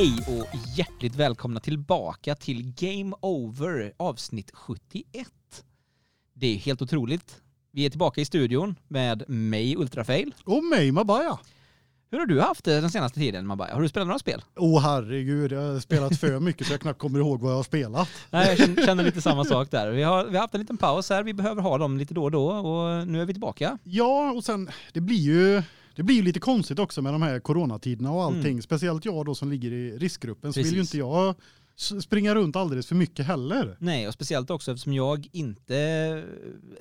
Hej och hjärtligt välkomna tillbaka till Game Over avsnitt 71. Det är helt otroligt. Vi är tillbaka i studion med mig Ultrafail. Och mig Mabaya. Hur har du haft det den senaste tiden Mabaya? Har du spelat några spel? Åh oh, herregud, jag har spelat för mycket så jag knappt kommer ihåg vad jag har spelat. Nej, jag känner lite samma sak där. Vi har, vi har haft en liten paus här, vi behöver ha dem lite då och då och nu är vi tillbaka. Ja, och sen det blir ju det blir ju lite konstigt också med de här coronatiderna och allting. Mm. Speciellt jag då som ligger i riskgruppen så vill ju inte jag springa runt alldeles för mycket heller. Nej, och speciellt också eftersom jag inte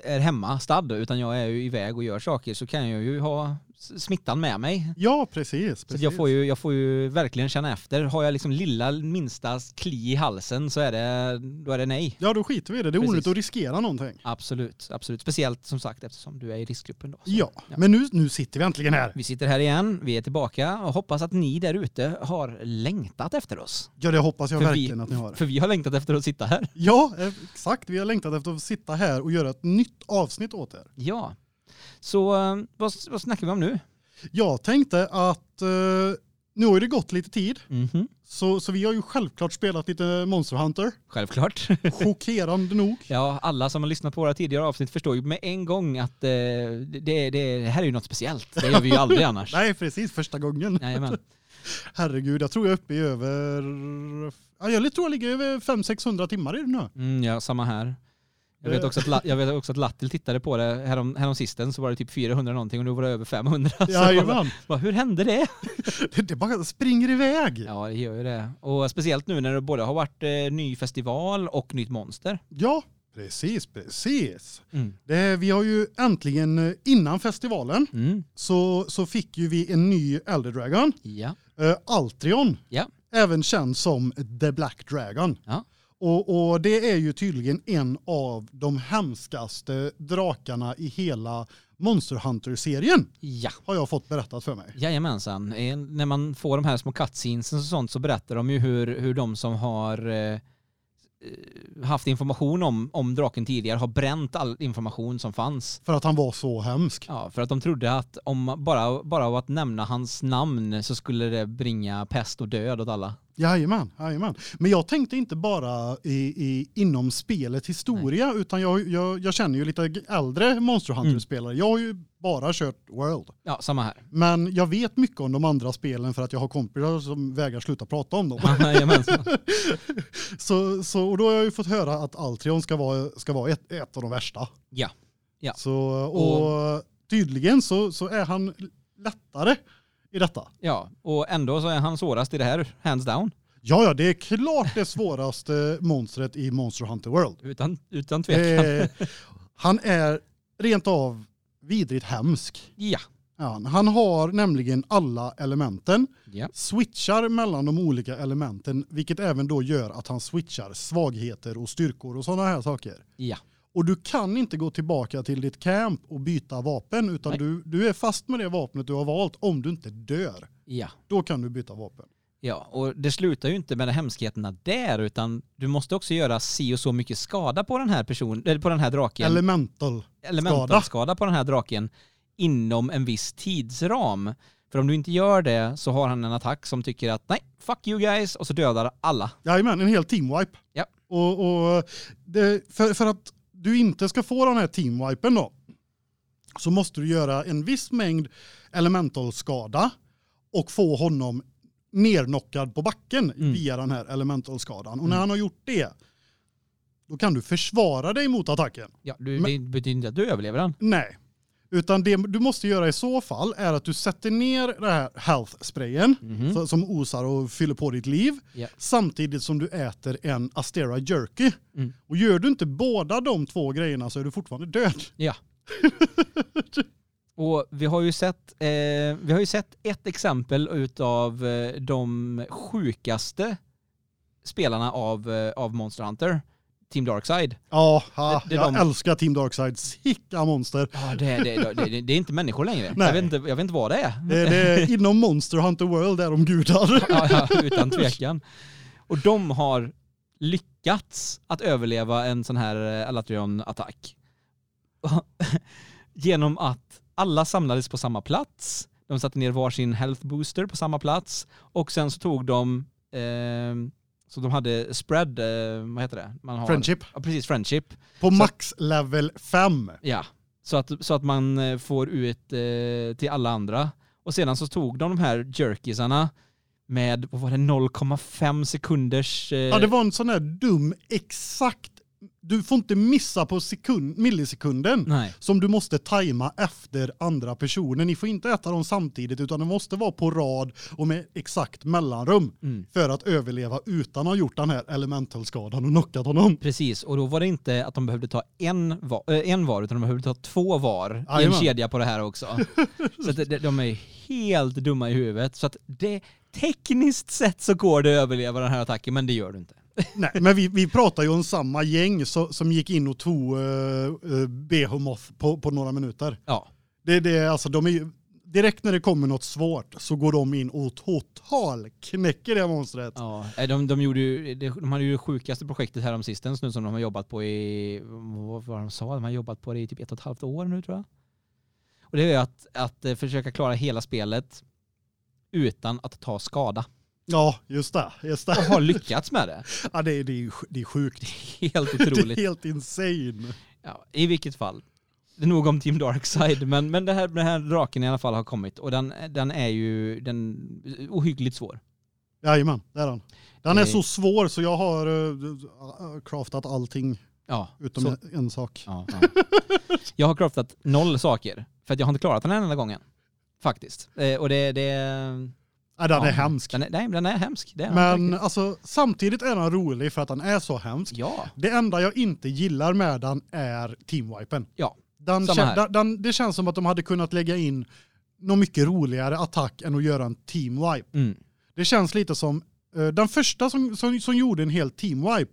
är hemma stad utan jag är ju iväg och gör saker så kan jag ju ha smittan med mig. Ja, precis. precis. Så jag får, ju, jag får ju verkligen känna efter. Har jag liksom lilla minsta kli i halsen så är det, då är det nej. Ja, då skiter vi i det. Det är onödigt att riskera någonting. Absolut, absolut. Speciellt som sagt eftersom du är i riskgruppen då. Ja, ja, men nu, nu sitter vi äntligen här. Vi sitter här igen, vi är tillbaka och hoppas att ni där ute har längtat efter oss. Ja, det hoppas jag för verkligen vi, att ni har. För vi har längtat efter att sitta här. Ja, exakt. Vi har längtat efter att sitta här och göra ett nytt avsnitt åt er. Ja, så eh, vad, vad snackar vi om nu? Jag tänkte att uh, nu har det gått lite tid. Mm -hmm. så, så vi har ju självklart spelat lite Monster Hunter. Självklart. Chockerande nog. Ja, alla som har lyssnat på våra tidigare avsnitt förstår ju med en gång att uh, det, det, här är ju något speciellt. Det gör vi ju aldrig annars. Nej, precis. Första gången. Jajamän. Herregud, jag tror jag är uppe i över... Ja, jag tror jag ligger över 500-600 timmar i den nu. Mm, ja, samma här. Jag vet, också att, jag vet också att Lattil tittade på det härom, härom sisten så var det typ 400 någonting och nu var det över 500. Ja, bara, hur hände det? det? Det bara springer iväg. Ja, det gör ju det. Och speciellt nu när det både har varit eh, ny festival och nytt monster. Ja, precis, precis. Mm. Det, vi har ju äntligen eh, innan festivalen mm. så, så fick ju vi en ny Elder Dragon. Ja. Uh, Altrion. Ja. Även känd som The Black Dragon. Ja. Och, och, det är ju tydligen en av de hemskaste drakarna i hela Monster Hunter-serien. Ja. Har jag fått berättat för mig. Jajamensan. När man får de här små cutscenes och sånt så berättar de ju hur, hur de som har eh, Eh, haft information om, om draken tidigare har bränt all information som fanns. För att han var så hemsk? Ja, för att de trodde att om bara, bara av att nämna hans namn så skulle det bringa pest och död åt alla. Jajamän, jajamän. Men jag tänkte inte bara i, i, inom spelet historia Nej. utan jag, jag, jag känner ju lite äldre Monster Hunter-spelare. Mm. Jag har ju bara kört World. Ja, samma här. Men jag vet mycket om de andra spelen för att jag har kompisar som vägrar sluta prata om dem. så, så, och då har jag ju fått höra att Altrion ska vara, ska vara ett, ett av de värsta. Ja. ja. Så, och, och tydligen så, så är han lättare i detta. Ja, och ändå så är han svårast i det här, hands down. Ja, ja, det är klart det svåraste monstret i Monster Hunter World. Utan, utan tvekan. Eh, han är rent av vidrigt hemsk. Ja. ja. Han har nämligen alla elementen, ja. switchar mellan de olika elementen, vilket även då gör att han switchar svagheter och styrkor och sådana här saker. Ja. Och du kan inte gå tillbaka till ditt camp och byta vapen utan du, du är fast med det vapnet du har valt om du inte dör. Ja. Då kan du byta vapen. Ja, och det slutar ju inte med de hemskheterna där utan du måste också göra si och så mycket skada på den här personen eller på den här draken. Elemental, Elemental skada. skada på den här draken inom en viss tidsram. För om du inte gör det så har han en attack som tycker att nej, fuck you guys och så dödar alla. Jajamän, en hel teamwipe. Ja. Och, och det, för, för att du inte ska få den här teamwipen då så måste du göra en viss mängd elemental skada och få honom nerknockad på backen mm. via den här elementalskadan. Och när mm. han har gjort det då kan du försvara dig mot attacken. Ja, du, Men, det betyder inte att du överlever den. Nej. Utan det du måste göra i så fall är att du sätter ner den här health sprayen mm -hmm. som osar och fyller på ditt liv yeah. samtidigt som du äter en Astera jerky. Mm. Och gör du inte båda de två grejerna så är du fortfarande död. Ja. Och vi har ju sett, eh, vi har ju sett ett exempel utav eh, de sjukaste spelarna av, eh, av Monster Hunter. Team Darkside. Ja, ha, det, det jag de... älskar Team Darkside. Sicka monster. Ja, det, det, det, det, är inte människor längre. Nej. Jag, vet inte, jag vet inte vad det är. Det, det är inom Monster Hunter World är de gudar. Ja, ja, utan tvekan. Och de har lyckats att överleva en sån här Alatrion-attack. Genom att alla samlades på samma plats. De satte ner varsin health booster på samma plats och sen så tog de Ehm, så de hade spread, eh, vad heter det? Man har, Friendship. Ja, precis, friendship. På Så- max level 5. Ja, så att, så att man eh, får ut eh, till alla andra. Och sedan så tog de de här jerkisarna med, vad var det, 0,5 sekunders... Eh, Ja, det var en sån här dum exakt. Du får inte missa på sekund, millisekunden. Nej, som du måste tajma efter andra personen. Ni får inte äta dem samtidigt utan det måste vara på rad och med exakt mellanrum mm. för att överleva utan att ha gjort den här elementalskadan och knockat honom. precis. Och då var det inte att de behövde ta en var, äh, en var utan de behövde ta två var i en kedja på det här också. så att de är helt dumma i huvudet. Så att det, tekniskt sett så går det att överleva den här attacken, men det gör du inte. Nej, men vi, vi pratar ju om samma gäng så, som gick in och tog uh, uh, Behemoth på, på några minuter. Ja, Det, det, alltså, de är, ju- direkt när det kommer något svårt så går de in och total knäcker det monstret. Ja, eh, de, de, gjorde ju, de de hade ju det sjukaste projektet här om sistens nu som de har jobbat på i, vad var de sa, de har jobbat på det i typ ett och ett halvt år nu tror jag. Och det är att, att eh, försöka klara hela spelet utan att ta skada. Ja, just det. Just Och det. har lyckats med det. Ja, det, är- det, är, det är sjukt. Helt Det är otroligt. helt insane. Ja, I vilket fall. Det är nog om Team Darkside, men, men det här, den här draken i alla fall har kommit och den, den är ju den, ohyggligt svår. Jajamän, det är den. Den är Eh. så svår så jag har uh, craftat allting Ja, utom så, en sak. Ja, ja. Jag har craftat noll saker, för att jag har inte klarat den en enda gången. Faktiskt. Eh, och det, det Nej, den ja, är hemsk. Den är, nej, den är hemsk. Det är den Men faktiskt. alltså, samtidigt är den rolig för att den är så hemsk. Ja, Det enda jag inte gillar med den är teamwipen. Ja, Den, den, den, det känns som att de hade kunnat lägga in någon mycket roligare attack än att göra en teamwipe. mm. Det känns lite som eh, den första som, som, som gjorde en hel teamwipe.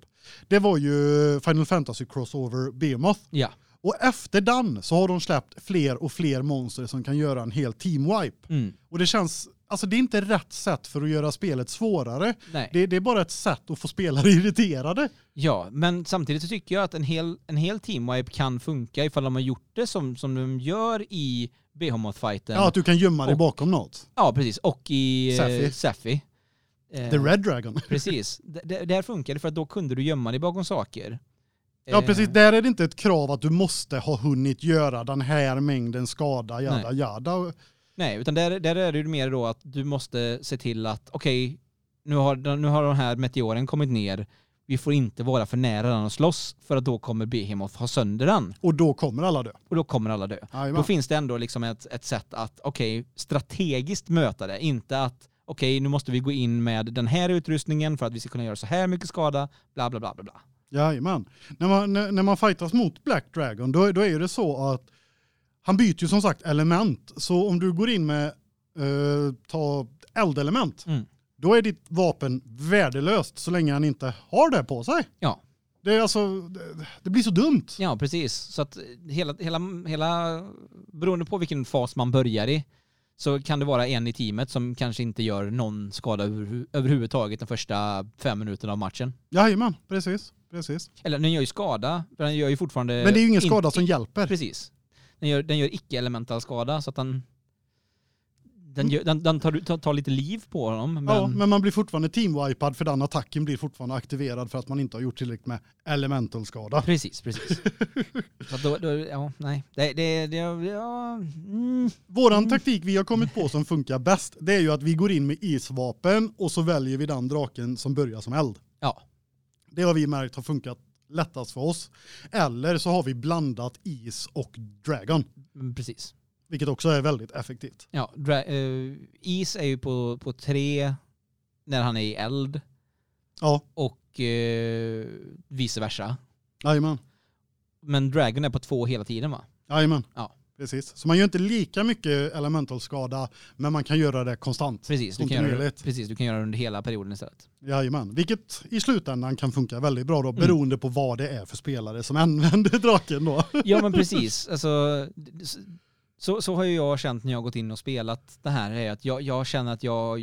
Det var ju Final Fantasy Crossover Behemoth. ja. Och efter den så har de släppt fler och fler monster som kan göra en hel teamwipe. Mm. Och det känns, alltså det är inte rätt sätt för att göra spelet svårare. Nej. Det, det är bara ett sätt att få spelare irriterade. Ja, men samtidigt så tycker jag att en hel, en hel teamwipe kan funka ifall de har gjort det som, som de gör i Behemoth-fighten. Ja, att du kan gömma dig Och- bakom något. Ja, precis. Och i Sapphire. eh, Sapphire. Eh, The Red Dragon. Precis. D- där funkar det för att då kunde du gömma dig bakom saker. Ja, Eh, precis. Där är det inte ett krav att du måste ha hunnit göra den här mängden skada, jada, jada. Nej, utan där, där är det ju mer då att du måste se till att okej, nu, har, nu har den här meteoren kommit ner. Vi får inte vara för nära den och slåss för att då kommer Behemoth ha sönder den. Och då kommer alla dö. Och då kommer alla dö. Jajamän. Då finns det ändå liksom ett, ett sätt att okej, strategiskt möta det. Inte att okej, nu måste vi gå in med den här utrustningen för att vi ska kunna göra så här mycket skada. Bla bla bla bla bla. Jajamän. När man, när, när man fightas mot Black Dragon då, då är det så att han byter ju som sagt element. Så om du går in med uh, ta eldelement Mm. då är ditt vapen värdelöst så länge han inte har det på sig. Ja. Det är alltså det, det blir så dumt. Ja, precis. Så att hela, hela, hela, beroende på vilken fas man börjar i, så kan det vara en i teamet som kanske inte gör någon skada över, överhuvudtaget de första fem minuterna av matchen. Jajamän, precis. precis. Eller den gör ju skada, men den gör ju fortfarande... Men det är ju ingen in- skada som hjälper. Precis. Den gör, den gör icke-elemental skada, så att den... Den, gör, den, den tar, tar, tar lite liv på honom, men... Ja, men man blir fortfarande teamwipad för den attacken blir fortfarande aktiverad för att man inte har gjort tillräckligt med elemental-skada. Precis, precis. så då, då, ja, nej. Det, det, det ja, mm, Våran taktik vi har kommit på som funkar bäst, det är ju att vi går in med isvapen och så väljer vi den draken som börjar som eld. ja, Det har vi märkt har funkat lättast för oss. Eller så har vi blandat is och dragon, mm, precis. vilket också är väldigt effektivt. Ja, eh, is är ju på, på tre när han är i eld Ja, och eh, vice versa. jajamän. Men Dragon är på två hela tiden va? Jajamän. Ja. Precis. Så man gör inte lika mycket elemental-skada, men man kan göra det konstant. Precis, du kan, göra, det- precis, du kan göra det under hela perioden istället. Jajamän. Vilket i slutändan kan funka väldigt bra då, Mm. beroende på vad det är för spelare som använder draken då. Ja men precis, alltså, så, så har ju jag känt när jag gått in och spelat det här, är att jag, jag känner att jag,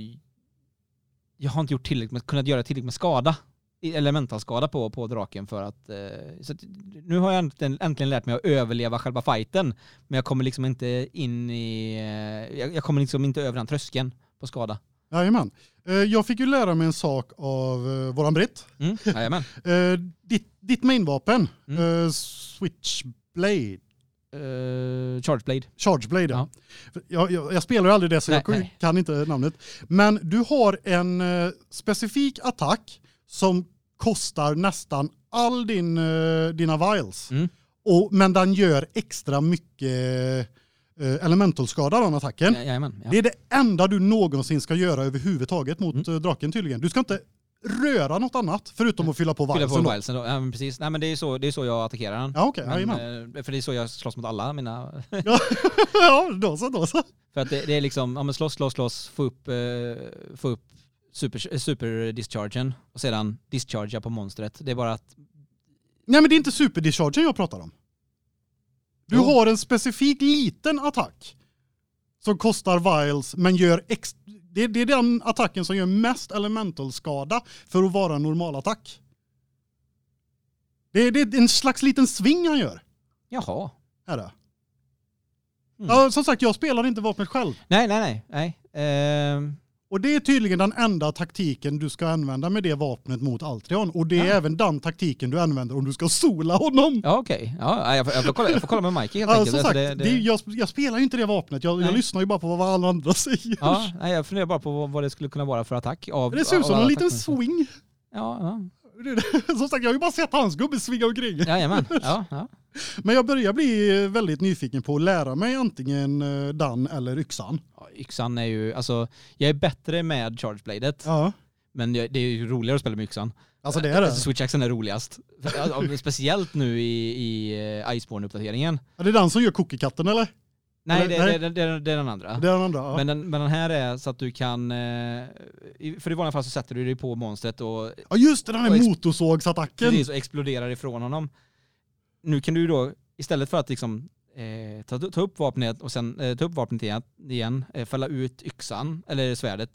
jag har inte gjort tillräckligt med, kunnat göra tillräckligt med skada, elementalskada på, på draken för att, eh, så att nu har jag äntligen, äntligen lärt mig att överleva själva fighten, men jag kommer liksom inte in i, eh, jag, jag kommer liksom inte över den tröskeln på skada. Jajamän. Eh, Jag fick ju lära mig en sak av eh, våran Britt. Mm. Jajamän. Eh, Ditt, ditt mainvapen, Mm. Switchblade, Uh, Charge Blade. Chargeblade. Ja. Ja. Jag, jag, jag spelar aldrig det så Nej, jag nej. kan inte namnet. Men du har en specifik attack som kostar nästan all din, eh, dina vials. Mm. Och, men den gör extra mycket eh, elementalskada den attacken. Jajamän. Ja. Det är det enda du någonsin ska göra överhuvudtaget mot Mm. eh, draken tydligen. Du ska inte röra något annat förutom att fylla på Fylla vilesen. på då. vilesen då. Ja, men precis. Nej men det är så, det är så jag attackerar den. Ja okej, Men, jajamän. eh, för det är så jag slåss mot alla mina... Ja, då så, då så. för att det, det är liksom, ja men slåss, slåss, slåss, få upp, eh, få upp super, super dischargen och sedan dischargea på monstret. Det är bara att, Nej men det är inte superdischargen jag pratar om. Du Jo. har en specifik liten attack som kostar vials men gör ex det, det är den attacken som gör mest elementalskada för att vara en normal attack. Det, det är en slags liten sving han gör. jaha. Är det. Mm. Ja, som sagt, jag spelar inte vapnet själv. Nej, nej, nej. nej. Ehm, Och det är tydligen den enda taktiken du ska använda med det vapnet mot Altrion. Och det är Ja. även den taktiken du använder om du ska sola honom. ja okej. Ja, jag, får, jag, får kolla, jag får kolla med Mikey helt Ja, enkelt. som Alltså, sagt, det, det... det, jag, jag spelar ju inte det vapnet. Jag, jag lyssnar ju bara på vad alla andra säger. ja, nej, jag funderar bara på vad, vad det skulle kunna vara för attack. Av, det ser ut som en liten swing. Ja, ja. Som sagt, jag har ju bara sett hans gubbe svinga omkring. Jajamän. Ja, ja. Men jag börjar bli väldigt nyfiken på att lära mig antingen eh, den eller yxan. Ja, Yxan är ju, alltså, jag är bättre med Chargebladet, Ja, men det är ju roligare att spela med yxan. alltså det är det. Alltså, Switchaxen är roligast. Speciellt nu i, i uh, Iceborne-uppdateringen. Ja, det är den som gör cookiekatten eller? Nej, Eller- det, nej. Det, det, det, är den andra. Det är den andra. Ja. Men, den, men den här är så att du kan, eh, för i vanliga fall så sätter du dig på monstret och ja just det, den här motorsågsattacken. precis, och exploderar ifrån honom. Nu kan du då, istället för att liksom eh, ta, ta upp vapnet och sen eh, ta upp vapnet igen, igen eh, fälla ut yxan eller svärdet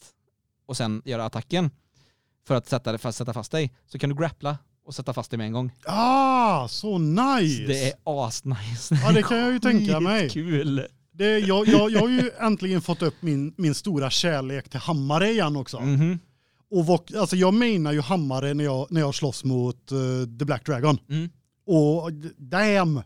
och sen göra attacken för att sätta, fast, sätta fast dig, så kan du grappla och sätta fast dig med en gång. Ah, så nice! Det är asnice. Ja, det kan jag ju tänka mig. Kul. Det, jag, jag, jag har ju äntligen fått upp min, min stora kärlek till hammare igen också. Mhm. Och vok, alltså jag menar ju hammare när jag, när jag slåss mot eh, The Black Dragon. Mm. Och damn,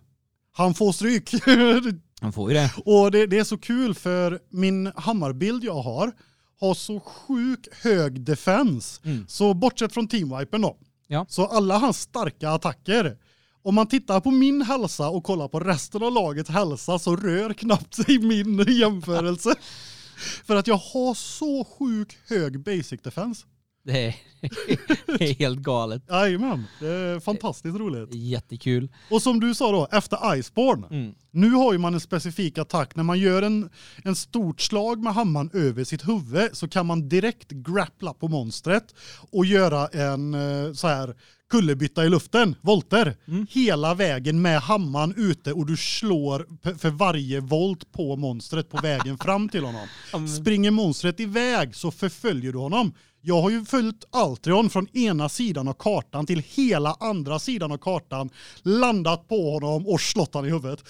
han får stryk. Man får ju det. och det, det är så kul för min hammarbild jag har har så sjuk hög defense. Mm. Så bortsett från teamwipen då. Ja. Så alla hans starka attacker. Om man tittar på min hälsa och kollar på resten av lagets hälsa så rör knappt sig min jämförelse. För att jag har så sjuk hög basic defense. Det är, det är helt galet. Jajamän, det är fantastiskt roligt. Jättekul. Och som du sa då, efter Iceborne. Mm. Nu har ju man en specifik attack. När man gör en, en stort slag med hammaren över sitt huvud så kan man direkt grappla på monstret och göra en eh, så här kullerbytta i luften, volter, Mm. hela vägen med hammaren ute och du slår för varje volt på monstret på vägen fram till honom. Springer monstret iväg så förföljer du honom. Jag har ju följt Altrion från ena sidan av kartan till hela andra sidan av kartan, landat på honom och slått han i huvudet.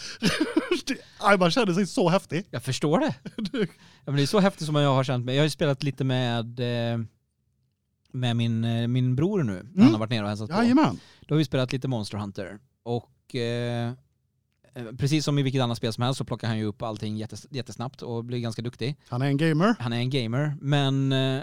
Man känner sig så häftig. Jag förstår det. Ja, men det är så häftigt som jag har känt mig. Jag har ju spelat lite med, eh, med min, eh, min bror nu. när Han har varit nere och hälsat på. Jajamän. Då har vi spelat lite Monster Hunter. Och eh, precis som i vilket annat spel som helst så plockar han ju upp allting jättes, jättesnabbt och blir ganska duktig. Han är en gamer. Han är en gamer, men eh,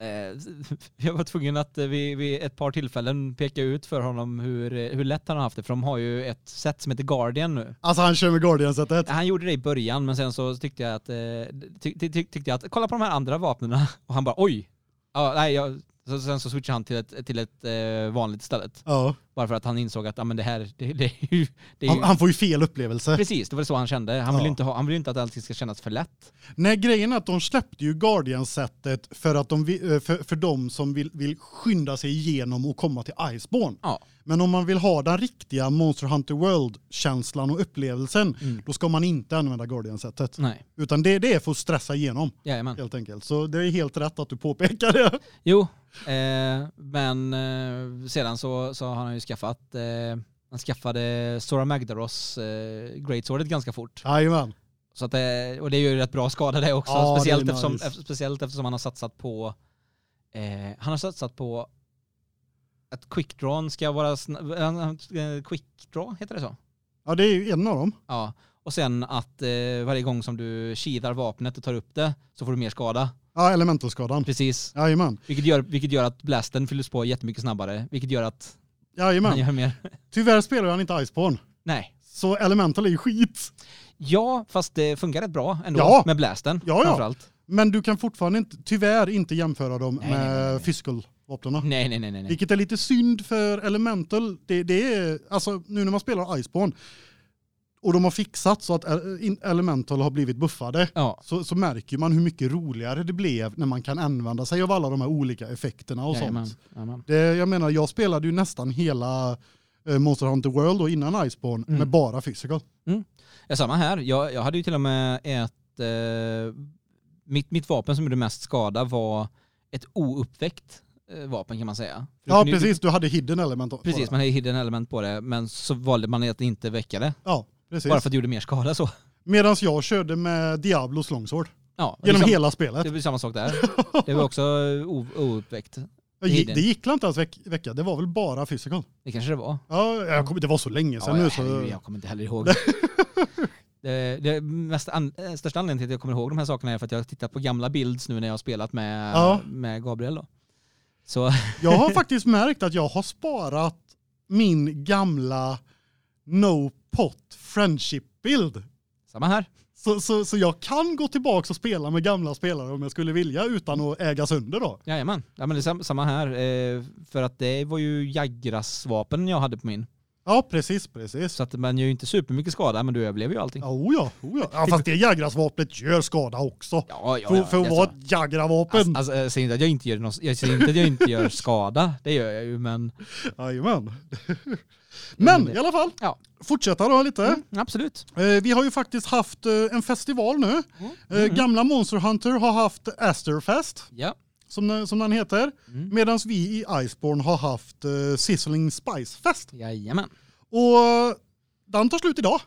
jag var tvungen att eh, vid, vid ett par tillfällen peka ut för honom hur, eh, hur lätt han har haft det. För de har ju ett set som heter Guardian nu. Alltså han kör med Guardian-sättet. Han gjorde det i början, men sen så tyckte jag att, eh, ty, ty, ty, tyckte jag att kolla på de här andra vapnena. Och han bara oj. Ja, nej, jag, så, sen så switchade han till ett, till ett eh, vanligt istället. Ja. Bara för att han insåg att ja, men det här, det, det. Det är ju Han, han får ju fel upplevelse. Precis, det var så han kände. Han vill Ja. ju inte, ha, han vill inte att allting ska kännas för lätt. Nej, grejen är att de släppte ju Guardian-sättet för att de eh, för, för de som vill, vill skynda sig igenom och komma till Iceborne. Ja. Men om man vill ha den riktiga Monster Hunter World-känslan och upplevelsen, Mm. då ska man inte använda Guardian-sättet. Utan det, det är för att stressa igenom, jajamän. helt enkelt. Så det är helt rätt att du påpekar det. Jo, eh, men eh, sedan så, så har han ju skaffat, eh, han skaffade Sora Magdaros eh, Great Swordet ganska fort. Jajamän. Så att det, och det är ju rätt bra skada det också. Ja, det speciellt, nice. eftersom, eff- speciellt eftersom han har satsat på eh, han har satsat på att quickdrawn ska vara sna- eh, quickdraw, heter det så? Ja, det är ju en av dem. Ja. Och sen att eh, varje gång som du kidar vapnet och tar upp det så får du mer skada. Ja, elementalskadan. Precis. Jajamän. Vilket gör, vilket gör att blasten fylls på jättemycket snabbare. Vilket gör att han Jajamän. gör mer. Tyvärr spelar han inte Iceborne. Nej. Så elemental är ju skit. Ja, fast det funkar rätt bra ändå Ja. med blasten Ja, ja. framförallt. Men du kan fortfarande inte, tyvärr inte jämföra dem Nej, nej, nej, med nej. physical-vapnen. Nej, nej, nej, nej. nej. Vilket är lite synd för elemental. Det, det är, alltså nu när man spelar Iceborne och de har fixat så att eh, elemental har blivit buffade Ja, så, så märker man hur mycket roligare det blev när man kan använda sig av alla de här olika effekterna och jajamän, sånt. jajamän. Det, jag menar, jag spelade ju nästan hela eh, Monster Hunter World då, innan Iceborne Mm. med bara physical. Ja, samma här. Jag, jag hade ju till och med ett... Eh, mitt, mitt vapen som gjorde mest skada var ett ouppväckt eh, vapen kan man säga. Ja, precis. Du hade hidden element. på Precis, det. man hade hidden element på det, men så valde man att inte väcka det. Ja, precis. Bara för att det gjorde mer skada så. Medan jag körde med Diablos longsword Ja, genom hela spelet. det blir samma sak där. Det var också ouppväckt. Det gick inte ens veck, vecka, det var väl bara physical. Det kanske det var. Ja, jag kommer, det var så länge sedan ja, nu så... herregud, jag kommer inte heller ihåg. det, det mest an, eh, största anledningen till att jag kommer ihåg de här sakerna är för att jag har tittat på gamla builds nu när jag har spelat med, Ja. med Gabriel då. Så Jag har faktiskt märkt att jag har sparat min gamla No Pot Friendship bild. samma här. Så, så, så jag kan gå tillbaka och spela med gamla spelare om jag skulle vilja utan att äga sönder då. Jajamän, ja, men det är sam- samma här. Eh, för att det var ju Jagras vapen jag hade på min. Ja, precis, precis. Så att man gör ju inte supermycket skada men du överlever ju allting. Ja, oh ja, oh ja. fast det Jagrasvapnet gör skada också. Ja, ja, för för att vara ett Jagra-vapen. Alltså, alltså, jag säger inte att jag inte gör något, jag säger inte att jag inte gör skada, det gör jag ju men Jajamän. Men i alla fall, Ja. fortsätta då lite. mm, absolut. Eh, Vi har ju faktiskt haft eh, en festival nu. Mm. Eh, Gamla Monster Hunter har haft Asterfest, Ja. som den, som den heter. Mm. Medan vi i Iceborne har haft eh, Sizzling Spice Fest. Jajamän. Och den tar slut idag.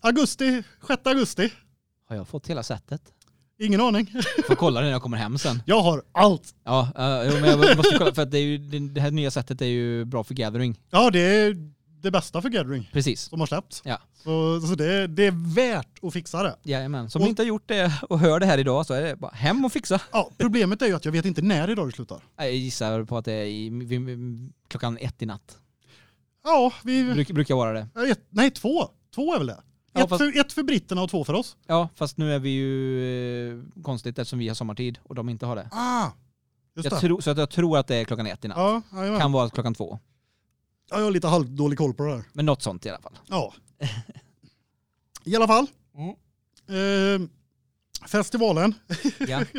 Augusti, 6 augusti. Har jag fått hela setet? Ingen aning. Får kolla det när jag kommer hem sen. Jag har allt. Ja, uh, jo, men jag måste kolla för att det, är ju, det, här nya sättet är ju bra för gathering. Ja, det är det bästa för Gathering Precis. som har släppts. Ja. Så, så det, det är värt att fixa det. Jajamän. Så om Och- inte har gjort det och hör det här idag så är det bara hem och fixa. Ja, problemet är ju att jag vet inte när idag det slutar. Jag gissar på att det är i, klockan ett i natt. Ja, vi... Bruk, brukar vara det. Ett, nej, två. Två är väl det? Ja, ett, fast- för, ett för britterna och två för oss. Ja, fast nu är vi ju eh, konstigt eftersom vi har sommartid och de inte har det. Ah, just Jag det. tror, så att jag tror att det är klockan ett i natt. Ja, jajamän. Kan vara klockan två. ja, jag har lite halvdålig koll på det där. Men något sånt i alla fall. Ja. I alla fall. Mm. Eh, festivalen. Ja.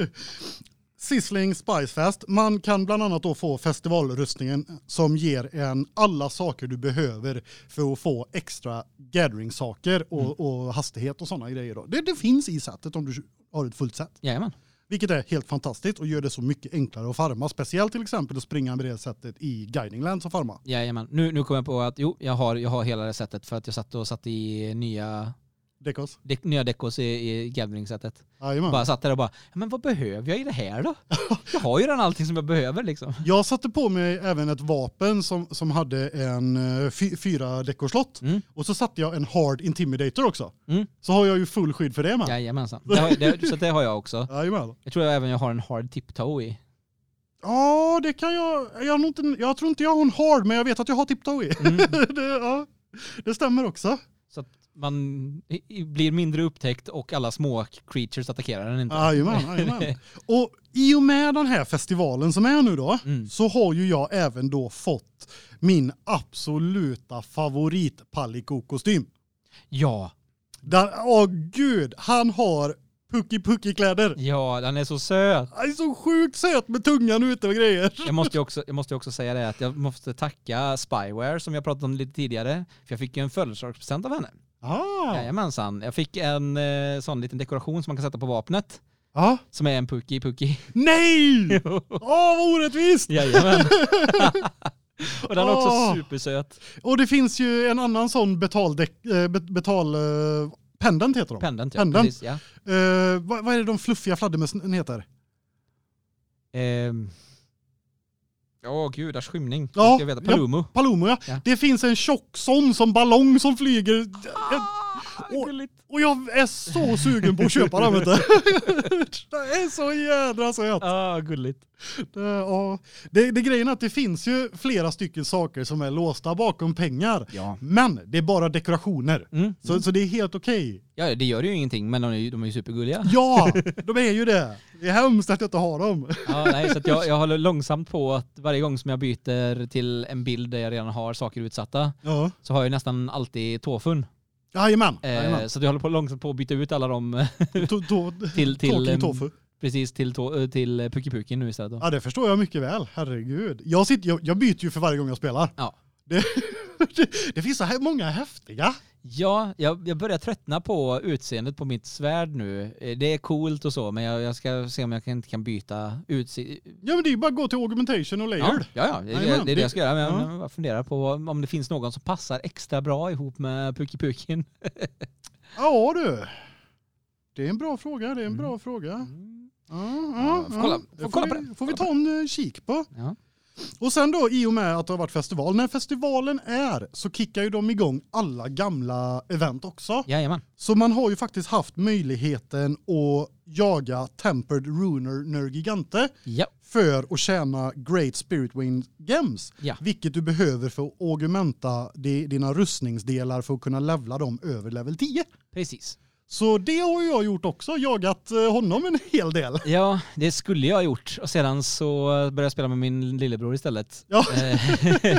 Sizzling Spice Fest. Man kan bland annat då få festivalrustningen som ger en alla saker du behöver för att få extra gathering-saker och, Mm. och hastighet och sådana grejer. Då. Det, det finns i sättet om du har ett fullt set. Jajamän. Vilket är helt fantastiskt och gör det så mycket enklare att farma. Speciellt till exempel att springa med det sättet i Guiding Lands och farma. Jajamän. Nu, nu kommer jag på att jo, jag har, jag har hela det sättet för att jag satt och satt i nya, Dekos. dek, nya dekos i, i gathering-sättet. Jajamän. Bara satt där och bara, "Ja, men vad behöver jag i det här då? Jag har ju redan allting som jag behöver liksom. Jag satte på mig även ett vapen som, som hade en eh, fy, fyra dekorslott. Mm. Och så satte jag en hard intimidator också. Mm. Så har jag ju full skydd för det med. Jajamensan. Det har, det, så det har jag också. Jajamän. Jag tror även jag har en hard tiptoe i. Ja, det kan jag. Jag, inte, jag tror inte jag har en hard, men jag vet att jag har tiptoe i. Mm. det, ja, det stämmer också. Så man blir mindre upptäckt och alla små creatures attackerar den inte. Jajamän, jajamän. Och i och med den här festivalen som är nu då, Mm. så har ju jag även då fått min absoluta favorit Paliko-kostym. Ja, Där, åh gud, han har pucki-pucki-kläder. ja, den är så söt. Han är så sjukt söt med tungan ute och grejer. Jag måste ju också, jag måste också säga det att jag måste tacka Spyware som jag pratade om lite tidigare. För jag fick ju en födelsedagspresent av henne. Ah. Jajamensan. Jag fick en eh, sån liten dekoration som man kan sätta på vapnet. Ja. Som är en pucki pucki. Nej! Åh, vad orättvist! Jajamän. och den är också Åh. supersöt. Och det finns ju en annan sån betaldek, eh, bet- betal eh, Pendant heter de. Pendant, ja. Pendant. Precis, ja. Eh, vad, vad är det de fluffiga fladdermössen heter? Ehm. Åh, gudars skymning. Ja, veta. ja. Palumo. Palomo ja. Ja. Det finns en tjock sån som ballong som flyger. Och-. Och jag är så sugen på att köpa den vet du. Det är så jädra söt. Ah, gulligt. Det, ja. det, det grejen är att det finns ju flera stycken saker som är låsta bakom pengar. Ja. Men det är bara dekorationer. Mm. Så, så det är helt okej. Ja, det gör ju ingenting, men de är ju, de är ju supergulliga. Ja, de är ju det. Det är hemskt att jag inte har dem. Ja, nej, så att jag, jag håller långsamt på att varje gång som jag byter till en bild där jag redan har saker utsatta Ja. så har jag nästan alltid tofun. Jajamän. Eh, så jag håller på långsamt på att byta ut alla dem till, till, tofu. precis till, eh, till Puki Puki nu istället. Då. Ja, det förstår jag mycket väl. Herregud. Jag, sitter, jag, jag byter ju för varje gång jag spelar. Ja. Det, det, det finns så här många häftiga. Ja, jag, jag börjar tröttna på utseendet på mitt svärd nu. Eh, Det är coolt och så, men jag, jag ska se om jag kan, inte kan byta utseende. Ja, men det är ju bara att gå till augmentation och Ja, layered. ja, ja, det, Jajamän, det är det jag ska göra. Men jag, ja. jag funderar på om det finns någon som passar extra bra ihop med Puki Pukin. Ja, du. Det är en bra fråga. Det är en Mm. bra fråga. Ja, Ja, ja, får kolla- ja. får kolla vi, det. får vi ta en eh, kik på. Ja. Och sen då i och med att det har varit festival, när festivalen är så kickar ju de igång alla gamla event också. Jajamän. Så man har ju faktiskt haft möjligheten att jaga Tempered Runer Nergigante Ja. för att tjäna Great Spirit Wind Gems. Ja. Vilket du behöver för att augmenta di- dina rustningsdelar för att kunna levla dem över level 10. Precis. Så det har jag gjort också, jagat eh, honom en hel del. Ja, det skulle jag ha gjort. Och sedan så började jag spela med min lillebror istället. Ja.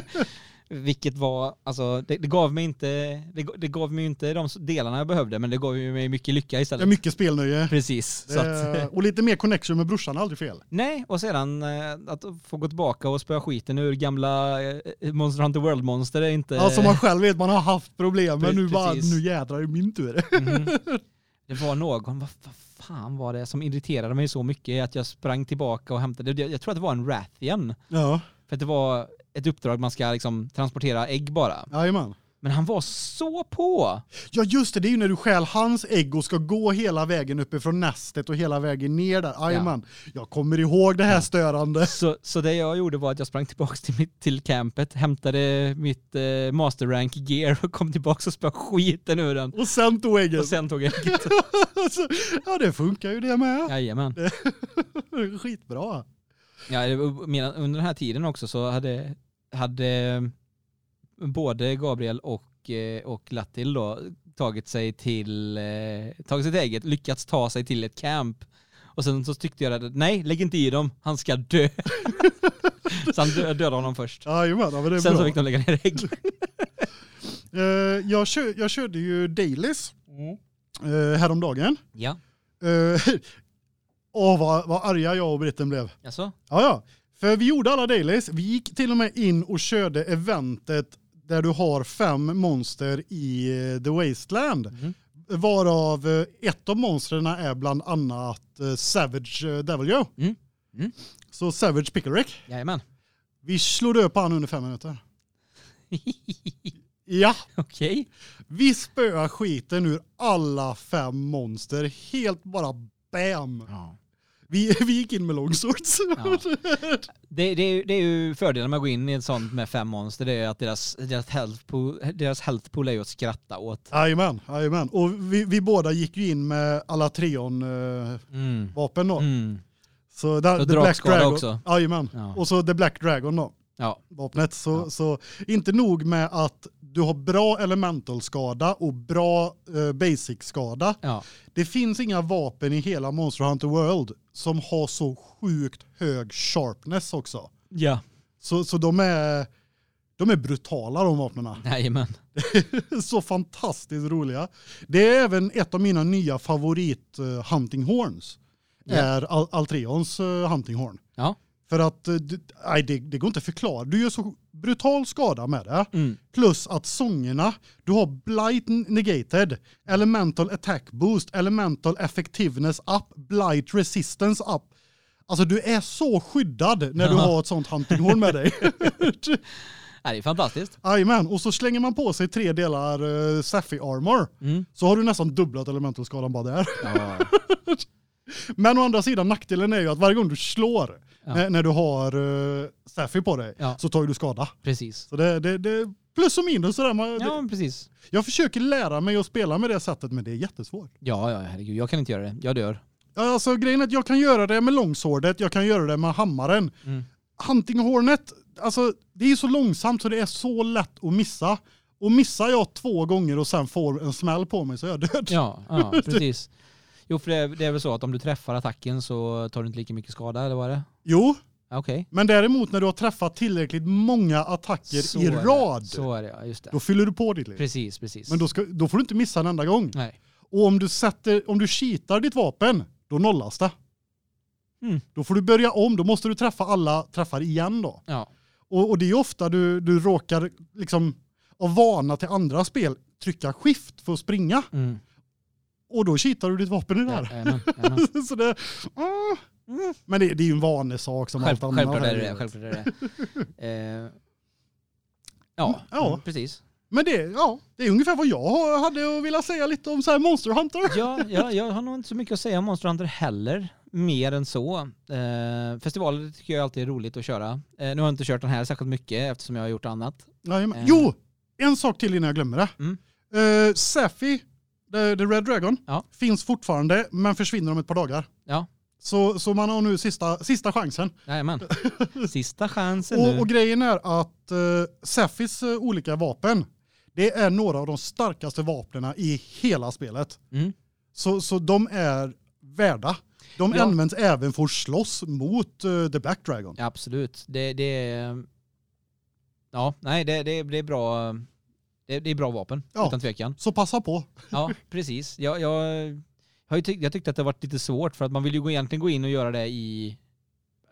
Vilket var, alltså det, det gav mig inte, det, det gav mig inte de delarna jag behövde, men det gav mig mycket lycka Det istället. mycket spelnöje. Precis. Att, Eh, och lite mer connection med brorsan aldrig fel. nej, och sedan eh, att få gå tillbaka och spöa skiten ur gamla eh, Monster Hunter World-monster är inte... Ja, som man själv vet, man har haft problem, men nu bara, nu jädrar är det min tur. Mhm. Det var någon, vad, vad fan var det som irriterade mig så mycket att jag sprang tillbaka och hämtade, jag, jag tror att det var en Rathian. Ja, För att det var ett uppdrag man ska liksom transportera ägg bara. jajamän. Men han var så på! Ja just det, det är ju när du stjäl hans ägg och ska gå hela vägen uppifrån nästet och hela vägen ner där. Jajamän. Jag kommer ihåg det här störande. Så, så det jag gjorde var att jag sprang tillbaka till, mitt, till campet, hämtade mitt eh, master rank gear och kom tillbaka och spöade skiten ur den. Och sen tog äggen. Och sen tog ägget. Ja det funkar ju det med. Jajamän. Skitbra. Ja, under den här tiden också så hade, hade både Gabriel och, eh, och Lattil då tagit sig till eh, tagit sig till ägget, lyckats ta sig till ett camp. Och sen så tyckte jag att nej, lägg inte i dem, han ska dö. så han dö, dödade honom först. Jajamän, ja, men det är Sen så bra. fick de lägga ner ägg. Eh, jag, kör, jag körde ju dailies uh, häromdagen. Ja, Uh, Åh vad, vad arga jag och Britten blev. alltså? Ja, ja. För vi gjorde alla dailies. Vi gick till och med in och körde eventet där du har fem monster i eh, The Wasteland. Mhm. Varav eh, ett av monstren är bland annat eh, Savage Devil Joe. Mm. Mm. Så Savage Pickerick. Jajamän. Vi slog på han under fem minuter. Ja, Okej. vi spöar skiten ur alla fem monster. Helt bara bam. Ja. Vi, vi gick in med longswords. Ja. Det, det, är, det är ju fördelen med att gå in i ett sånt med fem monster, det är att deras, deras, health, pool, deras health pool är ju att skratta åt. Jajamän, jajamän. Och vi, vi båda gick ju in med alla Treon-vapen Mm. då. Mm. Så där, The Black Dragon. också. Jajamän. Ja. Och så The Black Dragon då, Ja. vapnet. Så, Ja. så inte nog med att du har bra elemental-skada och bra eh, basic-skada. Ja. Det finns inga vapen i hela Monster Hunter World som har så sjukt hög sharpness också. Ja. Så, så de är de är brutala de vapnena. Jajamän. så fantastiskt roliga. Det är även ett av mina nya favorit uh, hunting horns. Ja. Är Al Altreons uh, hunting horn. Ja. För att nej, det, det går inte att förklara. Du gör så brutal skada med det. Mm. Plus att sångerna, du har blight negated, elemental attack boost, elemental effectiveness up, blight resistance up. Alltså du är så skyddad när du Ja. har ett sånt hunting horn med dig. Nej, det är fantastiskt. Jajamän, och så slänger man på sig tre delar uh, Safi armor. Mm. Så har du nästan dubblat elementalskadan bara där. Ja. Men å andra sidan nackdelen är ju att varje gång du slår Ja. när, när du har uh, Safi på dig Ja. så tar du skada. Precis. Så det, det, det plus och minus sådär. Man, det, Ja, precis. jag försöker lära mig att spela med det sättet men det är jättesvårt. Ja, ja, herregud. Jag kan inte göra det. Jag dör. Alltså grejen är att jag kan göra det med långswordet, jag kan göra det med hammaren. Mm. Hunting Hornet, alltså det är ju så långsamt så det är så lätt att missa. Och missar jag två gånger och sen får en smäll på mig så är jag död. Ja, ja precis. Jo, för det är, det är väl så att om du träffar attacken så tar du inte lika mycket skada, eller vad är det? Jo, Okej. men däremot när du har träffat tillräckligt många attacker Så i rad, Så är det, ja. Just det. då fyller du på ditt liv. Precis, precis. Men då, ska, då får du inte missa en enda gång. Nej. Och om du sätter, om du cheatar ditt vapen, då nollas det. Mm. Då får du börja om, då måste du träffa alla träffar igen då. Ja. Och, och det är ofta du, du råkar liksom av vana till andra spel trycka skift för att springa. Mm. Och då cheatar du ditt vapen i det Ja, där. jajamän, jajamän. så det, ah. Men det, det är ju en vanesak som Själv, allt annat. självklart är här det. Självklart är det. Eh, ja, Ja. mm, precis. Men det, ja, det är ungefär vad jag hade att vilja säga lite om så här Monster Hunter. Ja, ja, jag har nog inte så mycket att säga om Monster Hunter heller. Mer än så. Eh, festivaler tycker jag alltid är roligt att köra. Eh, nu har jag inte kört den här särskilt mycket eftersom jag har gjort annat. Jajamän. Eh. Jo, en sak till innan jag glömmer det. Mm. Uh, Safi, the, Red Dragon, Ja. finns fortfarande men försvinner om ett par dagar. Ja. Så, så man har nu sista, sista chansen. Jajamän. Sista chansen Och, nu. och grejen är att uh, Safis eh, olika vapen, det är några av de starkaste vapnena i hela spelet. Mm. Så, så de är värda. De Ja. används även för att slåss mot eh, The Black Dragon. Ja, absolut. Det, det är... Ja, nej, det, det, det är bra... Det, det är bra vapen, Ja. utan tvekan. Så passa på. Ja, precis. Jag, jag, har ju tyckt, jag tyckte att det har varit lite svårt för att man vill ju gå, egentligen gå in och göra det i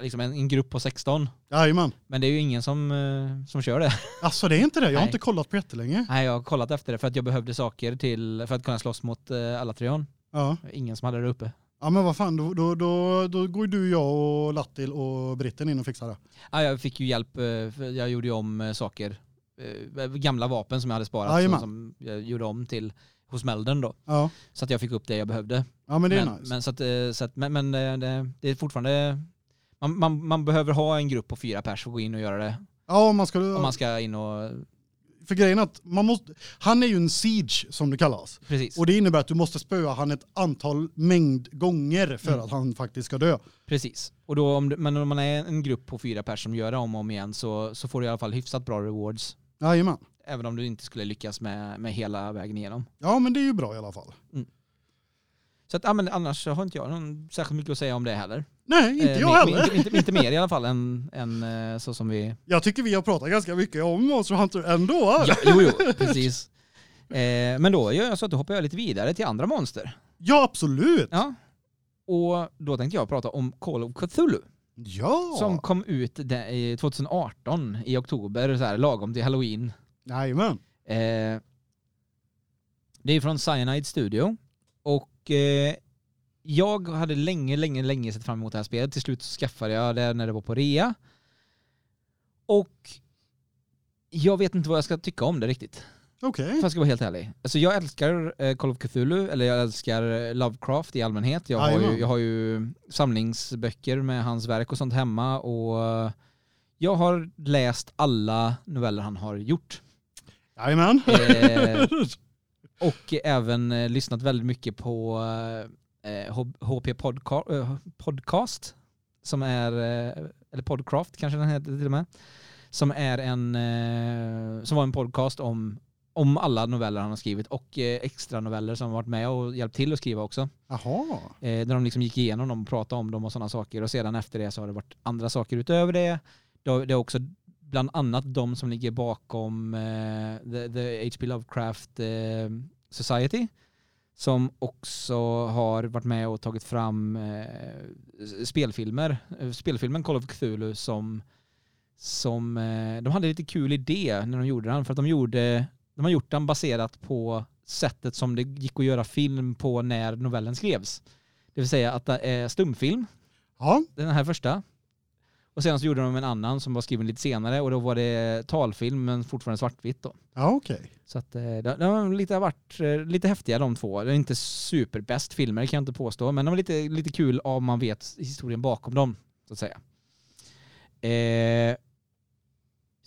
liksom en, en grupp på 16. Jajamän. Men det är ju ingen som, eh, som kör det. Alltså det är inte det, jag har Nej. inte kollat på jättelänge. Nej, jag har kollat efter det för att jag behövde saker till, för att kunna slåss mot uh, Alatrion. Ja. Ingen som hade det uppe. ja men vad fan, då, då, då, då går du, jag och Lattil och Britten in och fixar det. Ja, jag fick ju hjälp, eh, jag gjorde ju om eh, saker. Eh, Gamla vapen som jag hade sparat Jajamän. som, som jag gjorde om till hos Melden då. Ja, Så att jag fick upp det jag behövde. ja men det är men, nice. men, så att, eh, så att, men, men det, det, är fortfarande... Man, man, man behöver ha en grupp på fyra pers för att gå in och göra det. ja, man ska, Om man ska in och... för grejen är att man måste, han är ju en siege som det kallas. Precis. Och det innebär att du måste spöa han ett antal mängd gånger för Mm. att han faktiskt ska dö. Precis. Och då, om, men om man är en grupp på fyra pers som gör det om och om igen så, så får du i alla fall hyfsat bra rewards. Jajamän. Även om du inte skulle lyckas med, med hela vägen igenom. Ja men det är ju bra i alla fall. Så att, ja, men annars har inte jag någon särskilt mycket att säga om det heller. Nej, inte Eh, jag heller. Inte, inte, inte mer i alla fall än, än eh, så som vi... Jag tycker vi har pratat ganska mycket om Monster Hunter ändå. Ja, jo, jo, precis. Eh, men då gör jag så att då hoppar jag lite vidare till andra monster. Ja, absolut. Ja. Och då tänkte jag prata om Call of Cthulhu. Ja. Som kom ut de- i 2018 i oktober, så här, lagom till halloween. Jajamän. Eh, det är från Cyanide Studio. Och eh, jag hade länge, länge, länge sett fram emot det här spelet. Till slut skaffade jag det när det var på rea. Och jag vet inte vad jag ska tycka om det riktigt. Okej. För jag ska vara helt ärlig. Alltså jag älskar eh, Call of Cthulhu, eller jag älskar eh, Lovecraft i allmänhet. Jag har, ju, jag har ju samlingsböcker med hans verk och sånt hemma och eh, jag har läst alla noveller han har gjort. Jajamän. Eh, och även eh, lyssnat väldigt mycket på eh, HP Podca- eh, Podcast, som är, eller Podcraft kanske den heter till och med, som är en, som var en podcast om, om alla noveller han har skrivit och eh, extra noveller som har varit med och hjälpt till att skriva också. Jaha. Eh, där de liksom gick igenom dem och pratade om dem och sådana saker och sedan efter det så har det varit andra saker utöver det. Det är också bland annat de som ligger bakom eh, the, the H.P. Lovecraft eh, Society som också har varit med och tagit fram eh, spelfilmer. Spelfilmen Call of Cthulhu som, som eh, de hade lite kul idé när de gjorde den för att de gjorde de har gjort den baserat på sättet som det gick att göra film på när novellen skrevs. Det vill säga att det är stumfilm, Ja. den här första. Och sen så gjorde de en annan som var skriven lite senare och då var det talfilm men fortfarande svartvitt då. Ja, okej. Så att eh, de, de har lite, varit eh, lite häftiga de två. Det är inte superbäst filmer kan jag inte påstå, men de är lite, lite kul om man vet historien bakom dem, så att säga. Eh,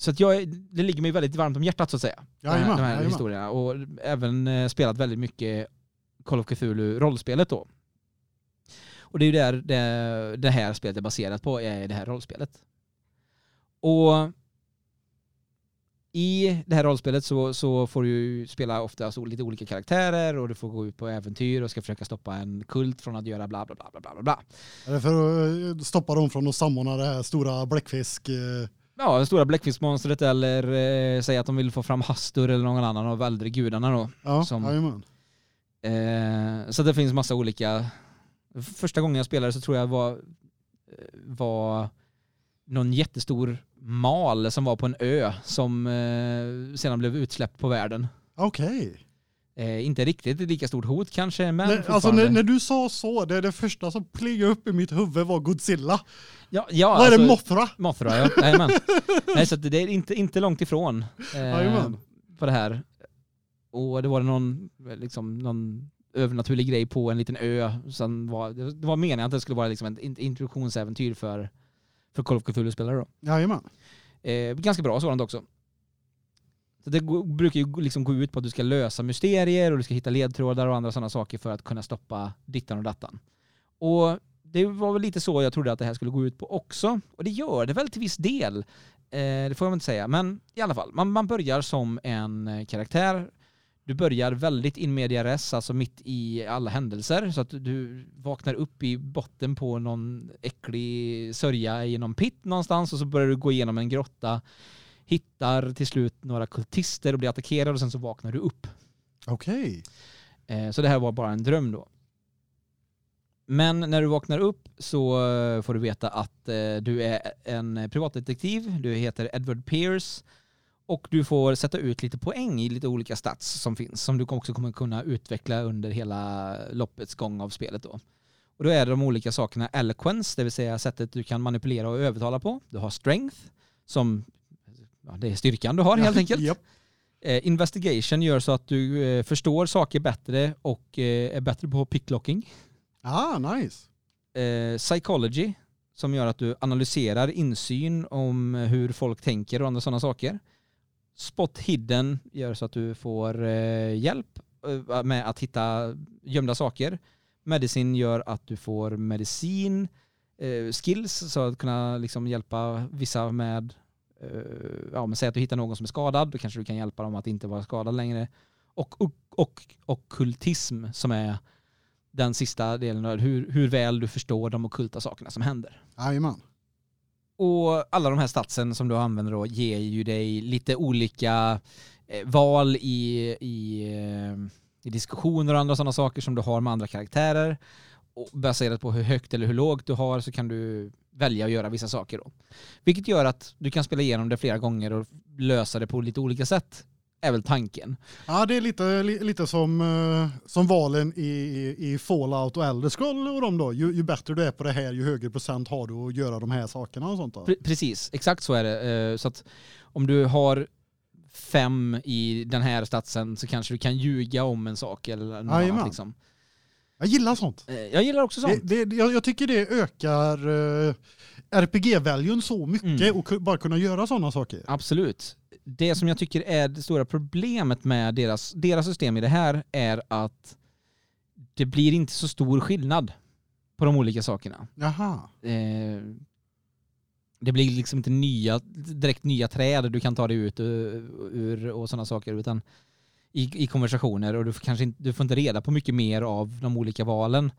så att jag, det ligger mig väldigt varmt om hjärtat så att säga. Jajamän, de här jajamän. historierna. Och även eh, spelat väldigt mycket Call of Cthulhu rollspelet då. Och det är ju där det, det här spelet är baserat på, är det här rollspelet. Och i det här rollspelet så, så får du ju spela ofta så lite olika karaktärer och du får gå ut på äventyr och ska försöka stoppa en kult från att göra bla bla bla bla bla bla. Är det för att eh, stoppa dem från att samordna det här stora bläckfisk... Ja, det stora bläckfiskmonstret eller eh, säga att de vill få fram Hastur eller någon annan av äldre gudarna då. Ja, Som-. Eh, så det finns massa olika. Första gången jag spelade så tror jag var, eh, var någon jättestor mal som var på en ö som eh, sedan blev utsläppt på världen. Okej. Eh, inte riktigt ett lika stort hot kanske, men Nej, Alltså när, när du sa så, det, det första som plingade upp i mitt huvud var Godzilla. ja, ja, Vad är alltså, det, Mothra? Mothra, ja. Jajamän. Nej, så det är inte, inte långt ifrån eh, på det här. Och det var någon, liksom, någon övernaturlig grej på en liten ö. Sen var, det var meningen att det skulle vara liksom ett in- introduktionsäventyr för, för Call of Cthulhu-spelare. Jajamän. Eh, ganska bra sådant också. Så det brukar ju liksom gå ut på att du ska lösa mysterier och du ska hitta ledtrådar och andra sådana saker för att kunna stoppa dittan och dattan. Och det var väl lite så jag trodde att det här skulle gå ut på också. Och det gör det väl till viss del. Eh, det får jag väl inte säga. Men i alla fall, man, man börjar som en eh, karaktär. Du börjar väldigt in media res, alltså mitt i alla händelser. Så att du vaknar upp i botten på någon äcklig sörja i någon pit någonstans och så börjar du gå igenom en grotta. Hittar till slut några kultister och blir attackerad och sen så vaknar du upp. Okej. Eh, Så det här var bara en dröm då. Men när du vaknar upp så eh, får du veta att eh, du är en privatdetektiv, du heter Edward Pierce och du får sätta ut lite poäng i lite olika stats som finns som du också kommer kunna utveckla under hela loppets gång av spelet då. Och då är det de olika sakerna eloquence, det vill säga sättet du kan manipulera och övertala på. Du har strength som ja, det är styrkan du har helt enkelt. Japp. Eh, investigation gör så att du eh, förstår saker bättre och eh, är bättre på picklocking. Ah, nice. Eh, psychology som gör att du analyserar insyn om hur folk tänker och andra sådana saker. Spot hidden gör så att du får eh, hjälp eh, med att hitta gömda saker. Medicin gör att du får medicin, skills så att kunna liksom hjälpa vissa med, ja men säg att du hittar någon som är skadad, då kanske du kan hjälpa dem att inte vara skadad längre. Och, och, och, och kultism som är den sista delen hur, hur väl du förstår de ockulta sakerna som händer. Jajamän. Och alla de här statsen som du använder då ger ju dig lite olika eh, val i, i, eh, i diskussioner och andra sådana saker som du har med andra karaktärer. Och baserat på hur högt eller hur lågt du har så kan du välja att göra vissa saker då. Vilket gör att du kan spela igenom det flera gånger och lösa det på lite olika sätt. Är väl tanken. Ja, det är lite, li, lite som, eh, som valen i, i, Fallout och Elder Scroll och de då. Ju, ju bättre du är på det här, ju högre procent har du att göra de här sakerna och sånt då. Pre- precis, exakt så är det. Eh, Så att om du har fem i den här statsen så kanske du kan ljuga om en sak eller något Jajamän. annat. Liksom. Jag gillar sånt. Eh, Jag gillar också sånt. Det, det, jag, jag tycker det ökar uh, RPG-valjun så mycket Mm. och bara kunna göra sådana saker. Absolut. Det som jag tycker är det stora problemet med deras, deras system i det här är att det blir inte så stor skillnad på de olika sakerna. Jaha. Eh, det blir liksom inte nya, direkt nya träd du kan ta dig ut ur, ur och sådana saker utan i, i konversationer och du får, kanske inte, du får inte reda på mycket mer av de olika valen.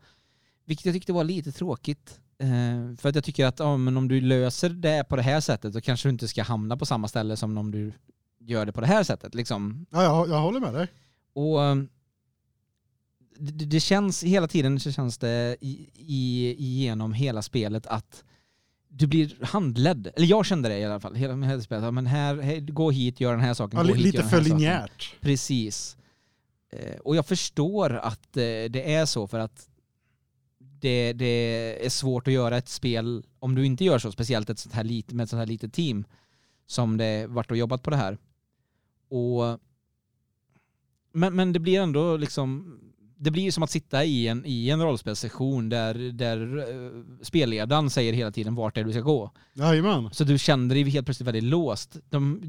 Vilket jag tyckte var lite tråkigt. Eh, för att jag tycker att ja, men om du löser det på det här sättet då kanske du inte ska hamna på samma ställe som om du gör det på det här sättet. Liksom. Ja, jag, jag håller med dig. Och eh, det, det känns hela tiden så känns det i, i, igenom hela spelet att du blir handledd. Eller jag kände det i alla fall. Hela, hela spelet. Ja, Men här, här, gå hit, gör den här saken. Ja, gå hit, lite gör den för här linjärt. Precis. Eh, och jag förstår att eh, det är så för att det, det är svårt att göra ett spel om du inte gör så, speciellt ett sånt här lit, med ett sånt här litet team som det varit och jobbat på det här. Och, men, men det blir ändå liksom det blir som att sitta i en, i en rollspelssession där, där uh, spelledaren säger hela tiden vart det är du ska gå. Jajamän. Så du känner dig helt plötsligt väldigt låst. De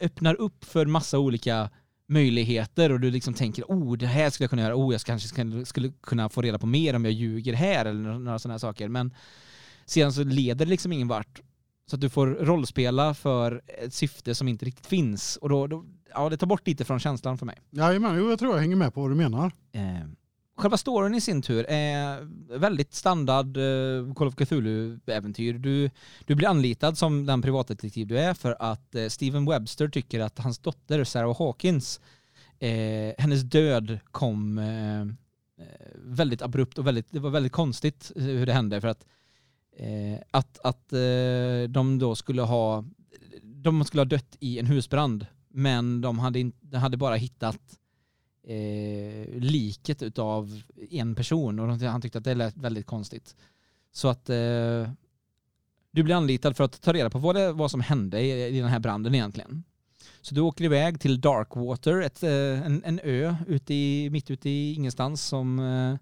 öppnar upp för massa olika möjligheter och du liksom tänker oh det här skulle jag kunna göra, oh jag kanske skulle, skulle kunna få reda på mer om jag ljuger här eller några sådana saker. Men sedan så leder det liksom ingen vart. Så att du får rollspela för ett syfte som inte riktigt finns. Och då, då ja, det tar bort lite från känslan för mig. Jajamän, jo, jag tror jag hänger med på vad du menar. Eh, själva storyn i sin tur är väldigt standard eh, Call of Cthulhu-äventyr. Du, du blir anlitad som den privatdetektiv du är för att eh, Steven Webster tycker att hans dotter Sarah Hawkins, eh, hennes död kom eh, eh väldigt abrupt och väldigt, det var väldigt konstigt hur det hände för att eh, att, att eh, de då skulle ha de skulle ha dött i en husbrand men de hade, in, de hade bara hittat eh, liket utav en person och han tyckte att det lät väldigt konstigt. Så att eh, du blir anlitad för att ta reda på vad, det, vad som hände i, i den här branden egentligen. Så du åker iväg till Darkwater, ett, eh, en, en ö ute i, mitt ute i ingenstans som, eh,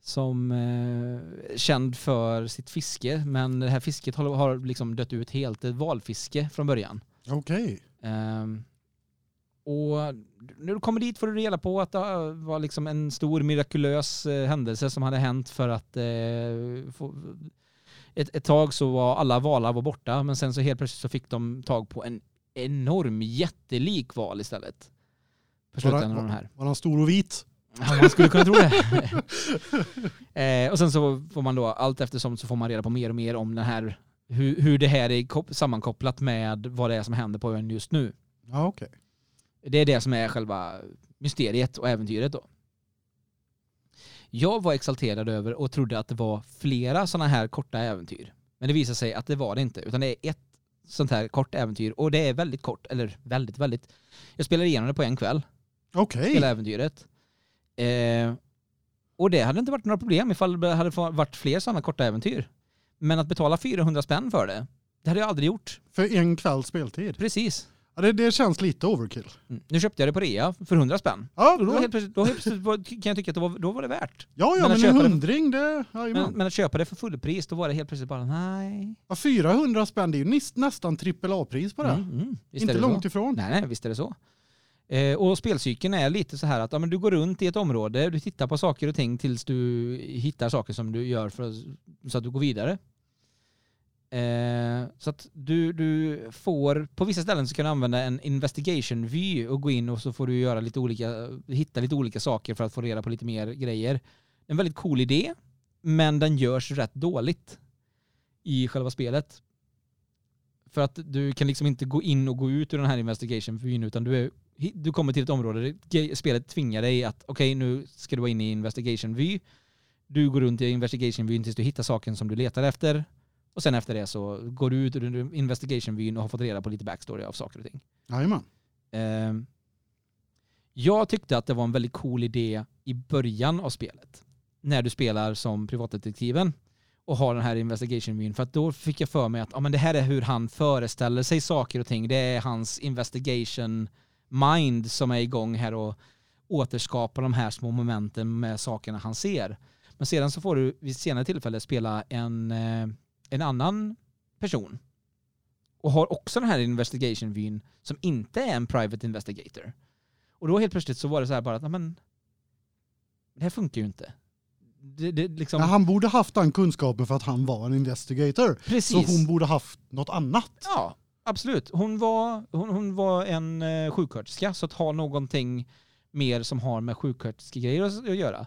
som eh, känd för sitt fiske. Men det här fisket har, har liksom dött ut helt. Ett valfiske från början. Okej. Okay. Um, och när du kommer dit får du reda på att det var liksom en stor mirakulös eh, händelse som hade hänt för att eh, få, ett, ett tag så var alla valar var borta men sen så helt plötsligt så fick de tag på en enorm jättelik val istället. På var, den, här. var den stor och vit? Ja, man skulle kunna tro det. eh, och sen så får man då, allt eftersom så får man reda på mer och mer om den här, hur, hur det här är sammankopplat med vad det är som händer på ön just nu. Ja, okej. Okay. Det är det som är själva mysteriet och äventyret då. Jag var exalterad över och trodde att det var flera sådana här korta äventyr. Men det visade sig att det var det inte, utan det är ett sånt här kort äventyr och det är väldigt kort, eller väldigt, väldigt. Jag spelade igenom det på en kväll. Okej. Okay. Hela äventyret. Eh, och det hade inte varit några problem ifall det hade varit fler sådana korta äventyr. Men att betala 400 spänn för det, det hade jag aldrig gjort. För en kvälls speltid? Precis. Ja, det, det känns lite overkill. Mm. Nu köpte jag det på rea för 100 spänn. Ja, då, ja. helt plötsligt, då helt plötsligt kan jag tycka att det var, då var det värt. Ja, ja, men, men en hundring, det... Ja, men, men, att köpa det för fullpris, då var det helt plötsligt bara nej. Ja, 400 spänn, det är ju nästan trippel A-pris på det. Mm, mm. Inte långt så. ifrån. Nej, nej, visst är det så. Eh, och spelcykeln är lite så här att ja, men du går runt i ett område, du tittar på saker och ting tills du hittar saker som du gör för, så att du går vidare. Eh, så att du, du får, på vissa ställen så kan du använda en investigation vy och gå in och så får du göra lite olika, hitta lite olika saker för att få reda på lite mer grejer. En väldigt cool idé, men den görs rätt dåligt i själva spelet. För att du kan liksom inte gå in och gå ut ur den här investigation vyn utan du, är, du kommer till ett område där spelet tvingar dig att okej okay, nu ska du vara inne i investigation vy. Du går runt i investigation vyn tills du hittar saken som du letar efter och sen efter det så går du ut ur investigation-vyn och har fått reda på lite backstory av saker och ting. Jajamän. Eh, jag tyckte att det var en väldigt cool idé i början av spelet. När du spelar som privatdetektiven och har den här investigation-vyn. För att då fick jag för mig att ja, men det här är hur han föreställer sig saker och ting. Det är hans investigation mind som är igång här och återskapar de här små momenten med sakerna han ser. Men sedan så får du vid senare tillfälle spela en eh, en annan person och har också den här investigation-vyn som inte är en private investigator. Och då helt plötsligt så var det så här bara att, men det här funkar ju inte. Det, det, liksom... ja, han borde haft den kunskapen för att han var en investigator. Precis. Så hon borde haft något annat. Ja, absolut. Hon var, hon, hon var en eh, sjuksköterska, så att ha någonting mer som har med sjuksköterskegrejer att göra.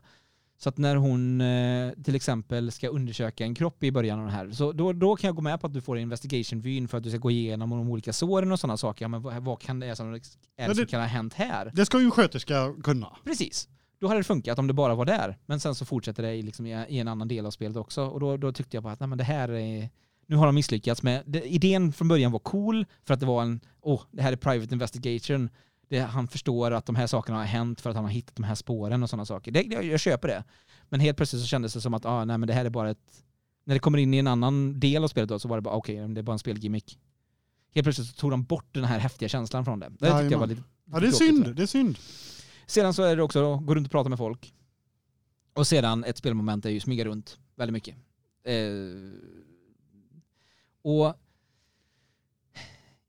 Så att när hon eh, till exempel ska undersöka en kropp i början av det här, så då, då kan jag gå med på att du får investigation-vyn för att du ska gå igenom de olika såren och sådana saker. Men vad, vad kan det är som, är det, det som kan ha hänt här? Det ska ju en sköterska kunna. Precis. Då hade det funkat om det bara var där. Men sen så fortsätter det liksom i, i en annan del av spelet också. Och då, då tyckte jag bara att nej, men det här är... Nu har de misslyckats med... Det, idén från början var cool för att det var en... Åh, oh, det här är private investigation det, han förstår att de här sakerna har hänt för att han har hittat de här spåren och sådana saker. Det, jag, jag köper det. Men helt plötsligt så kändes det som att ah, nej, men det här är bara ett... När det kommer in i en annan del av spelet då, så var det bara okej, okay, det är bara en spelgimmick. Helt plötsligt så tog de bort den här häftiga känslan från det. Det tyckte jag var lite, Ja, det är synd. Det är synd. Sedan så är det också att gå runt och prata med folk. Och sedan ett spelmoment är ju smyga runt väldigt mycket. Eh, och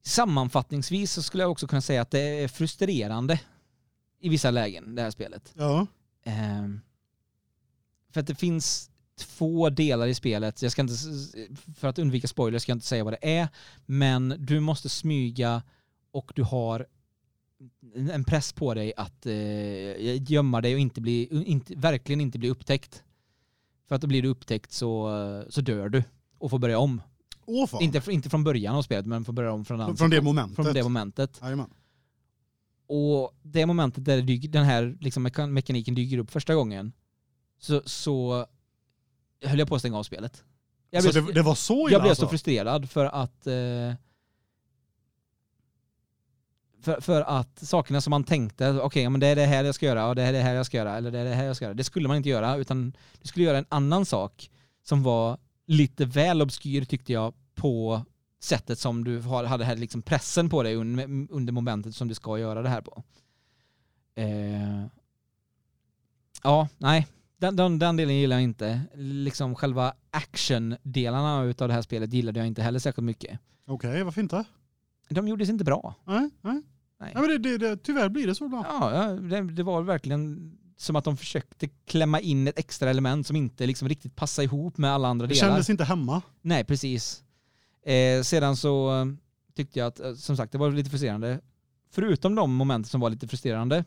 sammanfattningsvis så skulle jag också kunna säga att det är frustrerande i vissa lägen, det här spelet. Ja. Eh, för att det finns två delar i spelet. Jag ska inte, för att undvika spoilers ska jag inte säga vad det är, men du måste smyga och du har en press på dig att eh, gömma dig och inte bli, inte, verkligen inte bli upptäckt. För att då blir du upptäckt så, så dör du och får börja om. Åh fan. Inte, inte från början av spelet men får börja om från, från det momentet. Från det momentet. Jajamän. Och det momentet där dyker, den här liksom, mekaniken dyker upp första gången så, så höll jag på att stänga av spelet. Jag blev, det, det, var så illa Jag blev alltså. så frustrerad för att eh, för, för att sakerna som man tänkte, okej, okay, men det är det här jag ska göra och det är det här jag ska göra eller det är det här jag ska göra. Det skulle man inte göra utan du skulle göra en annan sak som var lite väl obskyr tyckte jag på sättet som du hade här liksom pressen på dig under momentet som du ska göra det här på. Eh, ja, nej. Den, den, den, delen gillar jag inte. Liksom själva action-delarna utav det här spelet gillade jag inte heller särskilt mycket. Okej, okay, varför inte? De gjordes inte bra. Nej, nej. nej. Ja, men det, det, det, tyvärr blir det så då. Ja, det, det var verkligen som att de försökte klämma in ett extra element som inte liksom riktigt passade ihop med alla andra det delar. Det kändes inte hemma. Nej, precis. Eh, sedan så eh, tyckte jag att, eh, som sagt, det var lite frustrerande. Förutom de moment som var lite frustrerande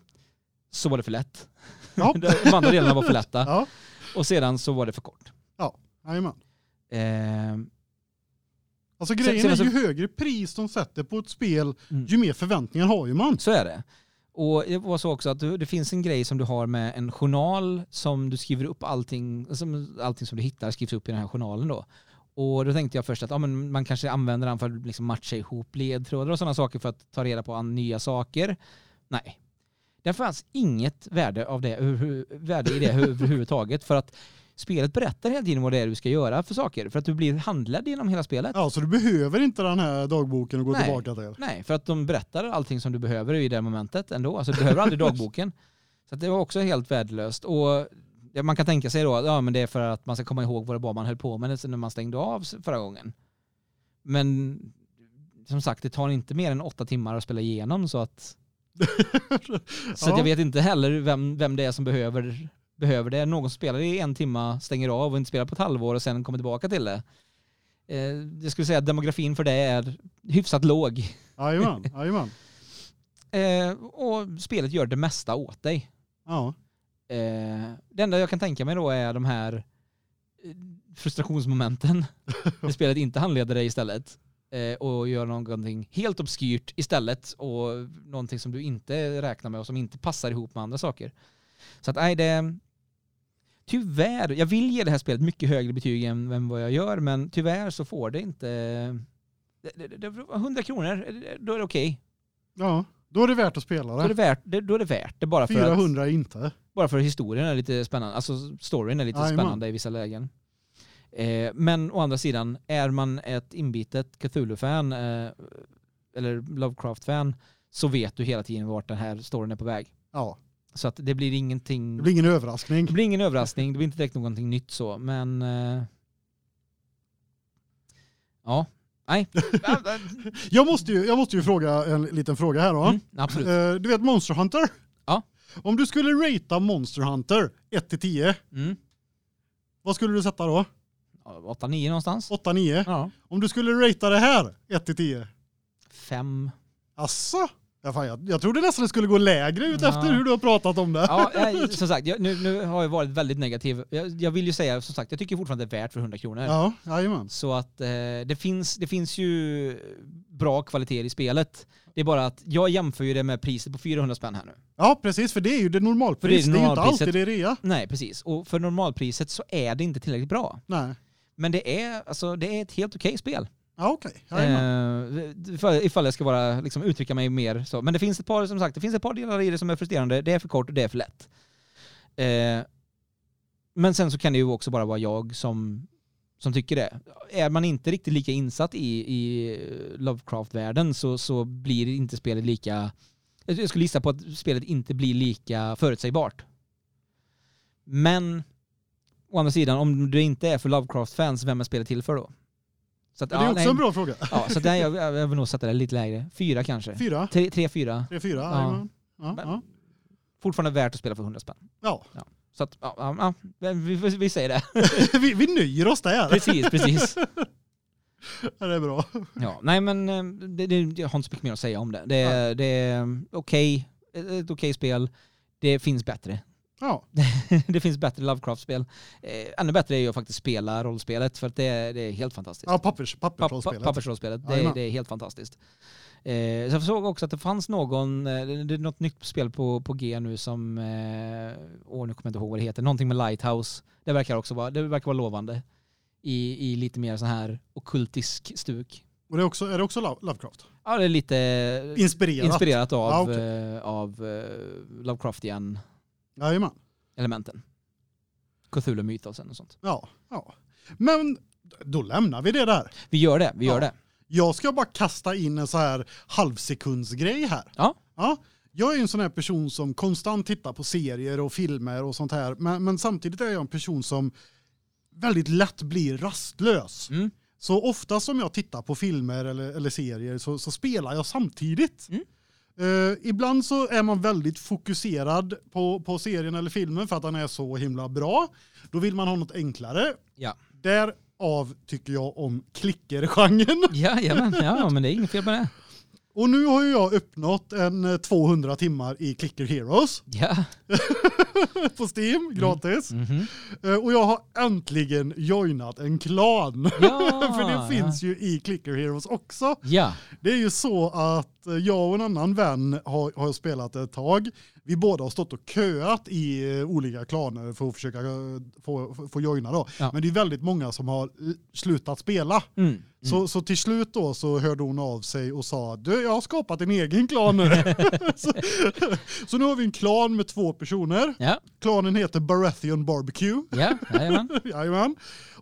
så var det för lätt. Ja. de andra delarna var för lätta. Ja. Och sedan så var det för kort. Ja, jajamän. Eh, Alltså grejen sen, sen är ju så... högre pris de sätter på ett spel, mm. ju mer förväntningar har ju man. Så är det. Och det var så också att du, det finns en grej som du har med en journal som du skriver upp allting, som, allting som du hittar skrivs upp i den här journalen då. Och då tänkte jag först att ja, men man kanske använder den för att liksom matcha ihop ledtrådar och sådana saker för att ta reda på nya saker. Nej. Det fanns inget värde, av det, värde i det överhuvudtaget för att spelet berättar hela tiden vad det är du ska göra för saker. För att du blir handledd genom hela spelet. Ja, så du behöver inte den här dagboken och gå Nej. tillbaka till. Nej, för att de berättar allting som du behöver i det momentet ändå. Alltså du behöver aldrig dagboken. Så det var också helt värdelöst. Och man kan tänka sig då att ja, men det är för att man ska komma ihåg vad det var man höll på med när man stängde av förra gången. Men som sagt, det tar inte mer än åtta timmar att spela igenom så att så ja. att jag vet inte heller vem, vem det är som behöver behöver det. Någon som spelar i en timme stänger av och inte spelar på ett halvår och sen kommer tillbaka till det. Eh, jag skulle säga att demografin för det är hyfsat låg. Jajamän, jajamän. eh, och spelet gör det mesta åt dig. Ja. Eh, det enda jag kan tänka mig då är de här eh, frustrationsmomenten. när spelet inte handleder dig istället eh, och gör någonting helt obskyrt istället och någonting som du inte räknar med och som inte passar ihop med andra saker. Så att nej, det, tyvärr, jag vill ge det här spelet mycket högre betyg än, än vad jag gör, men tyvärr så får det inte... Det, det, det, 100 kronor, då är det okej. Okay. Ja, då är det värt att spela det. Då är det värt det, är det, värt det bara för 400 att, inte. Bara för historien är lite spännande, alltså storyn är lite Aj, spännande man. i vissa lägen. Eh, men å andra sidan, är man ett inbitet Cthulhu-fan eh, eller Lovecraft-fan så vet du hela tiden vart den här storyn är på väg. Ja. Så att det blir ingenting... Det blir ingen överraskning. Det blir ingen överraskning, det blir inte direkt någonting nytt så, men... Uh... Ja, nej. jag, måste ju, jag måste ju fråga en liten fråga här då. Mm, absolut. Uh, du vet Monster Hunter? Om du skulle ratea Monster Hunter 1 till 10. Mm. Vad skulle du sätta då? 8-9 någonstans. 8-9? Ja. Om du skulle ratea det här 1 till 10? 5. Asså? Ja, fan, jag, jag trodde nästan det skulle gå lägre ut ja. efter hur du har pratat om det. Ja, jag, som sagt, jag, nu, nu har jag varit väldigt negativ. Jag, jag, vill ju säga, som sagt, jag tycker fortfarande det är värt för 100 kronor. Ja, jajamän. Så att eh, det, finns, det finns ju bra kvalitet i spelet. Det är bara att jag jämför ju det med priset på 400 spänn här nu. Ja, precis, för det är ju det normalpriset. Det, det är ju inte alltid det är rea. Nej, precis. Och för normalpriset så är det inte tillräckligt bra. Nej. Men det är, alltså, det är ett helt okej spel. Ja, okej. Jajamän. Eh, ifall, jag ska bara liksom, uttrycka mig mer så. Men det finns ett par, som sagt, det finns ett par delar i det som är frustrerande. Det är för kort och det är för lätt. Eh, men sen så kan det ju också bara vara jag som, som tycker det. Är man inte riktigt lika insatt i, i Lovecraft-världen så, så blir inte spelet lika... Jag skulle gissa på att spelet inte blir lika förutsägbart. Men å andra sidan, om du inte är för Lovecraft-fans, vem är spelet till för då? Så att, det är ja, också nej, en bra fråga. Ja, så där, jag, jag vill nog sätta det lite lägre. Fyra kanske. Fyra, Tre, tre fyra. tre, fyra. Ja. Ja, ja. Fortfarande värt att spela för 100 spänn. ja. Så att, ja, ja, ja, vi, vi, säger det. vi, vi nöjer oss där. precis, precis. Ja, det är bra. Ja, nej men eh, det, det, jag har inte så mycket mer att säga om det. Det, är- det är okej, ett okej spel. Det finns bättre. Ja, det finns bättre Lovecraft-spel. Eh, ännu bättre är ju att faktiskt spela rollspelet för att det, är- det är helt fantastiskt. ja pappers, Pa- pa- pappersrollspelet. Pappersrollspelet, det, Jajamän. det är helt fantastiskt. Eh, så jag såg också att det fanns någon, eh, det är något nytt spel på, på G nu som, eh, åh nu kommer jag inte ihåg vad det heter, någonting med Lighthouse. Det verkar också vara, det verkar vara lovande. I, i lite mer så här okultisk stuk. Och det är, också, är det också Lo- Lovecraft? Ja, det är lite Inspirerat? inspirerat av, Ja, okej. eh, av eh, Lovecraftian Jajamän. elementen. Cthulhu-mytosen och sånt. Ja, ja. Men då lämnar vi det där. Vi gör det, vi gör Ja. det. Jag ska bara kasta in en så här halvsekundsgrej här. Ja. Ja. Jag är en sån här person som konstant tittar på serier och filmer och sånt här. Men, men samtidigt är jag en person som väldigt lätt blir rastlös. Mm. Så ofta som jag tittar på filmer eller, eller serier så, så spelar jag samtidigt. Mm. Eh, ibland så är man väldigt fokuserad på, på serien eller filmen för att den är så himla bra. Då vill man ha något enklare. Ja. Därav tycker jag om klickergenren. Ja, jajamän. ja, men det är inget fel med det. Och nu har ju jag uppnått en eh, 200 timmar i Clicker Heroes Ja. på Steam gratis. Mhm. Eh, Och jag har äntligen joinat en klan. Ja, För det ja. finns ju i Clicker Heroes också. Ja. Det är ju så att eh, jag och en annan vän har, har spelat ett tag. Vi båda har stått och köat i eh, olika klaner för att försöka eh, få, få joina då. Ja. Men det är väldigt många som har slutat spela. Mm. Mm. Så, så till slut då så hörde hon av sig och sa du jag har skapat en egen klan nu. så, så nu har vi en klan med två personer. Ja, Klanen heter Baratheon Barbecue. ja, jajamän. Jajamän.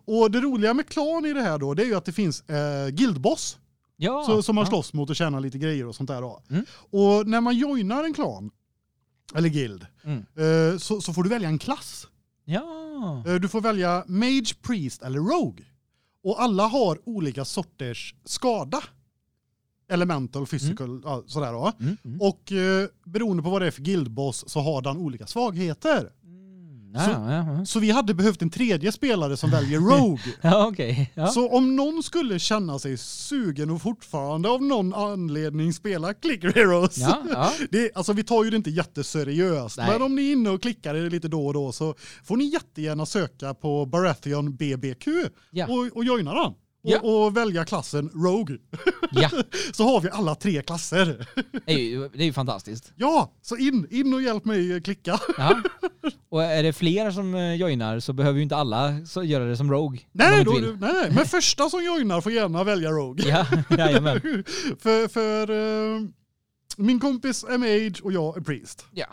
Och det roliga med klan i det här då det är ju att det finns eh, guildboss Ja. så, som man ja. slåss mot och tjänar lite grejer och sånt där då. Mm. Och när man joinar en klan eller guild Mm. eh, så, så får du välja en klass. Ja. Eh, Du får välja mage, priest eller rogue. Och alla har olika sorters skada. Elemental, physical, ja, sådär då. Mm. Mm. Och eh, beroende på vad det är för guildboss så har den olika svagheter. Så- ja. Så vi hade behövt en tredje spelare som väljer rogue. ja okej. Ja. Så om någon skulle känna sig sugen och fortfarande av någon anledning spela Clicker Heroes. Det, alltså vi tar ju det inte jätteseriöst, Nej. men om ni är inne och klickar det lite då och då så får ni jättegärna söka på Baratheon BBQ och, och joina den. Ja. Och, och välja klassen Rogue. ja. Så har vi alla tre klasser. Det är ju, det är ju fantastiskt. Ja, så in, in och hjälp mig klicka. Ja. Och är det fler som eh, joinar så behöver ju inte alla så göra det som Rogue. Nej, då, nej, nej, men första som joinar får gärna välja Rogue. Ja, jajamän. för för eh, min kompis är mage och jag är priest. Ja.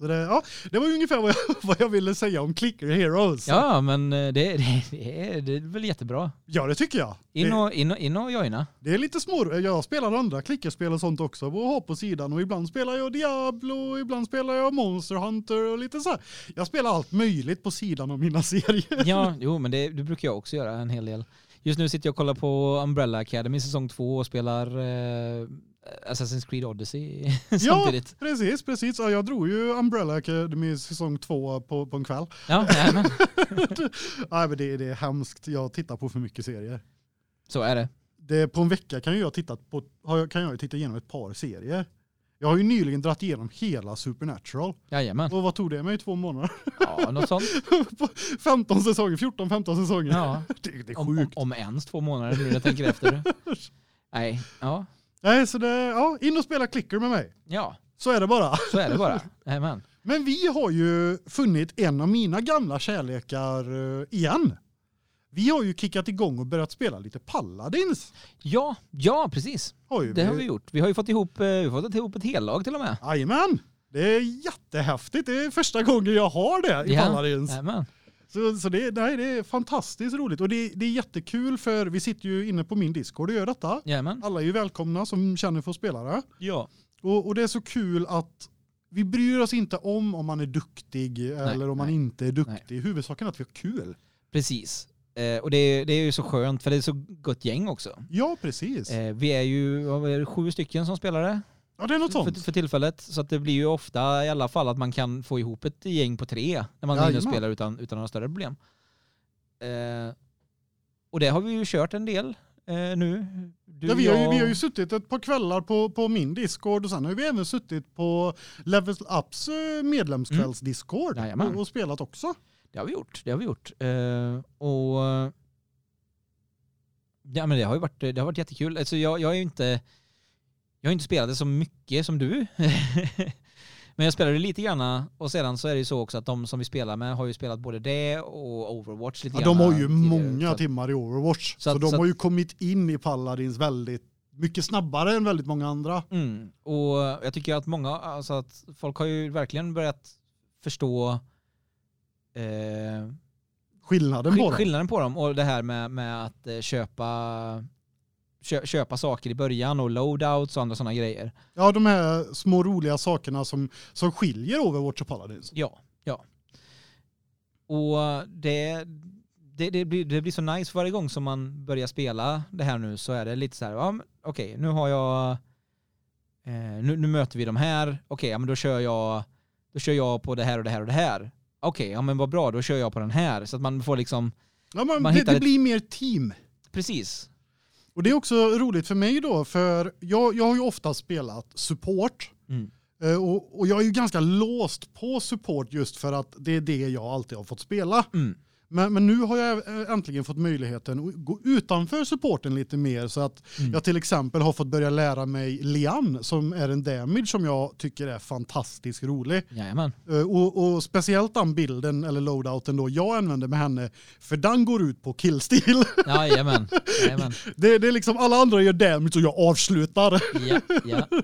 Så det, ja, det var ungefär vad jag, vad jag ville säga om Clicker Heroes. Ja, men eh, det, det, det, är, det är väl jättebra. Ja, det tycker jag. In och, in och, in och joina. det är lite små. Jag spelar andra klickerspel och sånt också och har på sidan och ibland spelar jag Diablo, och ibland spelar jag Monster Hunter och lite så här. Jag spelar allt möjligt på sidan av mina serier. Ja, jo, men det, det brukar jag också göra en hel del. Just nu sitter jag och kollar på Umbrella Academy säsong två och spelar eh, Assassin's Creed Odyssey samtidigt. Ja, precis, precis. Ja, jag drog ju Umbrella Academy säsong två på, på en kväll. Ja, jajamän. Nej, men det, det är hemskt. Jag tittar på för mycket serier. så är det. Det, på en vecka kan ju jag titta på kan jag titta igenom ett par serier. Jag har ju nyligen dratt igenom hela Supernatural. Jajamän. Och vad tog det mig? Två månader? Ja, något sånt. På 15 säsonger, 14-15 säsonger. Ja. Det, det är Om, om, sjukt. om ens två månader nu när jag tänker efter. Nej, ja. Nej, så det, ja, in och spela klicker med mig. Ja, Så är det bara. så är det bara. Jajamän. Men vi har ju funnit en av mina gamla kärlekar eh, igen. Vi har ju kickat igång och börjat spela lite Paladins. Ja, ja precis. Har Det har vi gjort. Vi har ju fått ihop, eh, vi har fått ihop ett hellag till och med. Jajamän! Det är jättehäftigt. Det är första gången jag har det i Ja. Paladins. Jajamän. Så, så det, nej, det är fantastiskt roligt. Och det, det är jättekul för vi sitter ju inne på min Discord och gör detta. Jajamän. Alla är ju välkomna som känner för spelare. Ja. Och, och det är så kul att vi bryr oss inte om om man är duktig eller om man nej, inte är duktig. Huvudsaken är att vi har kul. Precis. Eh, och det, är- det är ju så skönt för det är så gott gäng också. Ja, precis. Eh, vi är ju är sju stycken som spelare Ja, det är något för, sånt. för tillfället. Så att det blir ju ofta i alla fall att man kan få ihop ett gäng på tre när man Jajamän. spelar utan, utan några större problem. Eh, och det har vi ju kört en del eh, nu. Du, Ja, vi, har ju, jag- vi har ju suttit ett par kvällar på, på min Discord och sen har vi även suttit på Level Ups eh, medlemskvälls-discord Mm. Jajamän. och, och spelat också. Det har vi gjort. Det har vi gjort. Eh, och ja, men det har ju varit, det har varit jättekul. Alltså jag, jag är ju inte, jag har inte spelat det så mycket som du. men jag spelade lite grann och sedan så är det ju så också att de som vi spelar med har ju spelat både det och Overwatch lite Ja, grann. de har ju många Så att- timmar i Overwatch. Så, så att- de så har ju kommit in i Paladins väldigt mycket snabbare än väldigt många andra. Mm. Och jag tycker att många, alltså att folk har ju verkligen börjat förstå eh, Skillnaden på Skill- dem. skillnaden på dem och det här med, med att eh, köpa kö, köpa saker i början och loadouts och andra sådana grejer. Ja, de här små roliga sakerna som, som skiljer Overwatch och Paladins. Ja, ja. Och det, det, det, blir, det blir så nice varje gång som man börjar spela det här nu så är det lite så här, ja, okej, nu har jag, eh, nu, nu möter vi de här, okej, ja, men då kör jag, då kör jag på det här och det här och det här. Okej, ja men vad bra, då kör jag på den här. Så att man får liksom, Ja, men Man det, det ett- blir mer team. precis. Och det är också roligt för mig då, för jag, jag har ju ofta spelat support. Mm. Eh, Och, och jag är ju ganska låst på support just för att det är det jag alltid har fått spela. Mm. Men, men nu har jag eh, äntligen fått möjligheten att gå utanför supporten lite mer så att Mm. jag till exempel har fått börja lära mig Lian som är en damage som jag tycker är fantastiskt rolig. Jajamän. Eh, Och, och speciellt den bilden eller loadouten då jag använder med henne för den går ut på killstil. Jajamän. Jajamän. Det, det är liksom alla andra gör damage och jag avslutar. Ja, ja.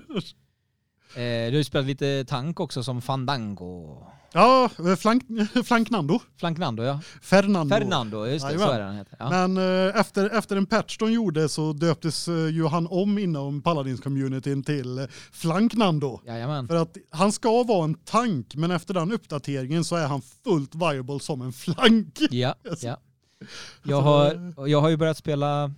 Eh, du har ju spelat lite tank också som Fandango. Ja, flank, flank Nando. Flanknando ja. Fernando. Fernando, just det, så är det han heter. Ja. Men eh, efter, efter en patch de gjorde så döptes eh, ju han om inom Paladins-communityn till eh, Flank Nando. Jajamän. För att han ska vara en tank, men efter den uppdateringen så är han fullt viable som en flank. Ja, Alltså. ja. Jag har, jag har ju börjat spela,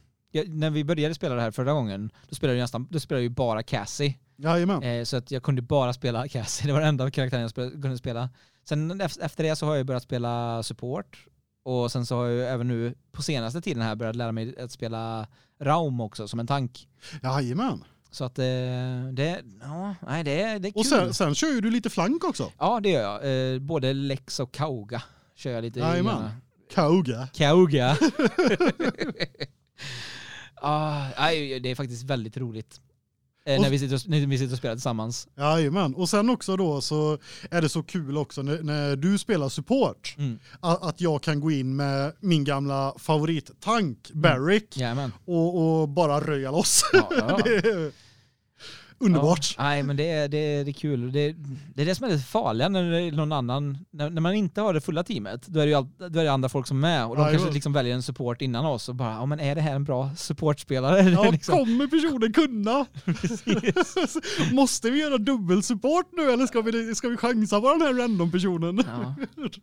när vi började spela det här förra gången, då spelade jag nästan, då spelade jag ju bara Cassie. Jajamän. Eh, så att jag kunde bara spela Cassie, det var den enda karaktären jag kunde spela. Sen ef- efter det så har jag börjat spela support. Och sen så har jag även nu på senaste tiden här börjat lära mig att spela Raum också som en tank. Jajamän. Så att eh, det, ja, nej det är, det är kul. Och sen, sen kör ju du lite flank också. Ja det gör jag. Eh, både Lex och Kauga kör jag lite Jajamän. Kauga. Kauga. ah, nej, det är faktiskt väldigt roligt. Eh, när, vi sitter och, när vi sitter och spelar tillsammans. Jajamän. Och sen också då så är det så kul också när, när du spelar support Mm. att, att jag kan gå in med min gamla favorittank, Mm. Barrick, Jajamän. och, och bara röja loss. Ja, ja. det underbart. Ja, nej men det är, det, är, det är kul. Det, det är det som är det farliga när någon annan, när, när man inte har det fulla teamet, då är det ju all, då är det andra folk som är med och de Ja, kanske liksom väljer en support innan oss och bara, ja men är det här en bra supportspelare? Ja, liksom. kommer personen kunna? Måste vi göra dubbelsupport nu eller ska vi, ska vi chansa på den här random personen? ja.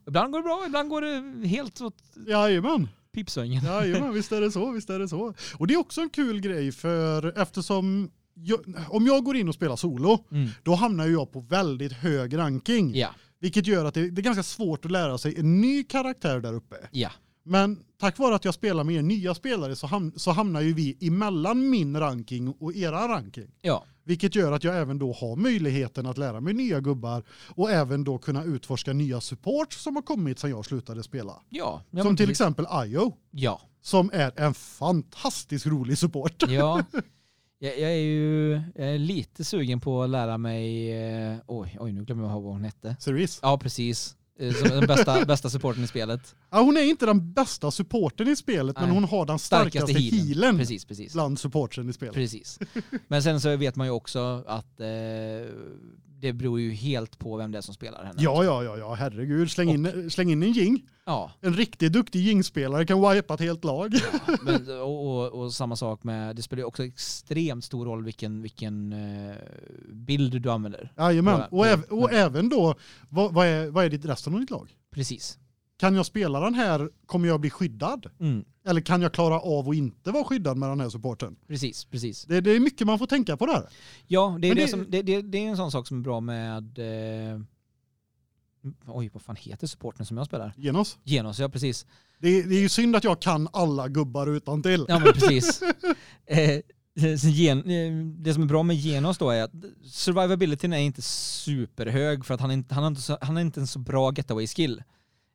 Ibland går det bra, ibland går det helt åt Jajamän. pipsvängen. Jajamän, visst är det så, visst är det så. Och det är också en kul grej för eftersom jag, om jag går in och spelar solo, Mm. då hamnar jag på väldigt hög ranking. Ja, Vilket gör att det, det är ganska svårt att lära sig en ny karaktär där uppe. ja, Men tack vare att jag spelar med er nya spelare så, ham så hamnar ju vi emellan min ranking och era ranking. ja. Vilket gör att jag även då har möjligheten att lära mig nya gubbar och även då kunna utforska nya support som har kommit sedan jag slutade spela. Ja, ja som till precis. exempel Io Ja, som är en fantastiskt rolig support. ja. Jag, jag är ju jag är lite sugen på att lära mig, eh, oj, oj nu glömmer jag vad hon hette. Cerise. Ja, precis. eh, som den bästa, bästa supporten i spelet. Ja, hon är inte den bästa supporten i spelet, men Nej. hon har den starkaste, Starkaste healen Precis, precis. bland supporten i spelet. Precis. Men sen så vet man ju också att eh, det beror ju helt på vem det är som spelar henne. Ja, ja, ja, ja, herregud. Släng, in, släng in en jing. Ja, En riktigt duktig jingspelare kan wipa ett helt lag. ja. Men, och, och, och samma sak med, det spelar ju också extremt stor roll vilken, vilken eh, bild du använder. Jajamän. Ja, Och, äv, och även då, vad, vad, är, vad är ditt resten av ditt lag? Precis. Kan jag spela den här, kommer jag bli skyddad? Mm, Eller kan jag klara av att inte vara skyddad med den här supporten? precis, precis. Det, det är mycket man får tänka på där. Ja, det är, det, det- som, det, är en sån sak som är bra med... Eh, oj, vad fan heter supporten som jag spelar? Genos. Genos, ja precis. Det, är ju synd att jag kan alla gubbar utan till. Ja men precis. eh, gen, eh, det som är bra med Genos då är att survivabilityn är inte superhög för att han, inte, han, har inte så, han har inte en så bra getaway skill.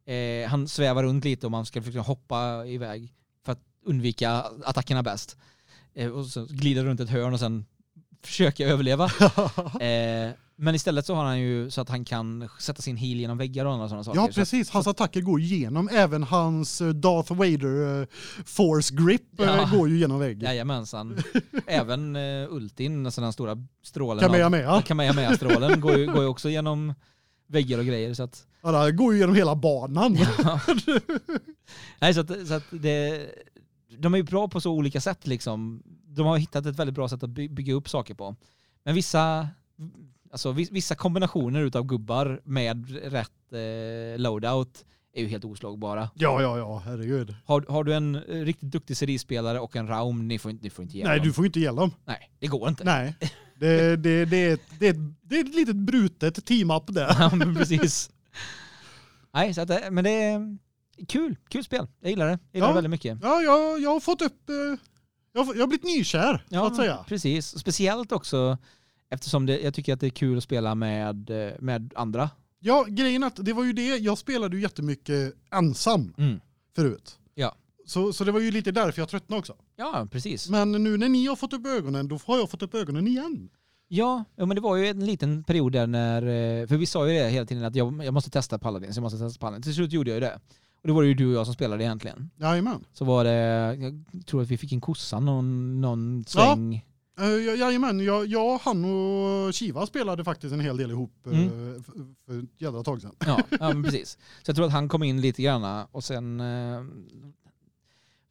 Eh, han svävar runt lite och man ska försöka hoppa iväg för att undvika attackerna bäst. Eh, och så glider runt ett hörn och sen försöka överleva. Eh, men istället så har han ju så att han kan sätta sin heal genom väggar och sådana saker. Ja, precis. Hans attacker går igenom. Även hans eh, Darth Vader eh, force grip eh, Ja. går ju genom väggen. Jajamensan. Även uh, ultin, alltså den stora strålen. Kamehameha. Kamehameha-strålen går, ju, går ju också genom väggar och grejer. Så att, Ja, det här går ju genom hela banan. nej, så att, så att det, de är ju bra på så olika sätt liksom. De har hittat ett väldigt bra sätt att by- bygga upp saker på. Men vissa, alltså, vis- vissa kombinationer utav gubbar med rätt eh, loadout är ju helt oslagbara. Ja, ja, ja, herregud. Har, har du en eh, riktigt duktig serispelare och en Raum, ni får inte, ni får inte ge Nej, dem. du får inte ge dem. Nej, det går inte. Nej. Det, det, det, det, det är ett litet brutet team-up där. Ja, men precis. Nej, så att, det- men det är kul. Kul spel. Jag gillar det. Jag gillar Ja. det väldigt mycket. Ja, jag, jag har fått upp... eh, Jag har, jag har blivit nykär, så att säga. precis. Speciellt också eftersom det, jag tycker att det är kul att spela med, eh, med andra. Ja, grejen att det var ju det, jag spelade ju jättemycket ensam Mm. förut. Ja. Så, så det var ju lite därför jag tröttnade också. Ja, precis. Men nu när ni har fått upp ögonen, då har jag fått upp ögonen igen. Ja, ja, men det var ju en liten period där när, eh, för vi sa ju det hela tiden att jag, jag måste testa Paladins, jag måste testa Paladins. Till slut gjorde jag ju det. Och då var det ju du och jag som spelade egentligen. Jajamän. Så var det, jag tror att vi fick en kossa någon, någon sväng. Uh, jajamän, jag, jag, han och Kiva spelade faktiskt en hel del ihop eh, Mm. för, för ett jävla tag sedan. Ja, ja precis. Så jag tror att han kom in lite grann och sen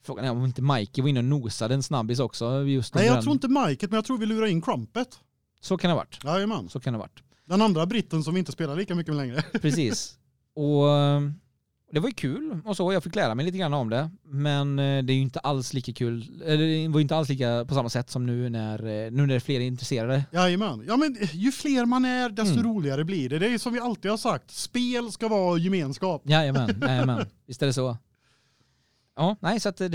frågan är om inte Mikey var inne och nosade en snabbis också. Just Nej, jag den. tror inte Miket, men jag tror vi lurar in Crumpet. Så kan det ha varit. Jajamän. Så kan det ha varit. Den andra britten som vi inte spelar lika mycket med längre. Precis. Och eh, det var ju kul och så. Jag fick lära mig lite grann om det. Men eh, det är ju inte alls lika kul. Eller det var ju inte alls lika på samma sätt som nu när, eh, nu när det är fler intresserade. Jajamän. Ja, men ju fler man är, desto Mm. roligare blir det. Det är som vi alltid har sagt, spel ska vara gemenskap. Jajamän, jajamän. Visst är det så. Ja, nej så att det,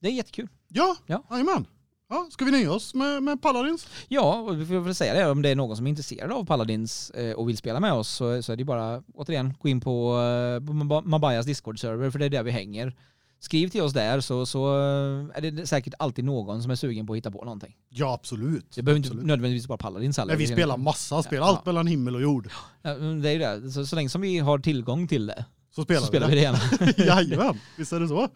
det är jättekul. Ja, Ja. jajamän. Ja, ska vi nöja oss med, med Paladins? Ja, och vi får väl säga det, om det är någon som är intresserad av Paladins eh, och vill spela med oss så, så är det bara, återigen, gå in på, eh, på Mab- Mabayas Discord-server för det är där vi hänger. Skriv till oss där så, så eh, är det säkert alltid någon som är sugen på att hitta på någonting. Ja, absolut. Det behöver inte absolut. nödvändigtvis vara Paladins heller. Nej, vi spelar massa spel, Ja. allt mellan himmel och jord. Ja, men det är ju det. Så, så länge som vi har tillgång till det Så spelar, så spelar vi vi det. det gärna. Jajamän, visst är det så?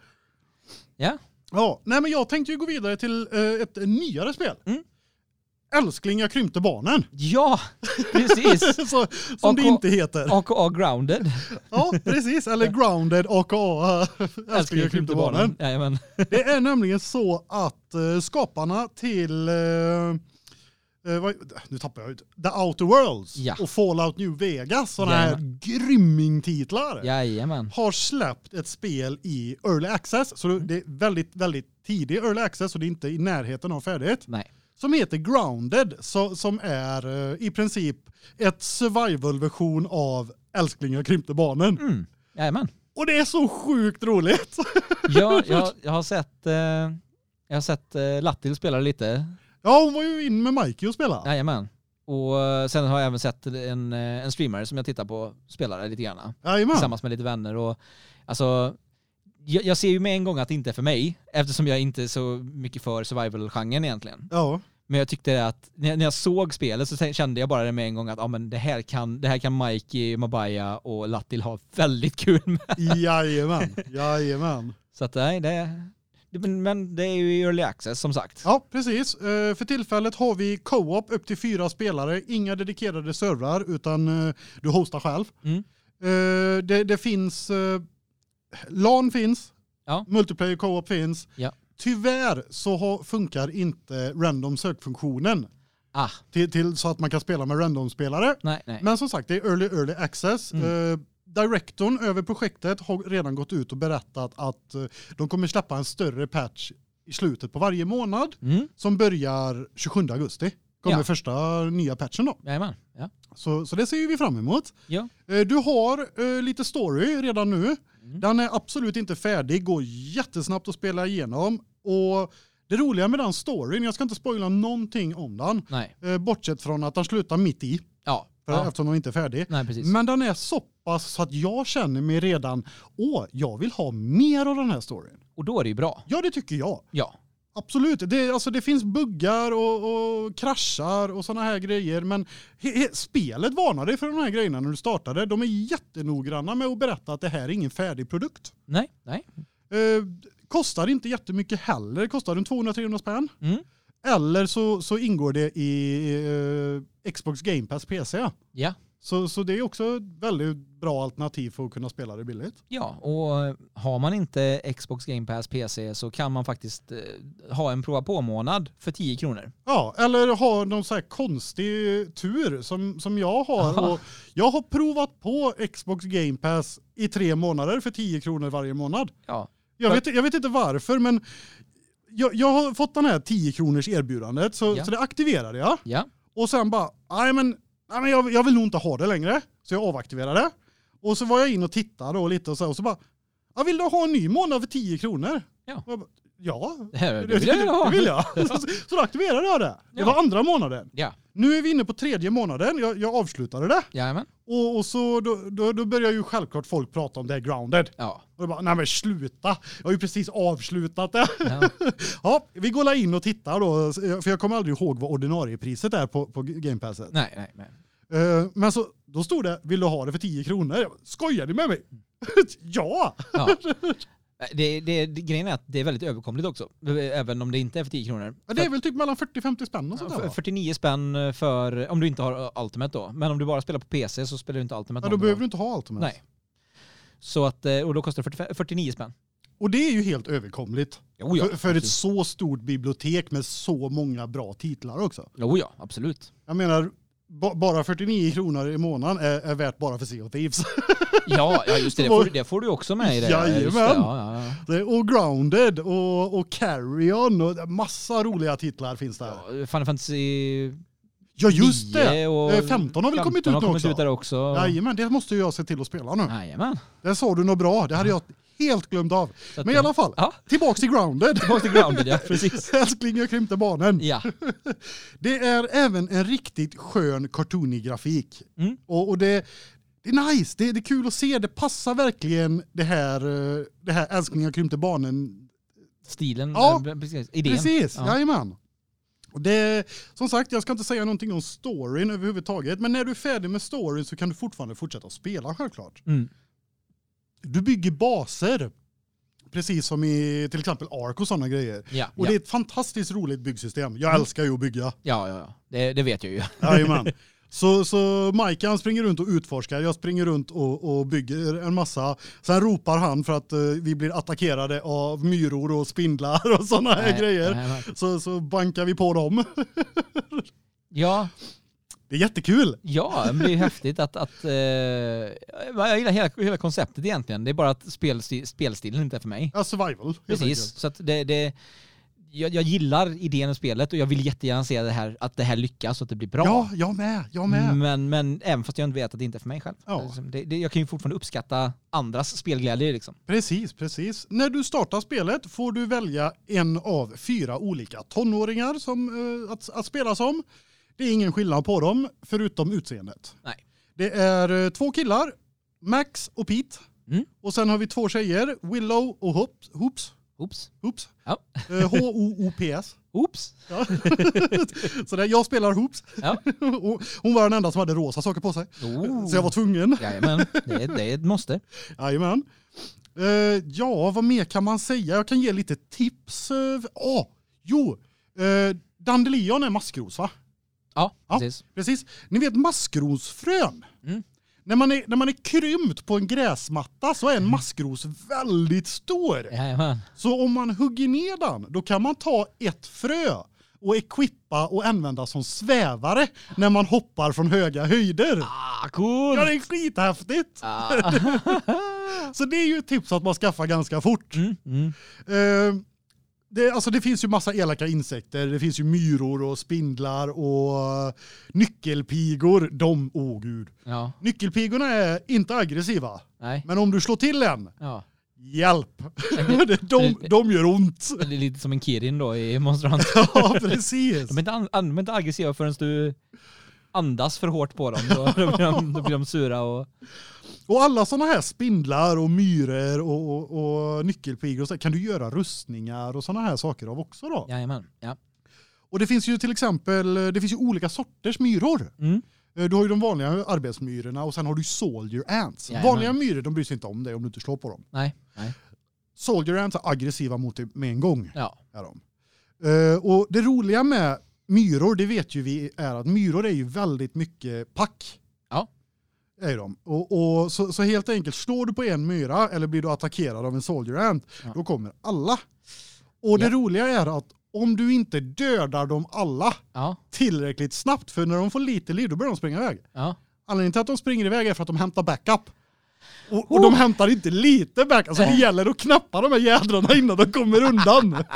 Ja. Ja, nej men jag tänkte ju gå vidare till eh, ett nyare spel. Mm. Älskling, jag krympte barnen. Ja, precis. så, som det inte heter. AKA Grounded. Ja, precis. Eller Grounded, aka Älskling, jag krympte barnen. Jajamän. Det är nämligen så att eh, skaparna till eh, vad, nu tappar jag ut. The Outer Worlds Ja. och Fallout New Vegas, sådana här grymmingtitlar, Jajamän. har släppt ett spel i Early Access. Så det är väldigt, väldigt tidig Early Access och det är inte i närheten av färdigt. Nej. Som heter Grounded, så, som är eh, i princip ett survival-version av Älskling, jag krympte barnen. Mm. Jajamän. Och det är så sjukt roligt! Ja, jag, jag har sett, eh, jag har sett eh, Lattil spela lite. Ja, hon var ju in med Mikey och spela. Jajamän. Och eh, sen har jag även sett en, eh, en streamer som jag tittar på spela lite grann. Jajamän. Tillsammans med lite vänner. Och, alltså, jag, jag ser ju med en gång att det inte är för mig. Eftersom jag inte är så mycket för survival-genren egentligen. Ja. Men jag tyckte att när när jag såg spelet så kände jag bara det med en gång att ja, men det, här kan, det här kan Mikey, Mabaya och Lattil ha väldigt kul med. Jajamän, jajamän. Så att nej, det, det, men- det är ju early access som sagt. Ja, precis. Eh, För tillfället har vi co-op upp till fyra spelare, inga dedikerade servrar utan eh, du hostar själv. Mm. Eh, Det, det finns, LAN finns, Ja. multiplayer co-op finns. Ja. Tyvärr så funkar inte random sökfunktionen Ah, till, till så att man kan spela med random-spelare. Men som sagt, det är early early access. Mm. Directorn över projektet har redan gått ut och berättat att eh, de kommer släppa en större patch i slutet på varje månad Mm. som börjar 27 augusti. Kommer Ja. första nya patchen då. Jajamän. Ja. Så, så det ser vi fram emot. Ja. Eh, Du har eh, lite story redan nu. Mm. Den är absolut inte färdig, går jättesnabbt att spela igenom. Och det roliga med den storyn, jag ska inte spoila någonting om den. Nej. Bortsett från att den slutar mitt i, Ja. För ja. eftersom den inte är färdig. Nej, precis. Men den är så pass så att jag känner mig redan, åh, jag vill ha mer av den här storyn. Och då är det ju bra. Ja, det tycker jag. Ja. Absolut. Det, alltså, det finns buggar och, och kraschar och såna här grejer. Men he, he, spelet varnar dig för de här grejerna när du startade. De är jättenoggranna med att berätta att det här är ingen färdig produkt. Nej, nej. Eh, kostar inte jättemycket heller. Kostar den 200-300 spänn. Mm. Eller så, så ingår det i eh, Xbox Game Pass PC. Ja. Så, så det är också ett väldigt bra alternativ för att kunna spela det billigt. Ja, och har man inte Xbox Game Pass PC så kan man faktiskt eh, ha en prova på-månad för 10 kronor. Ja, eller ha någon så här konstig tur som, som jag har. Jag har provat på Xbox Game Pass i tre månader för 10 kronor varje månad. Ja. Jag vet, jag vet inte varför, men jag, jag har fått den här 10 kronors erbjudandet så, Ja. så det aktiverade jag. Ja. Och sen bara, nej men, nej, men jag, jag vill nog inte ha det längre. Så jag avaktiverade. Och så var jag in och tittade och lite och så, och så bara, ja, vill du ha en ny månad för 10 kronor? Ja. Jag bara, ja, Det det vill jag det vill jag. Så, så då aktiverade jag det. Det Ja. var andra månaden. Ja. Nu är vi inne på tredje månaden. Jag, jag avslutade det. Jajamän. Och, och så då, då, då börjar ju självklart folk prata om det här grounded. Ja. Och jag bara, nej men sluta. Jag har ju precis avslutat det. Ja. Ja, vi går la in och tittar då. För jag kommer aldrig ihåg vad ordinariepriset är på, på Game Passet. nej, nej, nej. Eh, men så, då stod det, vill du ha det för 10 kronor? Jag bara, Skojar ni med mig? ja! Ja. Det, det, det, grejen är att det är väldigt överkomligt också. Även om det inte är för 10 kronor. Ja, Det är väl typ mellan 40-50 spänn och sånt där, För- va? 49 spänn för, om du inte har Ultimate då. Men om du bara spelar på PC så spelar du inte Ultimate. Ja, då behöver du inte ha med. Nej. Så att, eh, och då kostar det 45, 49 spänn. Och det är ju helt överkomligt. Jo ja, för, för ett så stort bibliotek med så många bra titlar också. Jo ja, absolut. Jag menar, bara 49 kronor i månaden är, är värt bara för Thieves. Ja, ja just det. Det får, du- det får du också med i det. Jajamän. Just det, Ja, ja, ja. Det och Grounded och, och Carry On och massa roliga titlar finns där. Ja, Ja, Final Fantasy just 9 det! och Eh, 15 har väl kommit 15 ut har nu kommit också? ut där också. Jajamän, det måste ju jag se till att spela nu. Jajamän. Där sa du något bra, det hade jag helt glömt av. Men i alla fall, Ja, tillbaks till Grounded. tillbaka till grounded ja, precis. Älskling, jag krympte barnen. Ja, Det är även en riktigt skön cartoonig grafik. Mm. Och, och det, det är nice, det, det är kul att se, det passar verkligen det här, eh, det här älskling, jag krympte barnen. stilen, Ja, eh, precis. idén. Precis, Ja. jajamän. Och det, som sagt, jag ska inte säga någonting om storyn överhuvudtaget, men när du är färdig med storyn så kan du fortfarande fortsätta att spela självklart. Mm. Du bygger baser, precis som i till exempel Ark och sådana grejer. Ja, Och ja. det är ett fantastiskt roligt byggsystem. Jag älskar ju att bygga. ja, ja, ja. Det, det vet jag ju. Jajamän. Så, så Mike han springer runt och utforskar, jag springer runt och, och bygger en massa. Sen ropar han för att eh, vi blir attackerade av myror och spindlar och sådana här Nej, grejer. nej, nej. Så, så bankar vi på dem. Ja, Det är jättekul. ja, men det är häftigt att, att eh, jag gillar hela, hela konceptet egentligen. Det är bara att spelstil, spelstilen inte är för mig. Ja, survival. Precis, så att det, det jag, jag gillar idén med spelet och jag vill jättegärna se det här, att det här lyckas och att det blir bra. Ja, jag med. Jag med. Men, men även fast jag inte vet att det inte är för mig själv. Ja. Liksom, Det, det, jag kan ju fortfarande uppskatta andras spelglädje liksom. Precis, precis. När du startar spelet får du välja en av fyra olika tonåringar som, eh, att, att spela som. Det är ingen skillnad på dem, förutom utseendet. Nej. Det är eh, två killar, Max och Pete. Mm. Och sen har vi två tjejer, Willow och Hoops. Hoops. Oops. Hoops. Ja. Eh, H-O-O-P-S. Oops. Ja. så det, jag spelar Hoops. Ja. Hon var den enda som hade rosa saker på sig. Oh. Så jag var tvungen. Jajamän, det är, det är ett måste. Jajamän. Eh, ja, vad mer kan man säga? Jag kan ge lite tips. Ja, oh, jo. Uh, Dandelion är maskros va? Ja, Ja. precis. Precis. Ni vet maskrosfrön. Mm. När, man är, när man är krympt på en gräsmatta så är en maskros väldigt stor. Jajamän. Så om man hugger ner den, då kan man ta ett frö och equippa och använda som svävare när man hoppar från höga höjder. Ah, cool! Ja, det är skithäftigt. Ah. Så det är ju ett tips att man skaffar ganska fort. Mm, mm. Eh, det, alltså det finns ju massa elaka insekter, det finns ju myror och spindlar och nyckelpigor. De, åh oh gud. Ja, Nyckelpigorna är inte aggressiva, nej. men om du slår till en, Ja. hjälp. de, de gör ont. Det är lite som en Kirin då i Monster Hunter. Ja, precis. De är inte, an, inte aggressiva förrän du andas för hårt på dem. Då, då, blir, de, då blir de sura och... Och alla såna här spindlar och myror och, och, och nyckelpigor och så kan du göra rustningar och såna här saker av också då. Jajamän. Ja. Och det finns ju till exempel, det finns ju olika sorters myror. Mm. Eh, Du har ju de vanliga arbetsmyrorna och sen har du soldier ants. Jajamän. Vanliga myror de bryr sig inte om dig om du inte slår på dem. Nej. Nej. Soldier ants är aggressiva mot dig med en gång. Ja. Är de. Eh, Och det roliga med myror, det vet ju vi, är att myror är ju väldigt mycket pack. Är de. Och, och så, så helt enkelt, slår du på en myra eller blir du attackerad av en soldier ant, Ja. då kommer alla. Och det Ja. roliga är att om du inte dödar dem alla Ja. tillräckligt snabbt, för när de får lite liv då börjar de springa iväg. Ja. Anledningen till att de springer iväg är för att de hämtar backup. Och, och Oh. de hämtar inte lite backup, alltså det gäller att knappa de här jädrarna innan de kommer undan.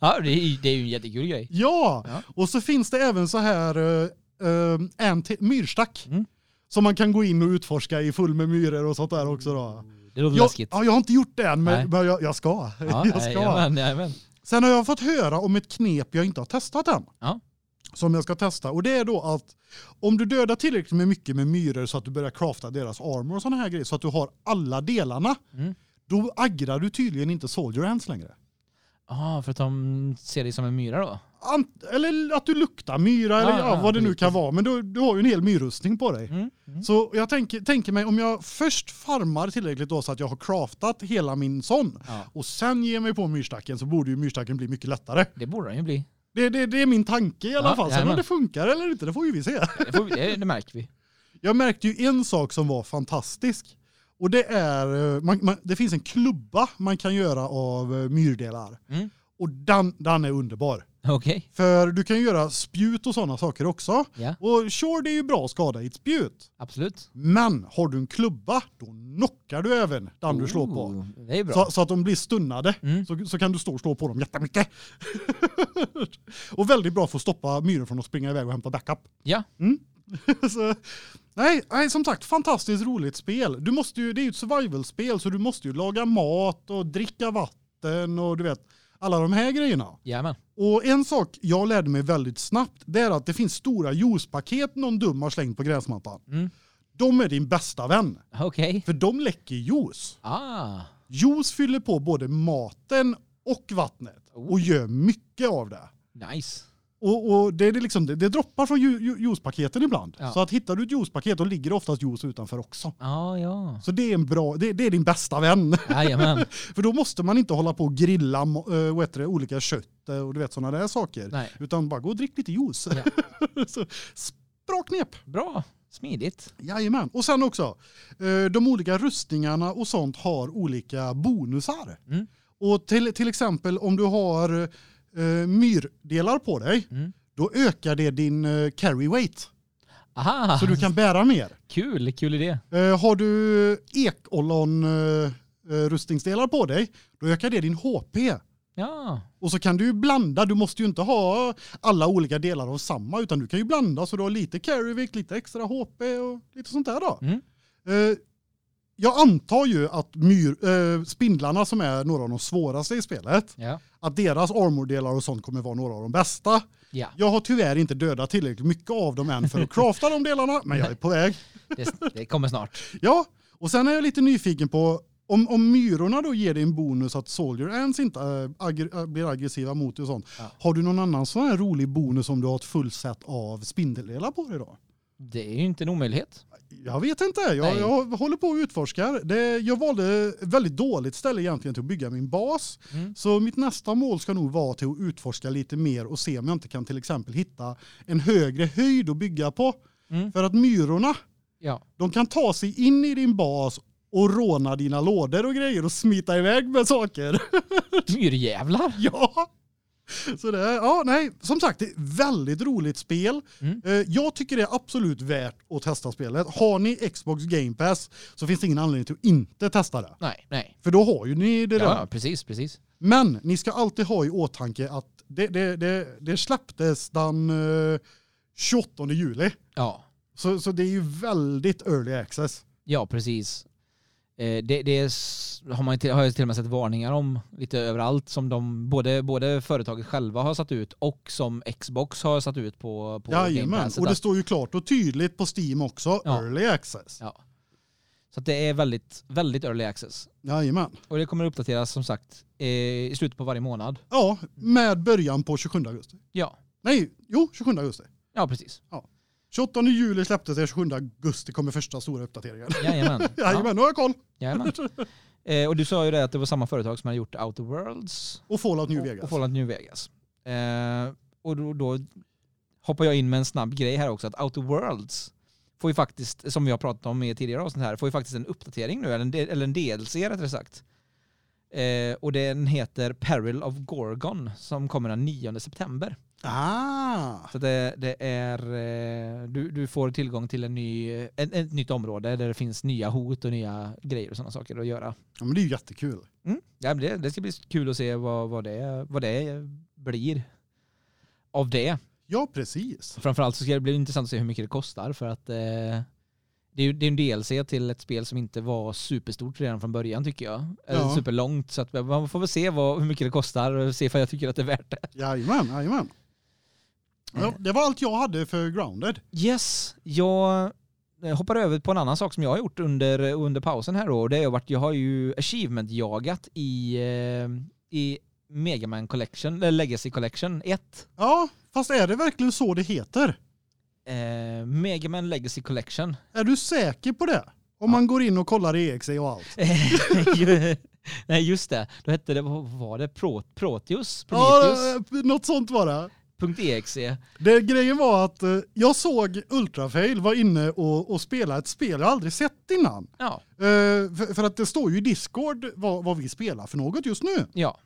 Ja, det är, det är ju en jättekul grej. Ja, och så finns det även så här uh, en till- myrstack Mm. Som man kan gå in och utforska i full med myror och sånt där också då. Det låter Jag, läskigt. ja, jag har inte gjort det än, men, men jag, jag ska. Ja, jag ska. jajamän, jajamän. Sen har jag fått höra om ett knep jag inte har testat än. Ja. Som jag ska testa. Och det är då att om du dödar tillräckligt med mycket med myror så att du börjar crafta deras armor och såna här grejer så att du har alla delarna. Mm. Då aggrar du tydligen inte soldier ants längre. Ja, för att de ser dig som en myra då? Ant, eller att du luktar myra eller Ja, vad det nu kan vara. Men du, du har ju en hel myrrustning på dig. Mm. Mm. Så jag tänker, tänker mig om jag först farmar tillräckligt då så att jag har craftat hela min sån Ja, och sen ger mig på myrstacken så borde ju myrstacken bli mycket lättare. det borde den ju bli. Det, det, det är min tanke i alla Ja, fall. Sen om det funkar eller inte, det får ju vi se. Det, får, det märker vi. Jag märkte ju en sak som var fantastisk. Och det är, eh, man, man, det finns en klubba man kan göra av eh, myrdelar. Mm. Och den, den är underbar. Okej. För du kan göra spjut och sådana saker också. Ja, Och sure, det är ju bra att skada i ett spjut. absolut. Men har du en klubba, då knockar du även den du slår på. Det är bra. Så, så att de blir stunnade. Mm. Så, så kan du stå och slå på dem jättemycket. och väldigt bra för att stoppa myror från att springa iväg och hämta backup. Ja. så, nej, nej, som sagt, fantastiskt roligt spel. Du måste ju, det är ju ett survival-spel så du måste ju laga mat och dricka vatten och du vet, alla de här grejerna. Jajamän. Och en sak jag lärde mig väldigt snabbt, det är att det finns stora juicepaket någon dum har slängt på gräsmattan. Mm. De är din bästa vän, Okej. för de läcker juice. Ah. Juice fyller på både maten och vattnet och gör mycket av det. Nice. Och, och det, är liksom, det, det droppar från ju, ju, juicepaketen ibland. Ja. Så att hittar du ett juicepaket då ligger det oftast juice utanför också. Ah, ja. Så det är en bra, det, det är din bästa vän. Jajamän. För då måste man inte hålla på och grilla uh, vad heter det, olika kött eh, och du vet sådana där saker. Nej. Utan bara gå och drick lite juice. Så, s- bra knep. Bra. Smidigt. Jajamän. Och sen också, eh, de olika rustningarna och sånt har olika bonusar. Mm. Och till, till exempel om du har eh, myrdelar på dig, Mm. då ökar det din eh, carry weight. Aha. Så du kan bära mer. Kul. Kul idé. Eh, har du ekollon eh, eh, rustningsdelar på dig, då ökar det din HP. Ja. Och så kan du ju blanda, du måste ju inte ha alla olika delar av samma utan du kan ju blanda så du har lite carryvikt, lite extra HP och lite sånt där då. Mm. Eh, jag antar ju att myr, eh, spindlarna som är några av de svåraste i spelet, Ja. att deras armordelar och sånt kommer vara några av de bästa. Ja. Jag har tyvärr inte dödat tillräckligt mycket av dem än för att crafta de delarna, men jag är på väg. Det, det kommer snart. Ja, och sen är jag lite nyfiken på om, om myrorna då ger dig en bonus att Soldier Ants inte äh, aggr äh, blir aggressiva mot dig och sånt. Ja. Har du någon annan sån här rolig bonus om du har ett fullsätt av spindeldelar på dig då? Det är ju inte en omöjlighet. Jag vet inte, jag, jag håller på och utforskar. Det, jag valde ett väldigt dåligt ställe egentligen till att bygga min bas. Mm. Så mitt nästa mål ska nog vara till att utforska lite mer och se om jag inte kan till exempel hitta en högre höjd att bygga på. Mm. För att myrorna, Ja. de kan ta sig in i din bas och råna dina lådor och grejer och smita iväg med saker. Myrjävlar. ja. Så det, ja, nej, som sagt, det är väldigt roligt spel. Mm. Eh, Jag tycker det är absolut värt att testa spelet. Har ni Xbox Game Pass så finns det ingen anledning till att inte testa det. Nej, nej. För då har ju ni det redan. Ja, precis, precis. Men ni ska alltid ha i åtanke att det, det, det, det släpptes den eh, 28 juli. Ja. Så, så det är ju väldigt early access. Ja, precis. Eh, det det är, har, man till, har jag till och med sett varningar om lite överallt som de, både, både företaget själva har satt ut och som Xbox har satt ut på, på Jajamän, och det står ju klart och tydligt på Steam också, Ja. early access. Ja. Så det är väldigt, väldigt early access. Jajamän. Och det kommer uppdateras som sagt eh, i slutet på varje månad. Ja, med början på 27 augusti. Ja, Nej, jo, 27 augusti. ja precis. 28 juli släpptes det, 27 augusti kommer första stora uppdateringen. Jajamän. ja, Jajamän, nu har jag koll. jajamän. Eh, och du sa ju det att det var samma företag som hade gjort Outer Worlds Och Fallout New och, Vegas. och Fallout New Vegas. Eh, och då, då hoppar jag in med en snabb grej här också att Outer Worlds får ju faktiskt, som vi har pratat om i tidigare avsnitt här, får ju faktiskt en uppdatering nu, eller en, del- eller en DLC rättare sagt. Eh, och den heter Peril of Gorgon som kommer den 9 september. Ah, Så det, det är, eh, du, du får tillgång till en ny, ett, ett nytt område där det finns nya hot och nya grejer och sådana saker att göra. ja, men det är ju jättekul. Mm. Ja, men det, det ska bli kul att se vad, vad, det, vad det blir av det. Ja, precis. Framförallt så ska det bli intressant att se hur mycket det kostar för att eh, det är ju det är en DLC till ett spel som inte var superstort redan från början tycker jag. Eller Ja. superlångt så att man får väl se vad, hur mycket det kostar och se om jag tycker att det är värt det. Jajamän, jajamän. Ja, det var allt jag hade för Grounded. Yes, jag eh, hoppar över på en annan sak som jag har gjort under, under pausen här då. Det är varit, jag har ju achievement-jagat i, eh, i Mega Man Collection, eller Legacy Collection 1. Ja, fast är det verkligen så det heter? Eh, Mega Man Legacy Collection. Är du säker på det? Om man går in och kollar EXE och allt. Nej just det, då hette det, vad var det? Pro, Proteus? Prometheus? Ja, något sånt var det. .exe. Det grejen var att eh, jag såg Ultrafail var inne och, och spela ett spel jag aldrig sett innan. Ja, Eh, för, för att det står ju i Discord vad, vad vi spelar för något just nu. ja.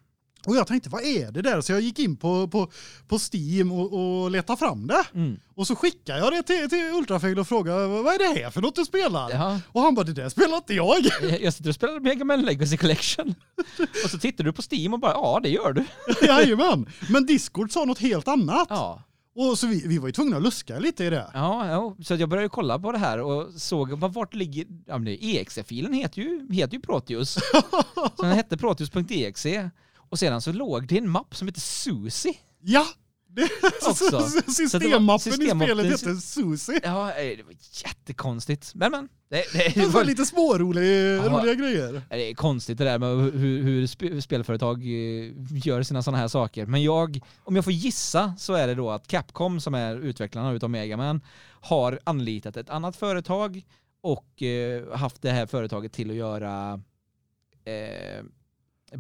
Och jag tänkte, vad är det där? Så jag gick in på, på, på Steam och, och letade fram det. Mm. Och så skickade jag det till, till Ultrafail och frågade, vad är det här för något du spelar? ja. Och han bara, det där spelar inte jag. Jag jag sitter och spelar Mega Man Legacy Collection. Och så tittar du på Steam och bara, ja det gör du. Jajamän. Men Discord sa något helt annat. Ja. Och så vi, vi var ju tvungna att luska lite i det. Ja, ja, så jag började kolla på det här och såg vad- vart ligger, ja men exe-filen heter ju, heter ju Proteus. så den hette proteus.exe och sedan så låg det en mapp som heter Susi. Ja, Också. systemmappen systemmappen- i spelet heter Susie. Ja, eh, det var jättekonstigt. Men men, det, det, Det var lite småroliga roliga grejer. det är konstigt det där med hur, hur sp- spelföretag eh, gör sina sådana här saker. Men jag, om jag får gissa så är det då att Capcom som är utvecklarna utav Mega Man har anlitat ett annat företag och eh, haft det här företaget till att göra eh,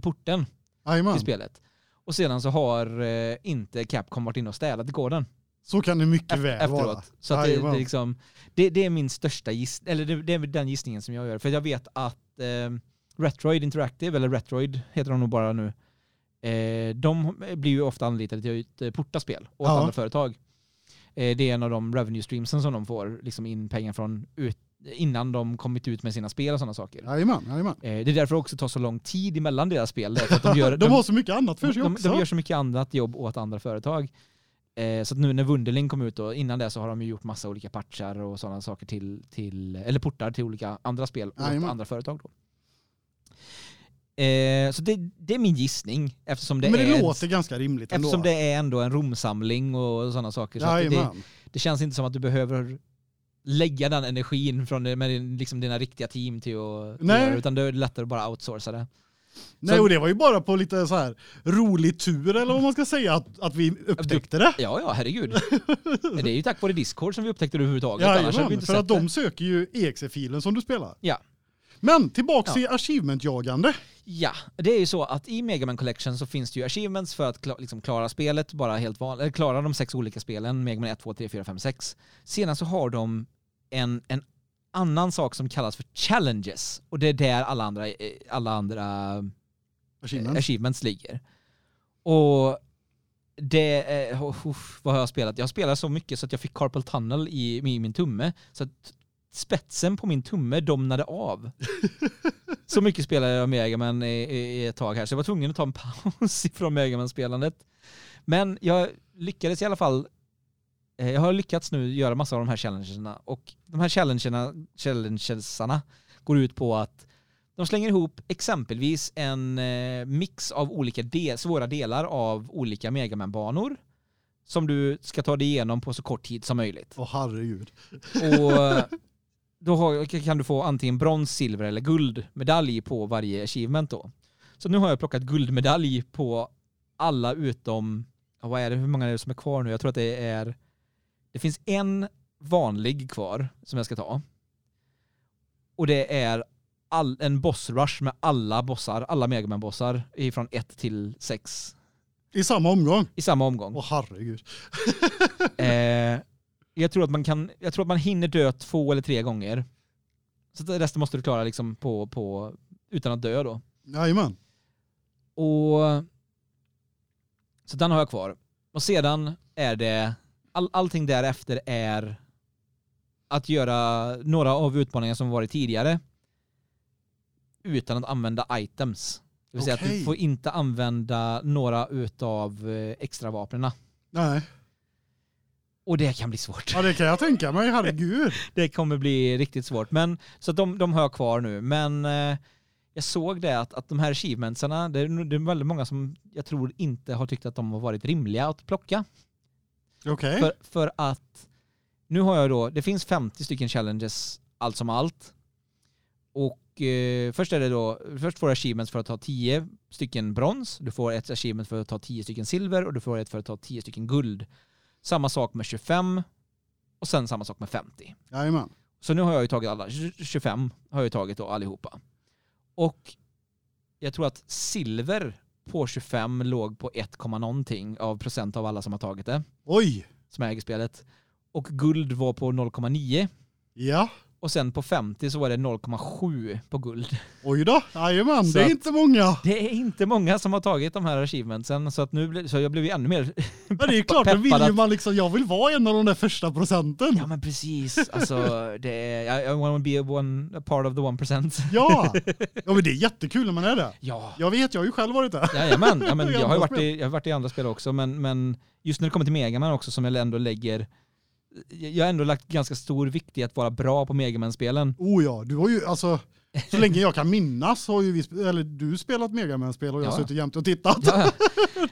porten Jajamän, till spelet. Och sedan så har eh, inte Capcom varit inne och städat i koden så kan det mycket väl vara. efteråt. Så att det, det, är liksom, det, det är min största giss, eller det, det är den gissningen som jag gör. För jag vet att eh, Retroid Interactive, eller Retroid heter de nog bara nu, eh, de blir ju ofta anlitade till att porta spel åt Ja. andra företag. Eh, det är en av de revenue streamsen som de får liksom in pengar från ut, innan de kommit ut med sina spel och sådana saker. Jajamän, jajamän. Eh, det är därför det också tar så lång tid emellan deras spel. att de, gör, De har så mycket annat för sig de, också. de gör så mycket annat jobb åt andra företag. Eh, så att nu när Wunderling kom ut och innan det så har de ju gjort massa olika patchar och sådana saker till, till eller portar till olika andra spel Jajamän. andra företag då. Eh, så det, det är min gissning eftersom det Men det är låter ganska rimligt ändå. eftersom det är ändå en romsamling och sådana saker. Så det, det känns inte som att du behöver lägga den energin från med liksom dina riktiga team till att Nej. göra utan det är lättare att bara outsourca det. Nej, Så- och det var ju bara på lite så här rolig tur eller vad man ska säga att, att vi upptäckte det. Ja, ja, herregud. det är ju tack vare Discord som vi upptäckte det överhuvudtaget. Annars hade vi inte för att det. de söker ju exe-filen som du spelar. Ja. Men tillbaks Ja. till achievement-jagande. Ja, det är ju så att i Mega Man Collection så finns det ju achievements för att kla- liksom klara spelet, bara helt van- eller klara de sex olika spelen, Mega Man 1, 2, 3, 4, 5, 6. Sedan så har de en, en annan sak som kallas för challenges och det är där alla andra, eh, alla andra Achievements. achievements ligger. Och det, är, oh, uff, vad har jag spelat? Jag spelat så mycket så att jag fick carpal tunnel i, i min tumme. Så att spetsen på min tumme domnade av. så mycket spelade jag Mega Man i, i, ett tag här, så jag var tvungen att ta en paus ifrån Mega Man-spelandet. Men jag lyckades i alla fall eh, jag har lyckats nu göra massa av de här challengerna och de här challengerna, challengesarna går ut på att de slänger ihop exempelvis en eh, mix av olika del, svåra delar av olika Megaman-banor som du ska ta dig igenom på så kort tid som möjligt. Åh herregud. Och eh, då har, kan du få antingen brons, silver eller guldmedalj på varje achievement då. Så nu har jag plockat guldmedalj på alla utom, vad är det, hur många är det som är kvar nu? Jag tror att det är, det finns en vanlig kvar som jag ska ta. Och det är all, en boss rush med alla bossar, alla Megaman-bossar från 1 till 6 I samma omgång. i samma omgång. Åh herregud. Eh, jag, tror att man kan, jag tror att man hinner dö två eller tre gånger. Så resten måste du klara liksom på, på, utan att dö då. Jajamän. Och, så den har jag kvar. Och sedan är det, all, allting därefter är att göra några av utmaningarna som varit tidigare utan att använda items. Det vill säga att du får inte använda några utav eh, extra vapnena. Nej. Och det kan bli svårt. Ja det kan jag tänka mig, herregud. Det kommer bli riktigt svårt. Men, så de, de har jag kvar nu. Men eh, jag såg det att, att de här achievementsarna, det det är väldigt många som jag tror inte har tyckt att de har varit rimliga att plocka. Okej. För, för att nu har jag då, det finns 50 stycken challenges allt som allt. Och eh, först är det då, först får du achievements för att ta 10 stycken brons, du får ett achievement för att ta 10 stycken silver och du får ett för att ta 10 stycken guld. Samma sak med 25 och sen samma sak med 50. Jajamän. Så nu har jag ju tagit alla, 25 har jag ju tagit då allihopa. Och jag tror att silver på 25 låg på 1, någonting av procent av alla som har tagit det, Oj. som äger spelet. Och guld var på 0,9. Ja. Och sen på 50 så var det 0,7 på guld. Oj då. Jajamän, det är inte många. Det är inte många som har tagit de här achievementsen så att nu så jag blev ju ännu mer Ja, det är klart, då vill peppad ju man liksom, jag vill vara en av de där första procenten. Ja men precis, alltså det är, I, to be a, one, a part of the one percent. Ja. ja, men det är jättekul när man är det. Ja. Jag vet, jag har ju själv varit där. Jajamän, ja, men jag har ju varit i, jag har varit i andra spel också, men, men just när det kommer till Megaman också som jag ändå lägger, jag har ändå lagt ganska stor vikt i att vara bra på Megaman-spelen. Oh ja, du har ju alltså så länge jag kan minnas har ju vi eller du spelat Mega Man-spel och jag Ja. suttit jämt och tittat. Ja,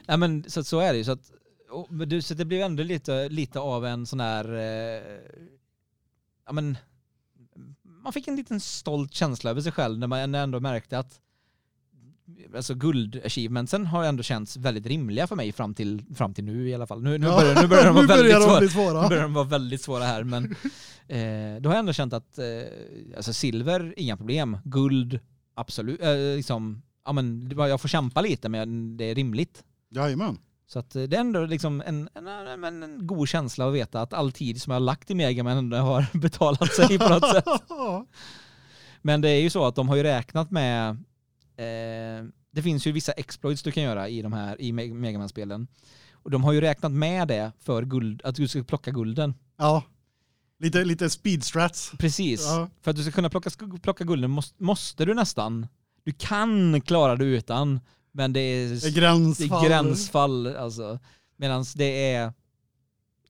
ja men så, så är det ju. Så, att, och, du, så det blev ändå lite, lite av en sån här, eh, ja men, man fick en liten stolt känsla över sig själv när man ändå märkte att alltså guld-achievementsen har ändå känts väldigt rimliga för mig fram till, fram till nu i alla fall. Nu, nu, Ja. börjar, nu börjar de vara väldigt börjar de svåra. bli Nu svåra. börjar de vara väldigt svåra här, men eh, då har jag ändå känt att eh, alltså silver, inga problem. Guld, absolut. Eh, liksom, ja, men jag får kämpa lite, men det är rimligt. Jajamän. Så att eh, det är ändå liksom en, en, en, en god känsla att veta att all tid som jag har lagt i Megaman ändå har betalat sig på något sätt. Men det är ju så att de har ju räknat med eh, det finns ju vissa exploits du kan göra i de här i Me- Megaman-spelen. Och de har ju räknat med det för guld, att du ska plocka gulden. Ja. Lite, lite speed strats. Precis. Ja. För att du ska kunna plocka, plocka gulden måste, måste du nästan. Du kan klara det utan, men det är, Det är det gränsfall. är gränsfall. Alltså. Medan det är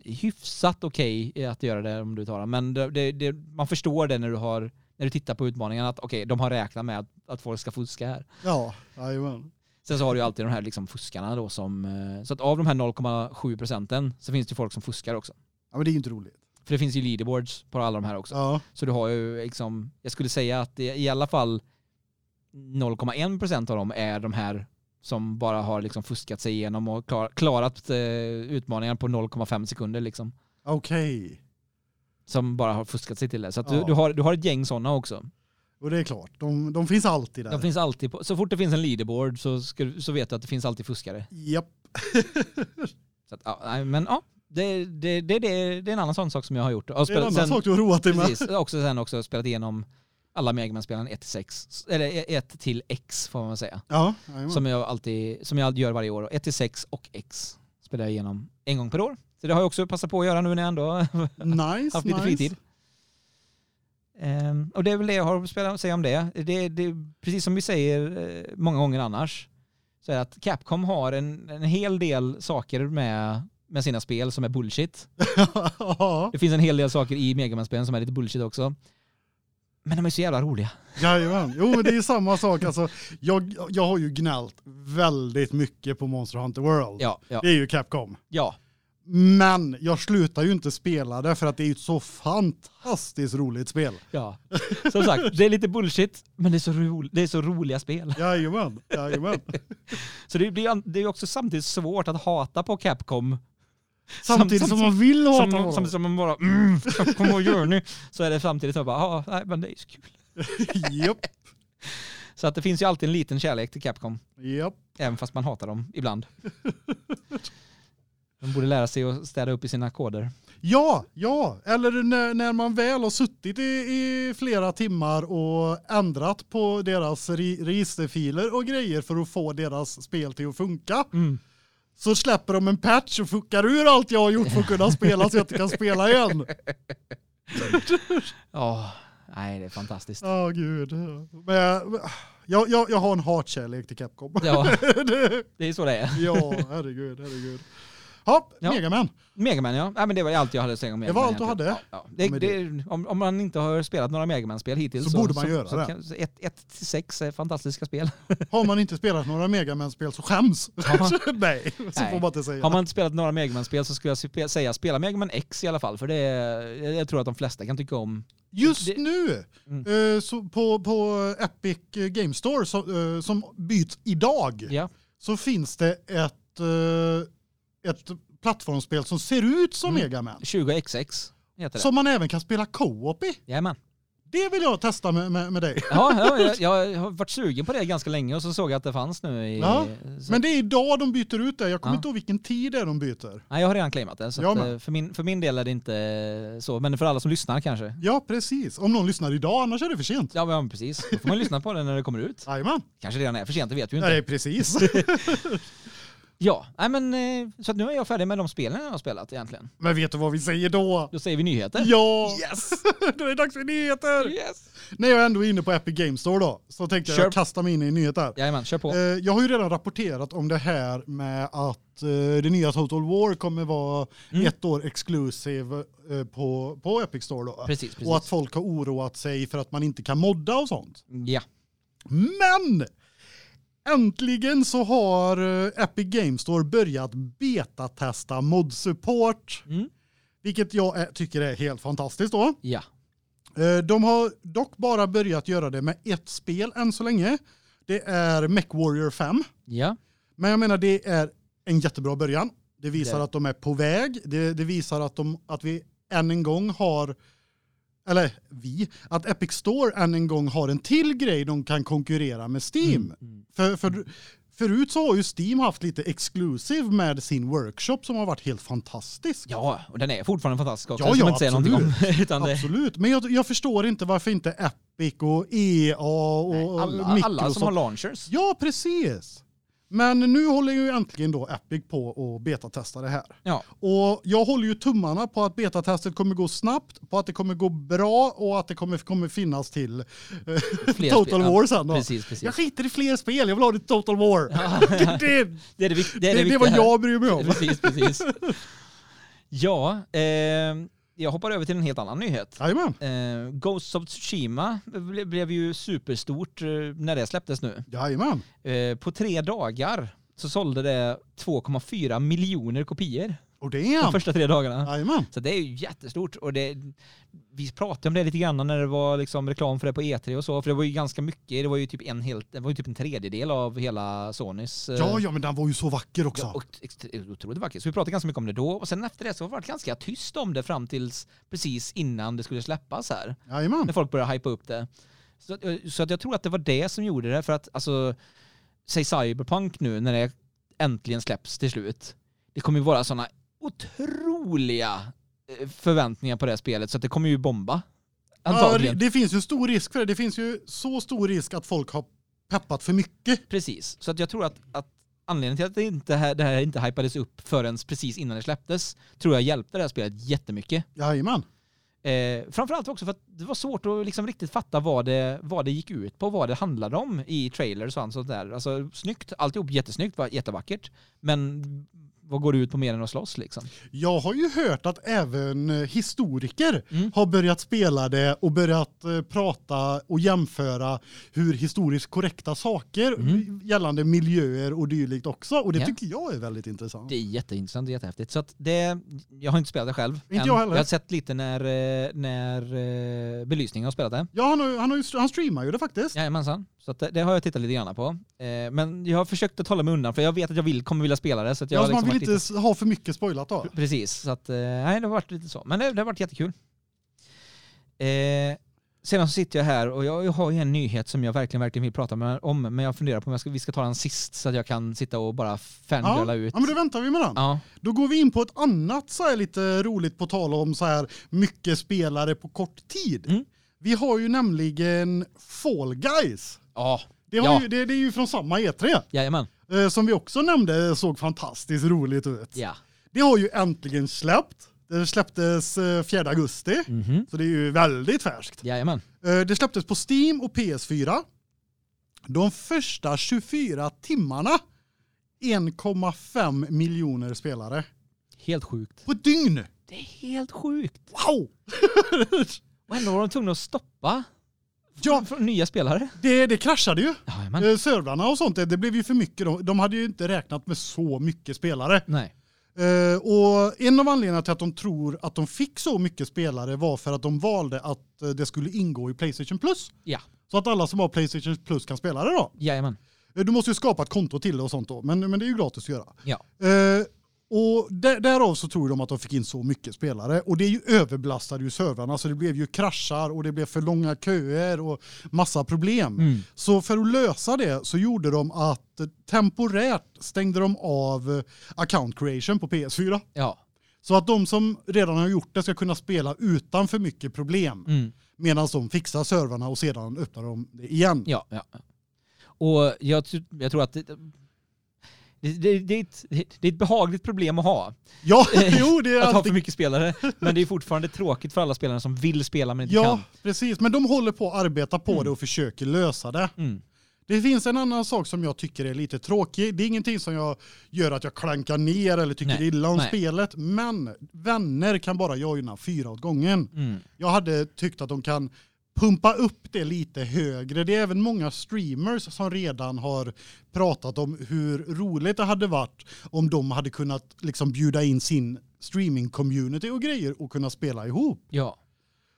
hyfsat okej att göra det om du tar den. Men det, det, det, man förstår det när du, har, när du tittar på utmaningen att okej, de har räknat med att, att folk ska fuska här. Ja, jajamän. Sen så har du ju alltid de här liksom fuskarna då som, eh, så att av de här 0,7 procenten så finns det ju folk som fuskar också. Ja, men det är ju inte roligt. För det finns ju leaderboards på alla de här också. Ja. Så du har ju liksom, jag skulle säga att i alla fall 0,1% av dem är de här som bara har liksom fuskat sig igenom och klar, klarat eh, utmaningar på 0,5 sekunder liksom. Okej. Som bara har fuskat sig till det. Så att Ja. du, du, har, du har ett gäng sådana också. Och det är klart, de, de finns alltid där. De finns alltid på, så fort det finns en leaderboard så, ska, så vet du att det finns alltid fuskare. Japp. Så att, ja, men ja, det, det, det, det, det är en annan sån sak som jag har gjort. Och Det är en spelat- annan sen- sak du har roat dig med. Precis, också sen också spelat igenom alla Megaman-spelen 1 till 6. Eller 1 till X får man säga. Ja, jajamän. Som jag alltid, som jag gör varje år. 1 till 6 och X spelar jag igenom en gång per år. Så det har jag också passat på att göra nu när jag ändå nice, haft lite nice. fritid. Ehm, och det är väl det jag har att säga om det. det, det precis som vi säger eh, många gånger annars, så är att Capcom har en, en hel del saker med, med sina spel som är bullshit. Det finns en hel del saker i Megaman-spelen som är lite bullshit också. Men de är så jävla roliga. jajamän. Jo, men det är samma sak. Alltså, jag, jag har ju gnällt väldigt mycket på Monster Hunter World. Ja, ja, Det är ju Capcom. ja. Men jag slutar ju inte spela det för att det är ett så fantastiskt roligt spel. ja. Som sagt, det är lite bullshit, men det är så, ro, det är så roliga spel. Jajamän, jajamän. Så det blir det är också samtidigt svårt att hata på Capcom. Samtidigt Som- som, som- man vill hata Som, på samtidigt som man bara mm, Capcom vad gör ni? Så är det samtidigt så bara, ja, nej men det är så kul. Japp, Så att det finns ju alltid en liten kärlek till Capcom, japp. även fast man hatar dem ibland. De borde lära sig att städa upp i sina koder. Ja, ja. Eller när, när man väl har suttit i, i flera timmar och ändrat på deras re, registerfiler och grejer för att få deras spel till att funka. Mm. Så släpper de en patch och fuckar ur allt jag har gjort för att kunna spela så jag inte kan spela igen. Ja, nej det är fantastiskt. Ja, gud. Men jag, jag, jag har en hatkärlek till Capcom. Ja, det är så det är. ja, herregud, herregud. Ja, Ja. Megaman. Megaman ja. Nej, men det var allt jag hade att säga om Det Megaman. var allt du hade? Ja, ja. Det, det, om, om man inte har spelat några Megaman-spel hittills Så borde man göra det. så ett, ett till sex är fantastiska spel. Har man inte spelat några Megaman-spel så skäms. Nej, så Nej. får man inte säga. Har man inte spelat några Megaman-spel så skulle jag säga spela Megaman X i alla fall. För det är, jag- tror att de flesta kan tycka om. Just Det- nu, Mm. eh, så på, på Epic Game Store så, eh, som byts idag, Ja, så finns det ett, eh, ett plattformsspel som ser ut som Mm. Megaman. 20XX heter det. Som man även kan spela co-op i. Jajamän. Det vill jag testa med, med, med dig. Ja, ja jag, jag har varit sugen på det ganska länge och så såg jag att det fanns nu i... Ja, så, Men det är idag de byter ut det. Jag kommer Ja. inte ihåg vilken tid det är de byter. nej, jag har redan claimat det. Så med. eh, för, min, för min del är det inte så. Men för alla som lyssnar kanske. Ja, precis. Om någon lyssnar idag, annars är det för sent. Ja, men precis. Då får man lyssna på det när det kommer ut. Jajamän. Kanske redan är för sent, det vet vi ju Ja, inte. är precis. Ja, nej men eh, så att nu är jag färdig med de spelen jag har spelat egentligen. Men vet du vad vi säger då? Då säger vi nyheter. Ja! Yes! Då är det dags för nyheter! Yes! När jag ändå är inne på Epic Games Store då, så tänkte jag Kör. kasta mig in i en nyhet där. Jajamän, kör på. Eh, Jag har ju redan rapporterat om det här med att eh, det nya Total War kommer vara Mm. ett år exclusive eh, på, på Epic Store då. Precis, precis. Och att folk har oroat sig för att man inte kan modda och sånt. Ja. Men! Äntligen så har eh, Epic Games Store börjat betatesta mod-support. Mm. Vilket jag är, tycker är helt fantastiskt då. Ja. Eh, De har dock bara börjat göra det med ett spel än så länge. Det är Mech Warrior 5. Ja. Men jag menar det är en jättebra början. Det visar Det- att de är på väg. Det, det visar att, de, att vi än en gång har eller vi, att Epic Store än en gång har en till grej de kan konkurrera med Steam. Mm, mm. För, för, förut så har ju Steam haft lite exclusive med sin workshop som har varit helt fantastisk. Ja, och den är fortfarande fantastisk också. Ja, ja, inte säger någonting om. Det, Absolut, men jag, jag förstår inte varför inte Epic och EA och alla, Microsoft... alla som har launchers. Ja, precis. Men nu håller ju äntligen då Epic på och betatesta det här. Ja. Och jag håller ju tummarna på att betatestet kommer gå snabbt, på att det kommer gå bra och att det kommer, kommer finnas till eh, Total spel. War sen då. Precis, precis. Jag skiter i fler spel, jag vill ha det Total War. Ja. det, det, Det är det, det, är det, det, det vad här. jag bryr mig om. Precis, precis. Ja, eh, jag hoppar över till en helt annan nyhet. Jajamän. Eh, Ghost of Tsushima ble, blev ju superstort eh, när det släpptes nu. Jajamän. Eh, på tre dagar så sålde det 2,4 miljoner kopior. Och det är de han. första tre dagarna. Jajamän. Så det är ju jättestort och det, vi pratade om det lite grann när det var liksom reklam för det på E3 och så, för det var ju ganska mycket, det var ju typ en helt, det var ju typ en tredjedel av hela Sonys. eh, Ja, ja, men den var ju så vacker också. Ja, och otroligt vackert. Så vi pratade ganska mycket om det då och sen efter det så har det varit ganska tyst om det fram tills precis innan det skulle släppas här. Jajamän. När folk började hypa upp det. Så, eh, så att jag tror att det var det som gjorde det för att alltså, säg Cyberpunk nu när det äntligen släpps till slut. Det kommer ju vara sådana otroliga eh, förväntningar på det här spelet så att det kommer ju bomba. Ja, det, Antagligen. finns ju stor risk för det. Det finns ju så stor risk att folk har peppat för mycket. Precis. Så att jag tror att, att anledningen till att det, inte, här- det här inte hypades upp förrän precis innan det släpptes tror jag hjälpte det här spelet jättemycket. Jajamän. Eh, framförallt också för att det var svårt att liksom riktigt fatta vad det, vad det gick ut på, vad det handlade om i trailers och sånt där. Alltså snyggt, alltihop jättesnyggt, var jättevackert. Men vad går det ut på mer än att slåss liksom? Jag har ju hört att även eh, historiker Mm. har börjat spela det och börjat eh, prata och jämföra hur historiskt korrekta saker Mm. gällande miljöer och dylikt också. Och det Ja. tycker jag är väldigt intressant. Det är jätteintressant och jättehäftigt. Så att det, jag har inte spelat det själv. Inte än. jag heller. Jag har sett lite när, eh, när belysningen har spelat det. Ja, han, har, han, har ju, han streamar ju det faktiskt. Jajamensan. Så det, det har jag tittat lite grann på. Eh, men jag har försökt att hålla mig undan för jag vet att jag vill, kommer vilja spela det. Så jag Ja, så man liksom vill inte ha för mycket spoilat då. Precis, så att, eh, nej det har varit lite så. Men det, det har varit jättekul. Eh, sedan så sitter jag här och jag, jag har ju en nyhet som jag verkligen, verkligen vill prata med, om, men jag funderar på om ska, vi ska ta den sist så att jag kan sitta och bara Ja, fangirla ut. ja, men då väntar vi med den. Ja, Då går vi in på ett annat så här lite roligt på tal om så här mycket spelare på kort tid. Mm. Vi har ju nämligen Fall Guys. Ja. Det, har Ja. ju, det, det är ju från samma E3. jajamän. Eh, som vi också nämnde såg fantastiskt roligt ut. Ja. Det har ju äntligen släppt. Det släpptes eh, 4 augusti. Mhm. Så det är ju väldigt färskt. Jajamän. Eh, Det släpptes på Steam och PS4. De första 24 timmarna 1,5 miljoner spelare. Helt sjukt. På ett dygn! Det är helt sjukt. Wow! Och ändå var de tvungna att stoppa Ja, från nya spelare. det, det kraschade ju. Jajamän. Eh, Servrarna och sånt, det, blev ju för mycket. De, de hade ju inte räknat med så mycket spelare. Nej. Eh, och en av anledningarna till att de tror att de fick så mycket spelare var för att de valde att eh, det skulle ingå i Playstation Plus. Ja. Så att alla som har Playstation Plus kan spela det då. Jajamän. Du måste ju skapa ett konto till det och sånt då, men, men det är ju gratis att göra. Ja. Eh, och där, därav så tror de att de fick in så mycket spelare. Och det är ju överbelastade ju servrarna så det blev ju kraschar och det blev för långa köer och massa problem. Mm. Så för att lösa det så gjorde de att temporärt stängde de av account creation på PS4. Ja. Så att de som redan har gjort det ska kunna spela utan för mycket problem. Mm. Medan de fixar servrarna och sedan öppnar de igen. Ja, ja. Och jag, jag tror att det, det, det, det, är ett, det är ett behagligt problem att ha. Ja, jo det är Att ha för alltid... mycket spelare. Men det är fortfarande tråkigt för alla spelare som vill spela men inte Ja, kan. precis. Men de håller på att arbeta på Mm. det och försöker lösa det. Mm. Det finns en annan sak som jag tycker är lite tråkig. Det är ingenting som jag gör att jag klankar ner eller tycker Nej, illa om nej. spelet. Men vänner kan bara joina fyra åt gången. Mm. Jag hade tyckt att de kan pumpa upp det lite högre. Det är även många streamers som redan har pratat om hur roligt det hade varit om de hade kunnat liksom bjuda in sin streaming-community och grejer och kunna spela ihop. Ja.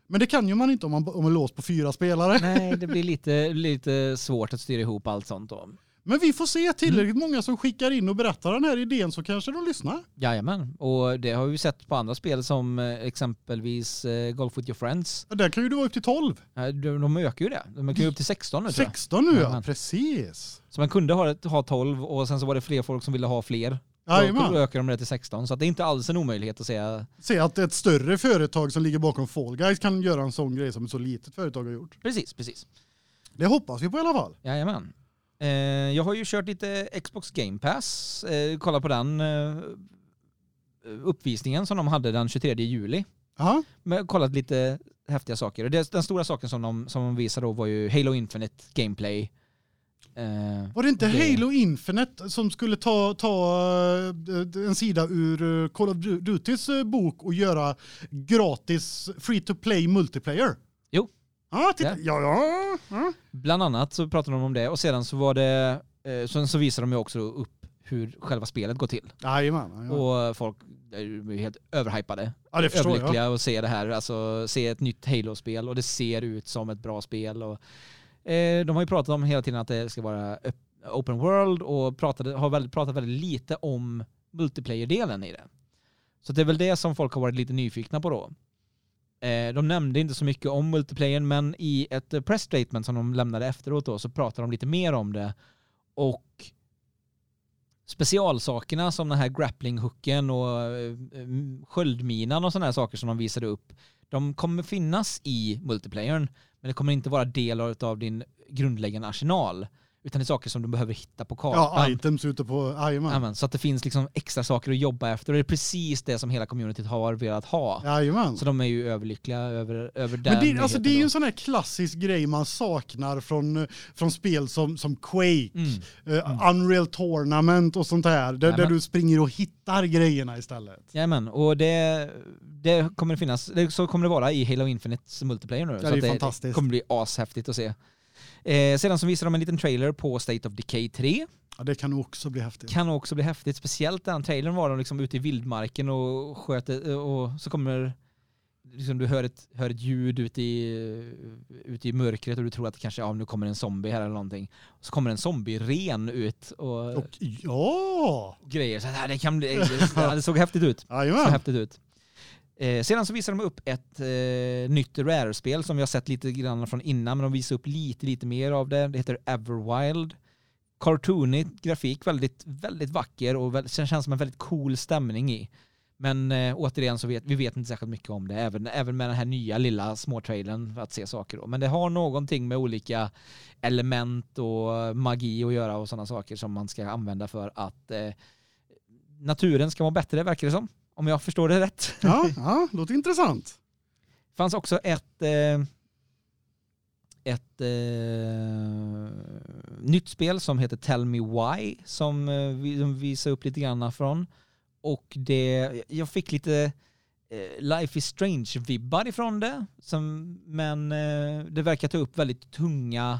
Men det kan ju man inte om man, om man är låst på fyra spelare. Nej, det blir lite, lite svårt att styra ihop allt sånt då. Men vi får se tillräckligt Mm. många som skickar in och berättar den här idén så kanske de lyssnar. Jajamän. Och det har vi sett på andra spel som eh, exempelvis eh, Golf with your friends. Ja, Där kan ju du vara upp till 12. Eh, De, de ökar ju det. De kan ju upp till 16 nu tror jag. 16 nu ja, precis. Så man kunde ha, ha 12 och sen så var det fler folk som ville ha fler. Då Jajamän. ökar de det till 16. Så att det är inte alls en omöjlighet att säga Se att ett större företag som ligger bakom Fall Guys kan göra en sån grej som ett så litet företag har gjort. precis, precis. Det hoppas vi på i alla fall. Jajamän. Eh, jag har ju kört lite Xbox Game Pass. Eh, kolla på den eh, uppvisningen som de hade den 23 juli. Aha. Men kollat lite häftiga saker. Det, den stora saken som de, som de visade då var ju Halo Infinite Gameplay. Var det inte det- Halo Infinite som skulle ta, ta en sida ur Call of Dutys bok och göra gratis free to play multiplayer? Jo. Ja, titta. Ja. Ja, ja. Bland annat så pratade de om det och sedan så var det, eh, sen så visade de ju också upp hur själva spelet går till. Jajamän. jajamän. Och folk är helt överhypade. Ja, det förstår jag. Överlyckliga att se det här, alltså se ett nytt Halo-spel och det ser ut som ett bra spel. Och, eh, de har ju pratat om hela tiden att det ska vara open world och pratade, har väldigt, pratat väldigt lite om multiplayer-delen i det. Så det är väl det som folk har varit lite nyfikna på då. Eh, de nämnde inte så mycket om multiplayern, men i ett eh, press statement som de lämnade efteråt då så pratade de lite mer om det. Och specialsakerna som den här grappling-hooken och eh, sköldminan och sådana här saker som de visade upp, de kommer finnas i multiplayern, men det kommer inte vara del av din grundläggande arsenal, utan det är saker som du behöver hitta på kartan. Ja, items ute på... Jajamän. Amen, så att det finns liksom extra saker att jobba efter och det är precis det som hela communityt har velat ha. Jajamän. Så de är ju överlyckliga över, över den Men det, alltså, det är ju en sån här klassisk grej man saknar från, från spel som, som Quake. Mm. eh, Unreal Tournament och sånt här. Där, där du springer och hittar grejerna istället. Jajamän, och det, det kommer det finnas, det, så kommer det vara i Halo Infinites multiplayer nu. det så är att det fantastiskt. kommer bli ashäftigt att se. Eh, sedan så visar de en liten trailer på State of Decay 3. Ja, det kan också bli häftigt. Kan också bli häftigt, speciellt den trailern var de liksom ute i vildmarken och sköt ett- och så kommer liksom du hör ett, hör ett ljud ute i, ute i mörkret och du tror att det kanske, ja nu kommer en zombie här eller någonting. Så kommer en zombie-ren ut och, Och, ja! grejer. Så här, det kan bli, det, såg häftigt ut. Så Jajamän. häftigt ut. Eh, sedan så visar de upp ett eh, nytt Rare-spel som vi har sett lite grann från innan, men de visar upp lite, lite mer av det. Det heter Everwild. Cartoonig grafik, väldigt, väldigt vacker och väldigt, känns som en väldigt cool stämning i. Men eh, återigen så vet vi vet inte särskilt mycket om det, även, även med den här nya lilla småtrailern för att se saker. Då. Men det har någonting med olika element och magi att göra och sådana saker som man ska använda för att eh, naturen ska vara bättre, verkar det som. Om jag förstår det rätt. Ja, ja, låter intressant. Det fanns också ett, eh, ett eh, nytt spel som heter Tell Me Why som eh, vi de visade upp lite grann från. Och det, jag fick lite eh, Life is Strange-vibbar ifrån det. Som, men eh, det verkar ta upp väldigt tunga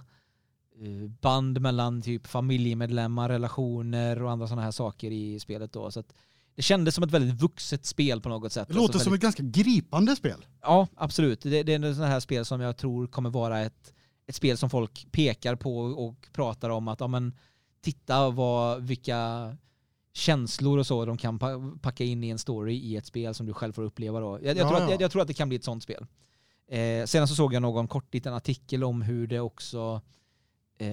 eh, band mellan typ familjemedlemmar, relationer och andra sådana här saker i spelet då. Så att det kändes som ett väldigt vuxet spel på något sätt. Det låter Alltså som väldigt- ett ganska gripande spel. Ja, absolut. Det, det är en sån här spel som jag tror kommer vara ett, ett spel som folk pekar på och pratar om att ja, men, titta vad, vilka känslor och så de kan pa- packa in i en story i ett spel som du själv får uppleva. Då. Jag, jag, Ja, tror, att, ja. jag, jag tror att det kan bli ett sånt spel. Eh, sedan så såg jag någon kort liten artikel om hur det också eh,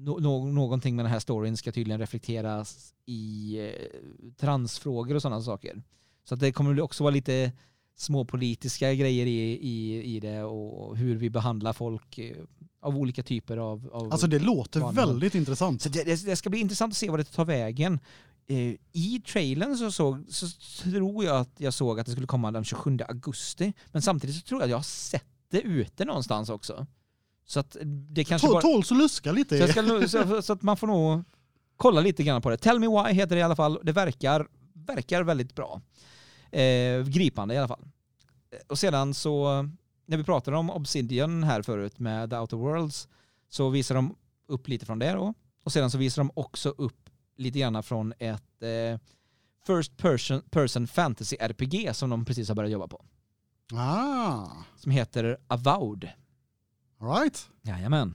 no, no, någonting med den här storyn ska tydligen reflekteras i eh, transfrågor och sådana saker. Så att det kommer också vara lite små politiska grejer i, i, i det och hur vi behandlar folk eh, av olika typer av... av Alltså det låter Vanliga. väldigt intressant. så det, det, det ska bli intressant att se vad det tar vägen. Eh, I trailern så, såg, så tror jag att jag såg att det skulle komma den 27 augusti. Men samtidigt så tror jag att jag har sett det ute någonstans också. Så att det kanske Tå- bara... Tåls att luska lite. Så, ska, så, så att man får nog kolla lite grann på det. Tell Me Why heter det i alla fall. Det verkar, verkar väldigt bra. Eh, gripande i alla fall. Och sedan så, när vi pratade om Obsidian här förut med The Outer Worlds, så visar de upp lite från det då. Och sedan så visar de också upp lite grann från ett eh, First person, person Fantasy RPG som de precis har börjat jobba på. Ah, Som heter Avowed. All right. Jajamän.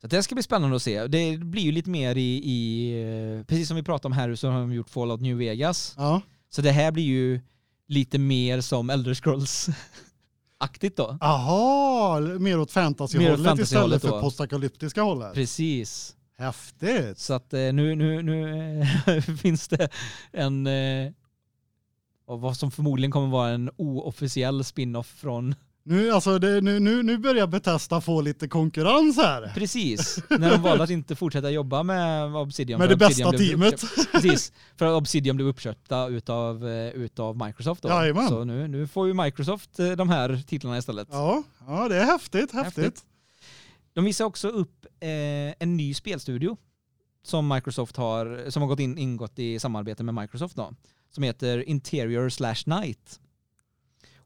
Så det ska bli spännande att se. Det blir ju lite mer i, i precis som vi pratade om här så har de gjort Fallout New Vegas. Ja. Så det här blir ju lite mer som Elder Scrolls-aktigt då. Aha, mer åt fantasyhållet fantasyhållet istället för då. postapokalyptiska hållet. Precis. Häftigt. Så att eh, nu, nu, nu eh, finns det en eh, och vad som förmodligen kommer vara en oofficiell spin-off från Nu, alltså det, nu, nu, nu börjar Bethesda få lite konkurrens här. Precis, när de valde att inte fortsätta jobba med Obsidian. Med det bästa teamet. Precis, för att Obsidian blev uppköpta utav, eh, utav Microsoft då. Jajamän. Så nu, nu får ju Microsoft eh, de här titlarna istället. Ja, ja, det är häftigt, häftigt. Häftigt. De visar också upp eh, en ny spelstudio som Microsoft har, som har gått in, ingått i samarbete med Microsoft då, som heter Interior slash Night.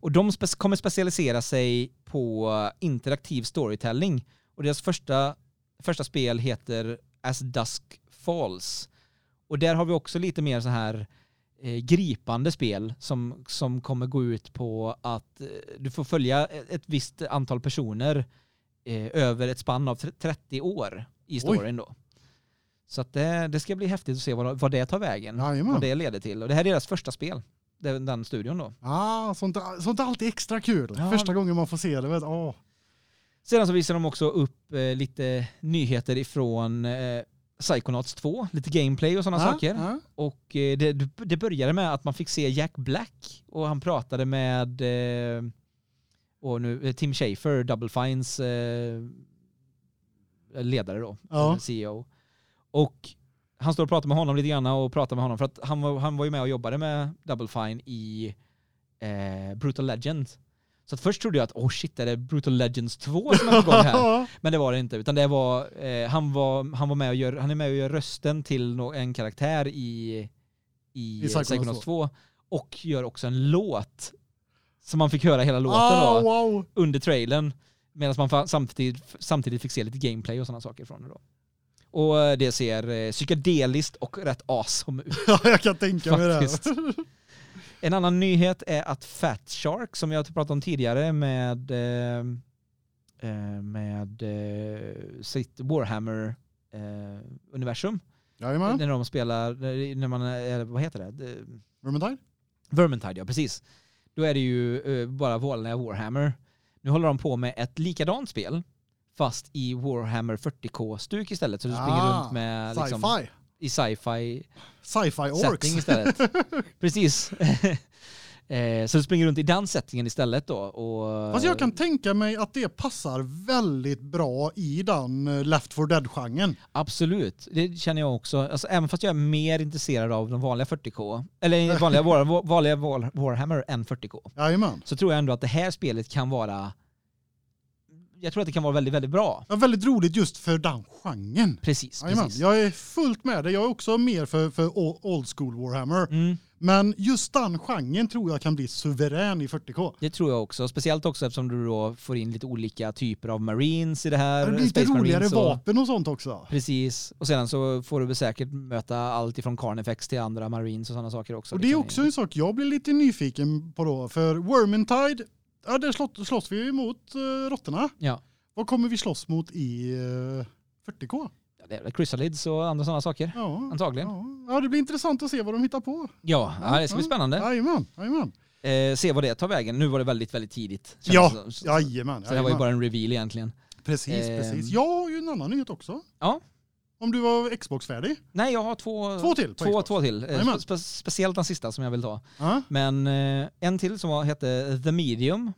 Och de spe- kommer specialisera sig på interaktiv storytelling och deras första, första spel heter As Dusk Falls. Och där har vi också lite mer så här eh, gripande spel som, som kommer gå ut på att eh, du får följa ett, ett visst antal personer eh, över ett spann av tre- 30 år i storyn då. Så det, det ska bli häftigt att se vad, vad det tar vägen. Jajamän. Vad det leder till. Och det här är deras första spel. Den, den studion då. Ah, sånt, sånt är alltid extra kul. Ja. Första gången man får se det. Vet, åh. Sedan så visar de också upp eh, lite nyheter ifrån eh, Psychonauts 2, lite gameplay och sådana Ja, saker. ja. Och eh, det, det började med att man fick se Jack Black och han pratade med eh, och nu, eh, Tim Schafer, Double Fines eh, ledare då, CEO. Och han står och pratar med honom lite grann och pratar med honom för att han var, han var ju med och jobbade med Double Fine i eh, Brutal Legend. Så att först trodde jag att oh shit, är det Brutal Legends 2 som är på gång här? Men det var det inte, utan det var, eh, han, var, han var med och gör, han är med och gör rösten till en karaktär i, i, I Psychonauts Psychonauts 2 och gör också en låt som man fick höra hela låten ah, då, wow. under trailern medan man samtidigt, samtidigt fick se lite gameplay och sådana saker från det då. Och det ser eh, psykedeliskt och rätt awesome ut. Ja, jag kan tänka mig det. En annan nyhet är att Fat Shark, som jag pratade om tidigare med, eh, eh, med eh, sitt Warhammer-universum, Jajamän. när de spelar, när man vad heter det? Vermintide? Vermintide, ja precis. Då är det ju bara vanliga Warhammer. Nu håller de på med ett likadant spel, fast i Warhammer 40K-stuk istället. Så du springer Ah, runt med liksom, Sci-fi. i sci-fi Sci-fi setting istället. Precis. Eh, Så du springer runt i den settingen istället då. Och, Fast jag kan tänka mig att det passar väldigt bra i den eh, Left 4 Dead-genren. Absolut, det känner jag också. Alltså, även fast jag är mer intresserad av de vanliga 40K, eller vanliga, vanliga War, Warhammer än 40K, Jajamän. så tror jag ändå att det här spelet kan vara jag tror att det kan vara väldigt, väldigt bra. Ja, väldigt roligt just för den genren. Precis, Jajamän. precis. Jag är fullt med det. Jag är också mer för, för old school Warhammer. Mm, Men just den genren tror jag kan bli suverän i 40K. det tror jag också. Speciellt också eftersom du då får in lite olika typer av marines i det här. Det blir lite Space roligare Marines och- vapen och sånt också. Precis. Och sedan så får du säkert möta allt ifrån Carnifex till andra marines och sådana saker också. Och det är liksom. också en sak jag blir lite nyfiken på då. För Wormintide, ja där slåss, slåss vi ju mot uh, råttorna. Ja. Vad kommer vi slåss mot i uh, 40K? Ja, det är väl chrysalids och andra sådana saker. Ja, Antagligen. Ja. ja, det blir intressant att se vad de hittar på. Ja, ja det ska bli spännande. Jajamän, jajamän. Eh, se vad det tar vägen. Nu var det väldigt, väldigt tidigt. Ja, det jajamän. så det här var ju bara en reveal egentligen. Precis, Ehm. precis. Jag har ju en annan nyhet också. Ja. Om du var Xbox-färdig. Nej, jag har två, Två till två, två till. Eh, spe, speciellt den sista som jag vill ta. Ja. Men eh, en till som var, hette The Medium.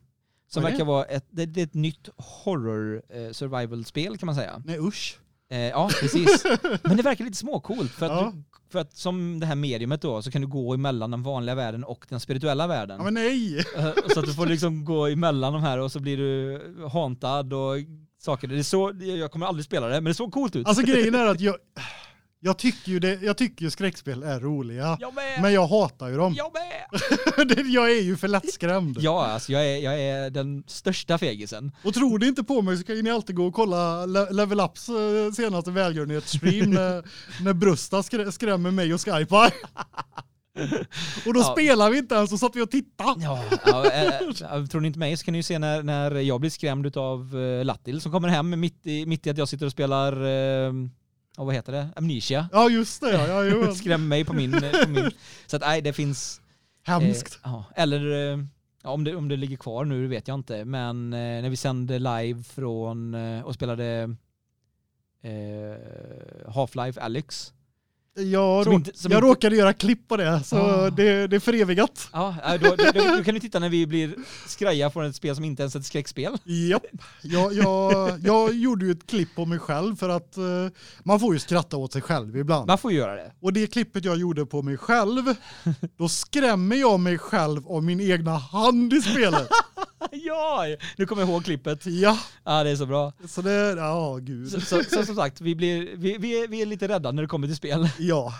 Som det? verkar vara ett, det, det är ett nytt horror eh, survival-spel kan man säga. Nej usch. Eh, ja, precis. Men det verkar lite småcoolt för att, Ja. du, för att som det här mediumet då så kan du gå emellan den vanliga världen och den spirituella världen. Ja, men nej. Eh, Så att du får liksom gå emellan de här och så blir du hantad och saker. Det så, jag kommer aldrig spela det, men det såg coolt ut. Alltså grejen är att jag, jag tycker ju det, jag tycker ju skräckspel är roliga. jag! Men jag hatar ju dem. Jag med! Jag är ju för lättskrämd. Ja, alltså jag är, jag är den största fegisen. Och tror ni inte på mig så kan ni alltid gå och kolla Le- Level Ups eh, senaste välgörenhetsstream när, när Brusta skrä, skrämmer mig och Skype. Och då Ja. spelar vi inte ens, så satt vi och tittade. Ja, ja, äh, tror ni inte mig så kan ni ju se när, när jag blir skrämd av uh, Lattil som kommer hem mitt i, mitt i att jag sitter och spelar, uh, vad heter det, Amnesia. Ja just det, ja, ja, jo. Skrämmer mig på min, på min. Så att nej, det finns... Hemskt. Eh, ja, eller eh, om, det, om det ligger kvar nu vet jag inte. Men eh, när vi sände live från och spelade Half-Life Alyx. Jag, som rå- inte- jag inte- råkade göra klipp på det, så Ah. det, det är förevigat. Ja, eh, då, då, då, då kan du titta när vi blir skraja från ett spel som inte ens är ett skräckspel. Japp. Jag, jag, jag gjorde ju ett klipp på mig själv för att eh, man får ju skratta åt sig själv ibland. Man får göra det. Och det klippet jag gjorde på mig själv, då skrämmer jag mig själv av min egna hand i spelet. Ja, nu kommer jag ihåg klippet. Ja, Ja, det är så bra. så det, ja gud. Så, så, så som sagt, vi, blir, vi, vi, är, vi är lite rädda när det kommer till spel. Ja,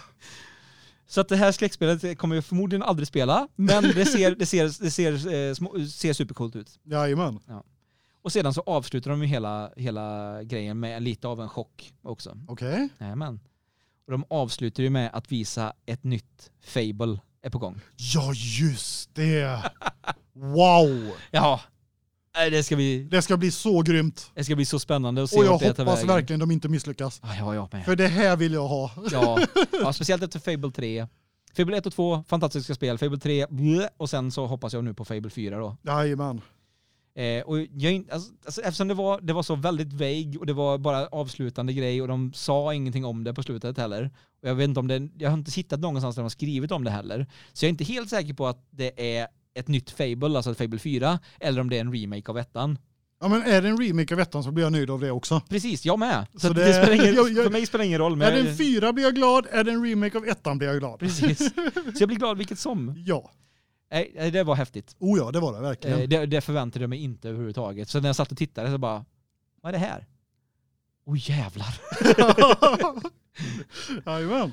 Så att det här skräckspelet kommer jag förmodligen aldrig spela, men det ser, det ser, det ser, eh, små, ser supercoolt ut. jajamän. Och sedan så avslutar de ju hela, hela grejen med lite av en chock också. Okej. Jajamän. Och Och de avslutar ju med att visa ett nytt Fable är på gång. Ja, just det. Wow. Ja, det ska bli, Det ska bli så grymt. det ska bli så spännande att se Och jag vart det tar hoppas vägen. verkligen de inte misslyckas. Ja, ja, jag med. För det här vill jag ha. Ja, ja, speciellt efter Fable 3. Fable 1 och 2, fantastiska spel. Fable 3, bleh, och sen så hoppas jag nu på Fable 4 då. Jajamän. Eh, och jag, alltså, alltså, eftersom det var, det var så väldigt vague och det var bara avslutande grej och de sa ingenting om det på slutet heller. Och jag vet inte om det, jag har inte hittat någonstans där de har skrivit om det heller. Så jag är inte helt säker på att det är ett nytt Fable, alltså ett Fable 4, eller om det är en remake av ettan. Ja men är det en remake av ettan så blir jag nöjd av det också. Precis, jag med. Så, Så det, det- spelar ingen, jag- jag- för mig spelar det ingen roll. Men Är det en fyra blir jag glad, är det en remake av ettan blir jag glad. Precis. Så jag blir glad vilket som. Ja. Nej, det var häftigt. Oh ja, det var det verkligen. Eh, det, det förväntade jag mig inte överhuvudtaget. Så när jag satt och tittade så bara, vad är det här? Åh jävlar. Jajamän.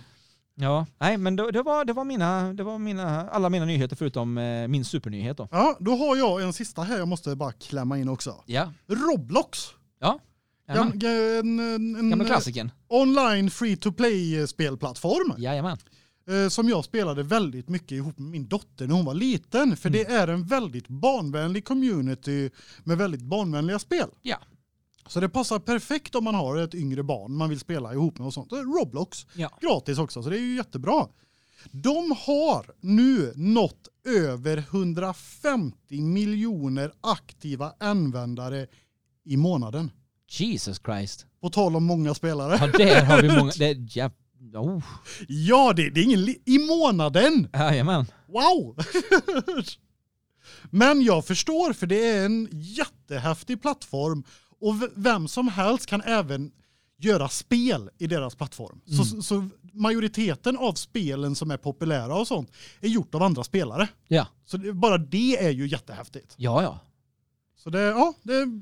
Ja, nej men det, det, var, det, var mina, det var mina, alla mina nyheter förutom eh, min supernyhet då. Ja, då har jag en sista här jag måste bara klämma in också. Ja, Roblox. ja. Gam, en, en, en Gamla klassiken. online free to play spelplattform Jajamän. eh, som jag spelade väldigt mycket ihop med min dotter när hon var liten för det Mm. är en väldigt barnvänlig community med väldigt barnvänliga spel. Ja. Så det passar perfekt om man har ett yngre barn man vill spela ihop med och sånt. Roblox Ja. gratis också så det är ju jättebra. De har nu nått över 150 miljoner aktiva användare i månaden. Jesus Christ. På tal om många spelare. Ja, där har vi många, det, ja, oh. Ja, det, det är ingen i månaden. Jajamän. Wow. Men jag förstår för det är en jättehäftig plattform och vem som helst kan även göra spel i deras plattform. Mm. Så, så majoriteten av spelen som är populära och sånt är gjort av andra spelare. Ja. Så det, bara det är ju jättehäftigt. Ja, ja. Så det ja, det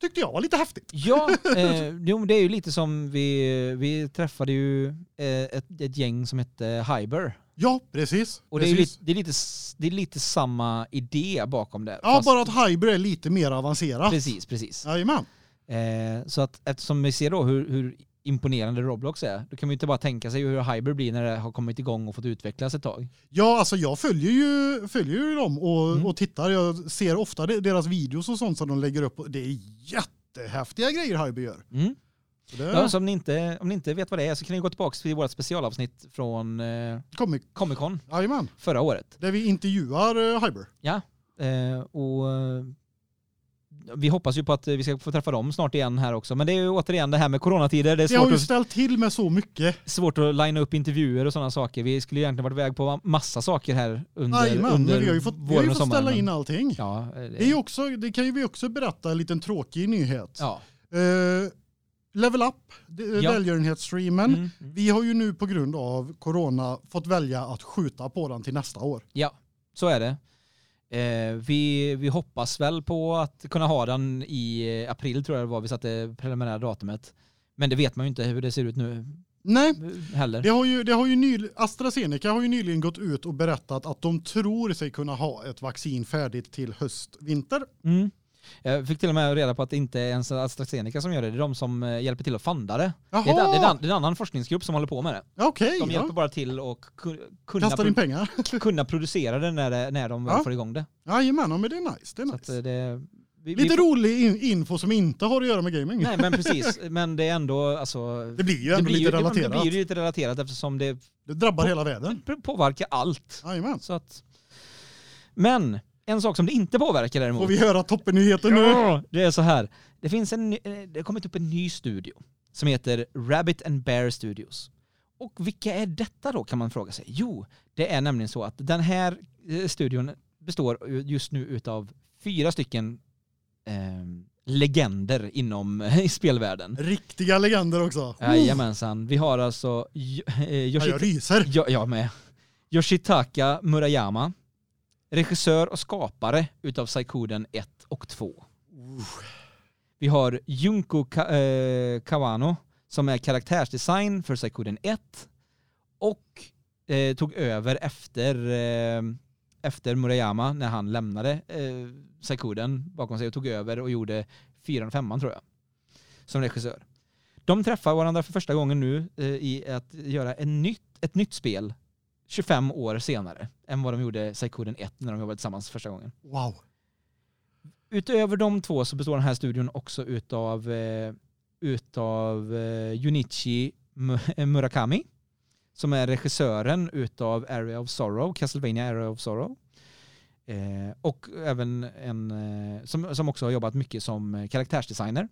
tyckte jag var lite häftigt. Ja, eh, jo, det är ju lite som vi, vi träffade ju eh, ett, ett gäng som hette Hyber. Ja, precis. Och det är, precis. lite, det, är lite, det är lite samma idé bakom det. Ja, Fast- bara att Hyber är lite mer avancerat. Precis, precis. Jajamän. Eh, så att eftersom vi ser då hur, hur imponerande Roblox är, då kan man ju inte bara tänka sig hur Hyber blir när det har kommit igång och fått utvecklas ett tag. Ja, alltså jag följer ju, följer ju dem och, Mm. och tittar. Jag ser ofta de- deras videos och sånt som de lägger upp. Det är jättehäftiga grejer Hyber gör. Mm. Det Ja, så om, ni inte, om ni inte vet vad det är så kan ni gå tillbaka till vårt specialavsnitt från eh, kommer, Comic Con jajamän. förra året. Där vi intervjuar uh, Hyber. Ja, eh, och eh, vi hoppas ju på att vi ska få träffa dem snart igen här också. Men det är ju återigen det här med coronatider. Det är Vi har svårt ju att, ställt till med så mycket. svårt att linea upp intervjuer och sådana saker. Vi skulle egentligen varit iväg på massa saker här under, under men vi har ju fått, vi har ju fått sommaren. ställa in allting. Ja, eh, Det, är också, det kan ju vi också berätta en liten tråkig nyhet. ja. Eh, Level Up, det- Ja. välgörenhetsstreamen. Mm, mm. Vi har ju nu på grund av corona fått välja att skjuta på den till nästa år. Ja, så är det. Eh, vi, vi hoppas väl på att kunna ha den i eh, april tror jag det var vi satte preliminära datumet. Men det vet man ju inte hur det ser ut nu Nej, heller. Det har ju, det har ju nyl, AstraZeneca har ju nyligen gått ut och berättat att de tror sig kunna ha ett vaccin färdigt till höst, vinter. Mm. Jag fick till och med reda på att det inte är ens AstraZeneca som gör det, det är de som eh, hjälper till att funda det. Det är, det, är, det, är, det är en annan forskningsgrupp som håller på med det. Okej, De hjälper ja. bara till att ku- kunna, kastar in pengar. kunna producera det när, det, när de Ja. får igång det. Jajamän, ja, men det är nice. Det är att eh, nice. det, vi, Lite vi, rolig in, info som inte har att göra med gaming. Nej men precis, men det är ändå alltså... Det blir ju Det ändå blir, ju, lite det, relaterat. det blir ju lite relaterat eftersom det Det drabbar På- hela världen. p- påverkar allt. Jajamän. Så att, men en sak som det inte påverkar däremot. Får vi höra toppennyheten nu? ja, det är så här. Det finns en, eh, det har kommit upp en ny studio som heter Rabbit and Bear Studios. Och vilka är detta då kan man fråga sig? Jo, det är nämligen så att den här eh, studion består just nu utav fyra stycken eh, legender inom eh, spelvärlden. Riktiga legender också. Jajamensan. Vi har alltså eh, Ja, Yoshi, jag ryser. Ja, jag med. Yoshitaka Murayama, regissör och skapare utav Saikoden 1 och 2. Vi har Junko Ka eh, Kawano som är karaktärsdesign för Saikoden 1 och eh, tog över efter, eh, efter Murayama när han lämnade eh, Saikoden bakom sig och tog över och gjorde 4 och 5 tror jag som regissör. De träffar varandra för första gången nu eh, i att göra en nytt, ett nytt spel 25 år senare än vad de gjorde Psychoden 1 när de jobbade tillsammans första gången. Wow. Utöver de två så består den här studion också utav, eh, utav eh, Junichi Mu- Murakami som är regissören utav Area of Sorrow, Castlevania Area of Sorrow. Eh, och även en eh, som, som också har jobbat mycket som eh, karaktärsdesigner.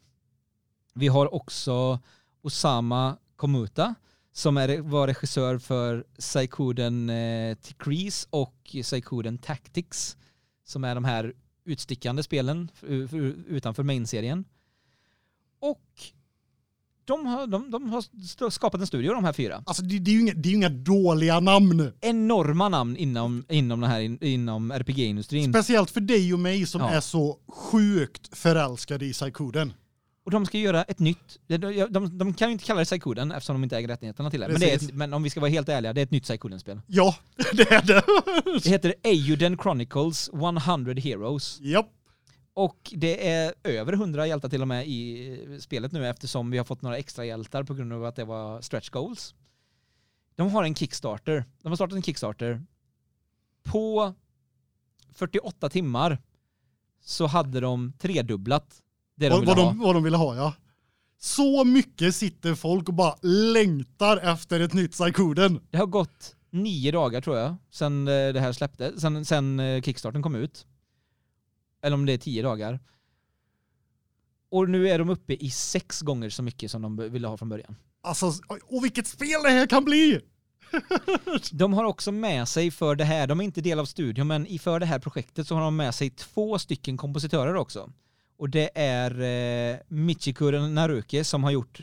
Vi har också Osama Komuta som är, var regissör för Psychoden eh, Decrease och Psychoden Tactics som är de här utstickande spelen utanför main-serien. Och de har, de, de har skapat en studio de här fyra. Alltså det, det, är ju inga, det är ju inga dåliga namn. Enorma namn inom, inom, den här, inom RPG-industrin. Speciellt för dig och mig som Ja. är så sjukt förälskade i Psykoden. Och de ska göra ett nytt, de, de, de kan ju inte kalla det Psykoden eftersom de inte äger rättigheterna till det. Men, det ett, men om vi ska vara helt ärliga, det är ett nytt Psykoden-spel. Ja, det är det. Det heter Eiyuden Chronicles 100 Heroes. Japp. Och det är över 100 hjältar till och med i spelet nu eftersom vi har fått några extra hjältar på grund av att det var stretch goals. De har en Kickstarter. De har startat en Kickstarter. På 48 timmar så hade de tredubblat det de Vad, de, vad de ville ha, ja. Så mycket sitter folk och bara längtar efter ett nytt Psykoden. Det har gått nio dagar tror jag sen eh, det här släppte, sen, sen eh, Kickstarten kom ut. Eller om det är tio dagar. Och nu är de uppe i sex gånger så mycket som de ville ha från början. Alltså, och vilket spel det här kan bli! De har också med sig för det här, de är inte del av studion, men i för det här projektet så har de med sig två stycken kompositörer också. Och det är eh, Michikuro Naruke som har gjort,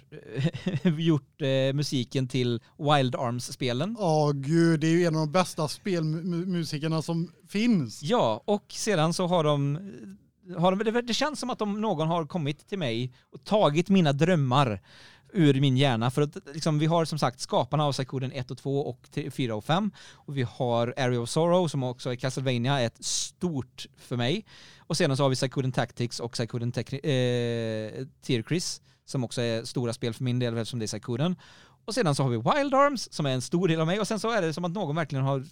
gjort eh, musiken till Wild Arms-spelen. Åh gud, det är ju en av de bästa spelmusikerna som finns. Ja, och sedan så har de, har de det, det känns som att de, någon har kommit till mig och tagit mina drömmar ur min hjärna. För att liksom, vi har som sagt skaparna av Psykoden 1 och 2 och 3, 4 och 5. Och vi har Area of Sorrow som också är Castlevania, ett stort för mig. Och sedan så har vi Psykoden Tactics och Psykoden eh, Tierkris som också är stora spel för min del eftersom det är Psykoden. Och sedan så har vi Wild Arms som är en stor del av mig och sen så är det som att någon verkligen har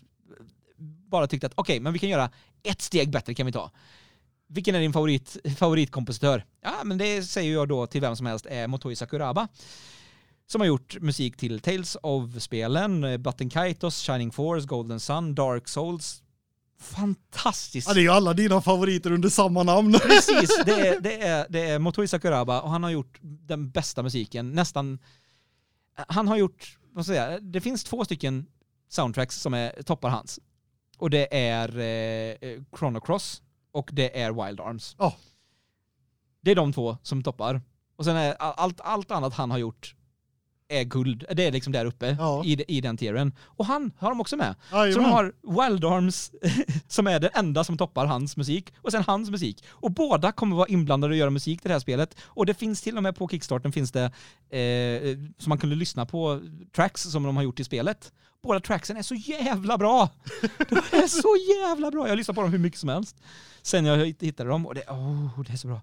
bara tyckt att okej, men vi kan göra ett steg bättre kan vi ta. Vilken är din favorit, favoritkompositör? Ja, men det säger jag då till vem som helst är Motoi Sakuraba. Som har gjort musik till Tales of-spelen, Button Kaitos, Shining Force, Golden Sun, Dark Souls. Fantastiskt! Ja, det är ju alla dina favoriter under samma namn. Precis, det är, det, är, det är Motoi Sakuraba och han har gjort den bästa musiken, nästan... Han har gjort, vad ska jag säga, det finns två stycken soundtracks som är, toppar hans. Och det är eh, Chrono Cross och det är Wild Arms. Ja. Det är de två som toppar. Och sen är allt, allt annat han har gjort är guld. Det är liksom där uppe Ja. i, i den tieren. Och han har de också med. Så de Jajamän. har Wild Arms som är det enda som toppar hans musik och sen hans musik. Och båda kommer vara inblandade och göra musik till det här spelet. Och det finns till och med på Kickstarten finns det eh, så man kunde lyssna på tracks som de har gjort i spelet. Båda tracksen är så jävla bra! De är så jävla bra! Jag har lyssnat på dem hur mycket som helst. Sen jag hittade dem och det, oh, det är så bra.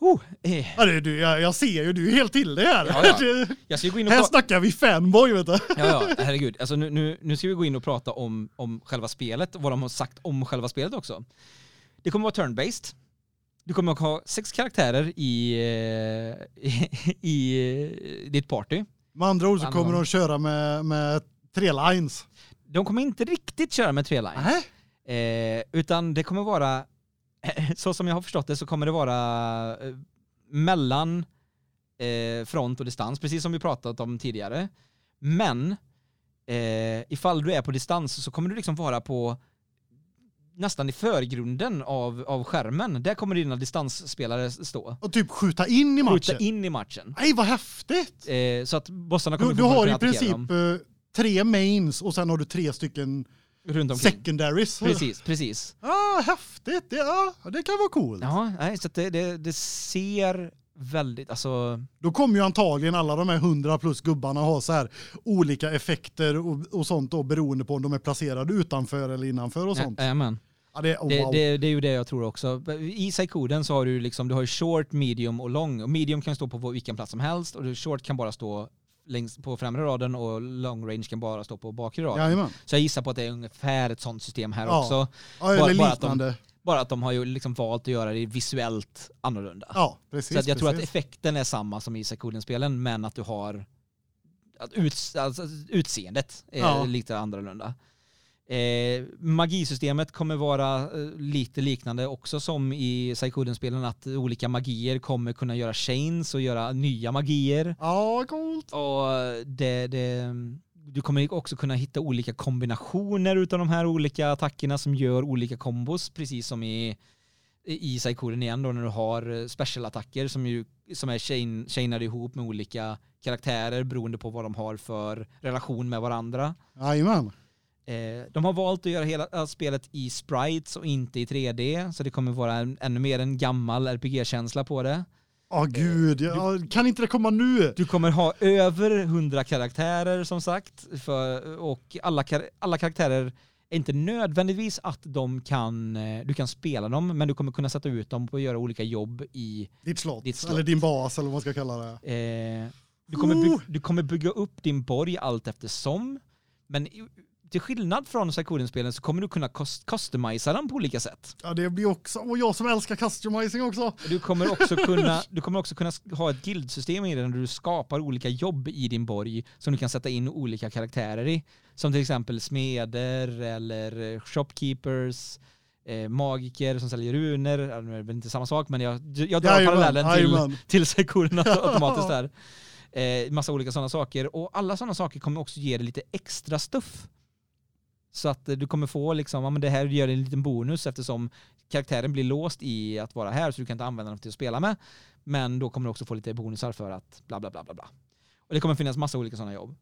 Oh, eh. Ja, det, du, jag, jag ser ju, du är helt till det här. Ja, ja. Jag ska gå in och här snackar vi fanboy vet du. Ja, ja, herregud. Alltså nu, nu, nu ska vi gå in och prata om, om själva spelet, vad de har sagt om själva spelet också. Det kommer vara turn-based. Du kommer att ha sex karaktärer i, eh, i, i ditt party. Med andra ord så kommer de köra med, med tre lines. De kommer inte riktigt köra med tre lines. Eh, utan det kommer vara, så som jag har förstått det så kommer det vara eh, mellan eh, front och distans, precis som vi pratat om tidigare. Men eh, ifall du är på distans så kommer du liksom vara på nästan i förgrunden av, av skärmen. Där kommer dina distansspelare stå. Och typ skjuta in i matchen. Skjuta in i matchen. Nej, vad häftigt! Eh, så att bossarna Du, kommer du få har kunna i princip eh, tre mains och sen har du tre stycken runt omkring. secondaries. Precis, precis. Ah, häftigt! Det, ja, det kan vara coolt. Ja, nej, så det, det, det ser väldigt, alltså Då kommer ju antagligen alla de här 100 plus gubbarna ha så här olika effekter och, och sånt då beroende på om de är placerade utanför eller innanför och sånt. Jajamän. Ja, det, oh, Det, wow. det, det är ju det jag tror också. I Psykoden så har du liksom, du har ju short, medium och lång. Och medium kan stå på vilken plats som helst och du- short kan bara stå längst på främre raden och long range kan bara stå på bakre raden. Jajamän. Så jag gissar på att det är ungefär ett sånt system här Ja. också. Ja, Bara- eller bara att de-. Bara att de har ju liksom valt att göra det visuellt annorlunda. Ja, precis. så att jag tror att precis. effekten är samma som i Psykoden-spelen men att du har att uts, alltså, utseendet är Ja. lite annorlunda. Eh, magisystemet kommer vara eh, lite liknande också som i Psykoden-spelen att olika magier kommer kunna göra chains och göra nya magier. Ja, coolt. Och det, det, du kommer också kunna hitta olika kombinationer utav de här olika attackerna som gör olika kombos, precis som i, i Psykoden igen då när du har specialattacker som, ju, som är chain, chainade ihop med olika karaktärer beroende på vad de har för relation med varandra. Jajamän. Eh, de har valt att göra hela äh, spelet i sprites och inte i 3D, så det kommer vara en, ännu mer en gammal RPG-känsla på det. Ja, gud. Ja, kan inte det komma nu? Du kommer ha över 100 karaktärer som sagt för, och alla, alla karaktärer är inte nödvändigtvis att de kan, eh, du kan spela dem men du kommer kunna sätta ut dem och göra olika jobb i, Ditt slott. Ditt slott. Eller din bas eller vad man ska kalla det. eh, du, kommer by- Oh! du kommer bygga upp din borg allt eftersom men till skillnad från Psykoden-spelen så kommer du kunna cus- customisa den på olika sätt. Ja, det blir också, och jag som älskar customizing också. Du kommer också kunna, du kommer också kunna ha ett guildsystem i den där du skapar olika jobb i din borg som du kan sätta in olika karaktärer i. Som till exempel smeder eller eh, shopkeepers, eh, magiker som säljer runor. Ja, nu är det väl inte samma sak men jag, jag drar Jajamän, parallellen till, jajamän. till Psykoden automatiskt där. Eh, massa olika sådana saker och alla sådana saker kommer också ge dig lite extra stuff. Så att eh, du kommer få liksom, ja men det här gör en liten bonus eftersom karaktären blir låst i att vara här så du kan inte använda den till att spela med. Men då kommer du också få lite bonusar för att bla bla bla bla bla. Och det kommer finnas massa olika sådana jobb.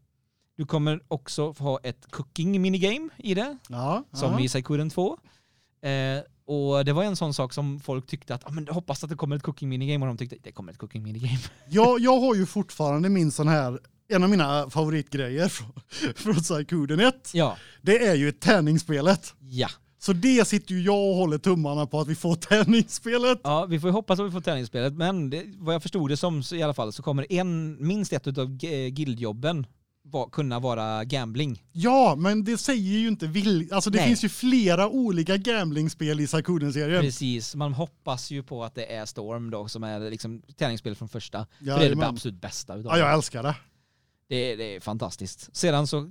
Du kommer också få ha ett cooking minigame i det, Ja, som ja. i Psykoden 2. Eh, och det var en sån sak som folk tyckte att, ah, men hoppas att det kommer ett cooking minigame och de tyckte det kommer ett cooking minigame. Jag, jag har ju fortfarande min sån här, en av mina favoritgrejer från, från Psykoden 1. Ja, Det är ju tärningsspelet. ja. Så det sitter ju jag och håller tummarna på att vi får tärningsspelet. Ja, vi får hoppas att vi får träningsspelet, men det, vad jag förstod det som i alla fall så kommer en, minst ett av guildjobben va, kunna vara gambling. Ja, men det säger ju inte vill, alltså det Nej. finns ju flera olika gamblingspel i Psykoden-serien. Precis, man hoppas ju på att det är Storm då som är liksom träningsspelet från första. För det är det absolut bästa utav Ja, jag älskar det. Det. är- Det är fantastiskt. Sedan så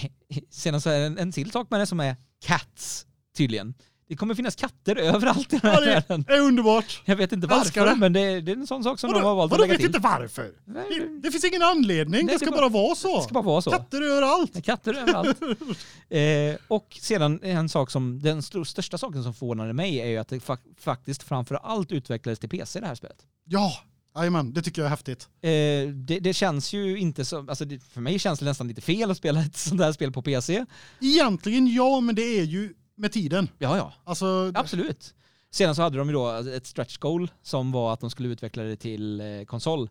sedan så är det en, en till sak med det som är cats tydligen. Det kommer finnas katter överallt i den Ja, här världen. det är underbart. Jag vet inte varför, det. men det, det är en sån sak som de har Vadå, valt att vadå lägga vet till. inte varför? Det, det finns ingen anledning, Nej, det ska bara bara- vara så. Det ska bara vara så. Katter överallt. Katter överallt. eh, och sedan en sak som, den st- största saken som förvånade mig är ju att det fa- faktiskt framför allt utvecklades till PC det här spelet. Ja, jajamän, det tycker jag är häftigt. Eh, det, det känns ju inte som, alltså det, för mig känns det nästan lite fel att spela ett sånt här spel på PC. Egentligen ja, men det är ju med tiden. Ja, ja, Alltså, absolut. Sedan så hade de ju då ett stretch goal som var att de skulle utveckla det till eh, konsol.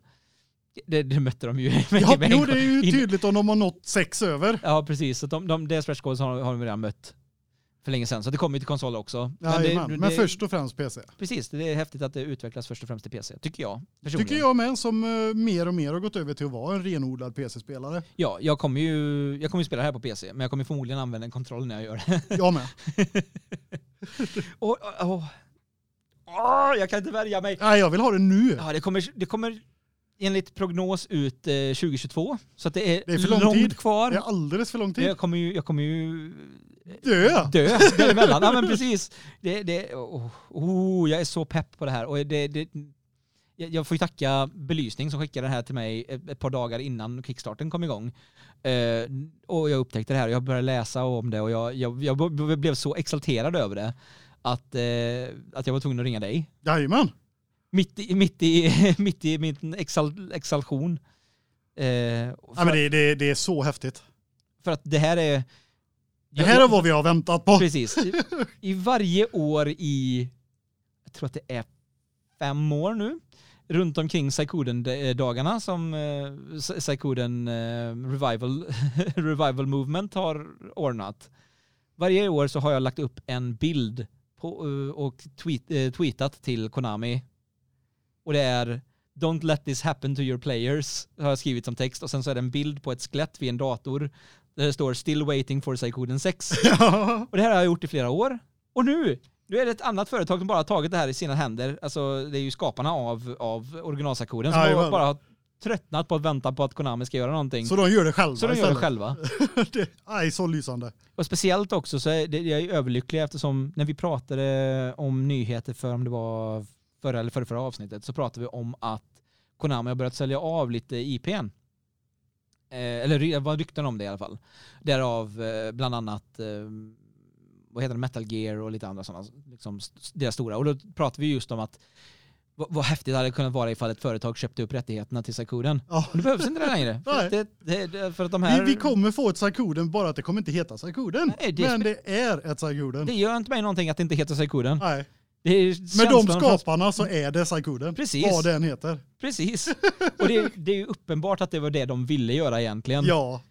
Det, det mötte de ju med, ja, med jo, det är ju tydligt om de har nått sex över. Ja, precis. Så de, de, det stretch goal har, har de redan mött för länge sedan. Så det kommer ju till konsol också. Men, det, Jajamän, men det- först och främst PC. Precis, det är häftigt att det utvecklas först och främst till PC, tycker jag. Personligen. Tycker jag med, som eh, mer och mer har gått över till att vara en renodlad PC-spelare. Ja, jag kommer ju jag kommer ju spela det här på PC, men jag kommer förmodligen använda en kontroll när jag gör det. Jag med. och, och, och, åh, jag kan inte värja mig. Nej, jag vill ha det nu. Ja, det kommer, det kommer enligt prognos ut eh, 2022, så att det är, Det är för lång långt tid. kvar. Det är alldeles för lång tid. Jag kommer ju, jag kommer ju Dö! dö däremellan. Ja men precis. Det, det, oh, oh, jag är så pepp på det här. Och det, det, jag får ju tacka Belysning som skickade det här till mig ett, ett par dagar innan kickstarten kom igång. Eh, och jag upptäckte det här och jag började läsa om det och jag, jag, jag blev så exalterad över det att, eh, att jag var tvungen att ringa dig. Jajamän. Mitt i, mitt i, mitt i min exal, exaltation. Eh, Ja, men det, det, det är så häftigt. för att det här är... Det här är vad vi har väntat på. Precis. I, varje år i, jag tror att det är fem år nu, runt omkring Psykoden-dagarna som eh, Psykoden eh, Revival, Revival Movement har ordnat, Varje år så har jag lagt upp en bild på, eh, och tweet, tweetat till Konami. Och det är Don't let this happen to your players har jag skrivit som text och sen så är det en bild på ett skelett vid en dator där det står Still waiting for Psychoden 6. Ja. Och det här har jag gjort i flera år. Och nu, nu är det ett annat företag som bara har tagit det här i sina händer. Alltså det är ju skaparna av, av originalsakoden som Jajamän. bara har tröttnat på att vänta på att Konami ska göra någonting. Så de gör det själva Så de gör det själva. det, nej, så lysande. Och speciellt också så är det, jag är överlycklig eftersom när vi pratade om nyheter för om det var förra eller förra, förra avsnittet så pratade vi om att Konami har börjat sälja av lite IPn. Eh, eller det var rykten om det i alla fall. Därav eh, bland annat eh, vad heter det, Metal Gear och lite andra sådana, liksom deras stora. Och då pratade vi just om att vad, vad häftigt det hade kunnat vara ifall ett företag köpte upp rättigheterna till Sakuren. Ja. Det behövs inte det längre. För, det, det, det, för att de här... Vi, vi kommer få ett Saikoden bara att det kommer inte heta Saikoden. Nej, det Men det är ett Saikoden. Det gör inte mig någonting att det inte heter Saikuren. Nej. Med de skaparna så är det Saikoden. Precis. Vad den heter. Precis. Och det, det är ju uppenbart att det var det de ville göra egentligen. Ja.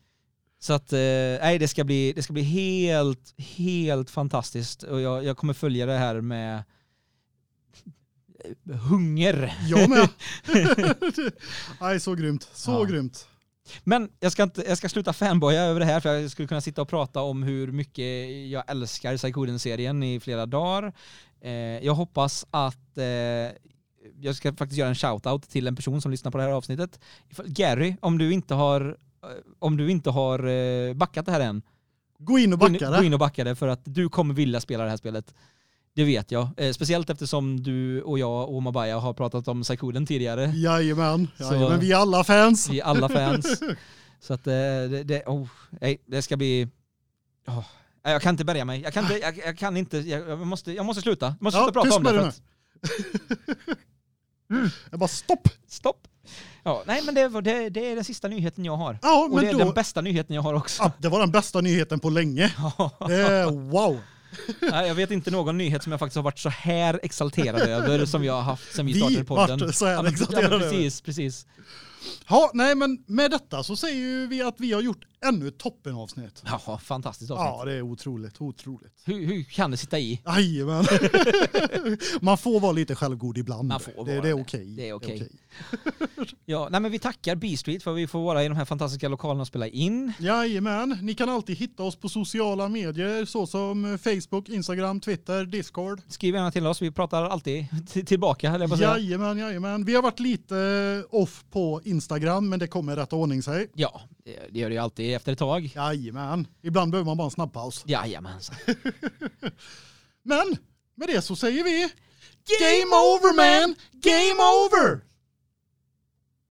Så att, eh, nej det ska bli, det ska bli helt, helt fantastiskt. Och jag, jag kommer följa det här med hunger. Jag med. Nej, så grymt. Så Ja. grymt. Men jag ska, inte, jag ska sluta fanboya över det här för jag skulle kunna sitta och prata om hur mycket jag älskar Psychoden-serien i flera dagar. Eh, jag hoppas att eh, jag ska faktiskt göra en shoutout till en person som lyssnar på det här avsnittet. Gary, om du inte har, eh, om du inte har eh, backat det här än, Gå in och gå backa gå det. in och backa det för att du kommer vilja spela det här spelet. Det vet jag. Eh, speciellt eftersom du och jag och Mabaya har pratat om Psychoden tidigare. Jajamän. Så- Jajamän. Vi är alla fans. Vi är alla fans. Så att eh, det, det, oh, nej, det ska bli... Oh. Jag kan inte bärga mig. Jag kan inte, jag, jag kan inte, jag, måste, jag måste sluta. Jag måste Ja, sluta prata om det. För att, Jag bara stopp. stopp. Ja, nej men det, var- det, det är den sista nyheten jag har. Ja, Och det men är då. den bästa nyheten jag har också. Ja, det var den bästa nyheten på länge. Är wow. Nej, jag vet inte någon nyhet som jag faktiskt har varit så här exalterad över som jag har haft sen vi, Vi startade podden. vart så här ja, men, exalterade ja, precis, precis. Ja, nej men med detta så säger ju vi att vi har gjort ännu ett toppenavsnitt. Ja, fantastiskt avsnitt. Ja, det är otroligt, otroligt. Hur, hur kan det sitta i? Jajamän. Man får vara lite självgod ibland. Man får det, vara det är okej. Det är okej. Ja, nej men vi tackar B-Street för att vi får vara i de här fantastiska lokalerna och spela in. Jajamän, ni kan alltid hitta oss på sociala medier såsom Facebook, Instagram, Twitter, Discord. Skriv gärna till oss, vi pratar alltid tillbaka, att säga. Jajamän, jajamän. Vi har varit lite off på Instagram men det kommer rätt ordning sig. Ja, det det gör det ju alltid efter ett tag. Jajamän. Ibland behöver man bara en snabbpaus. Jajamensan. Men med det så säger vi Game over man! Game over!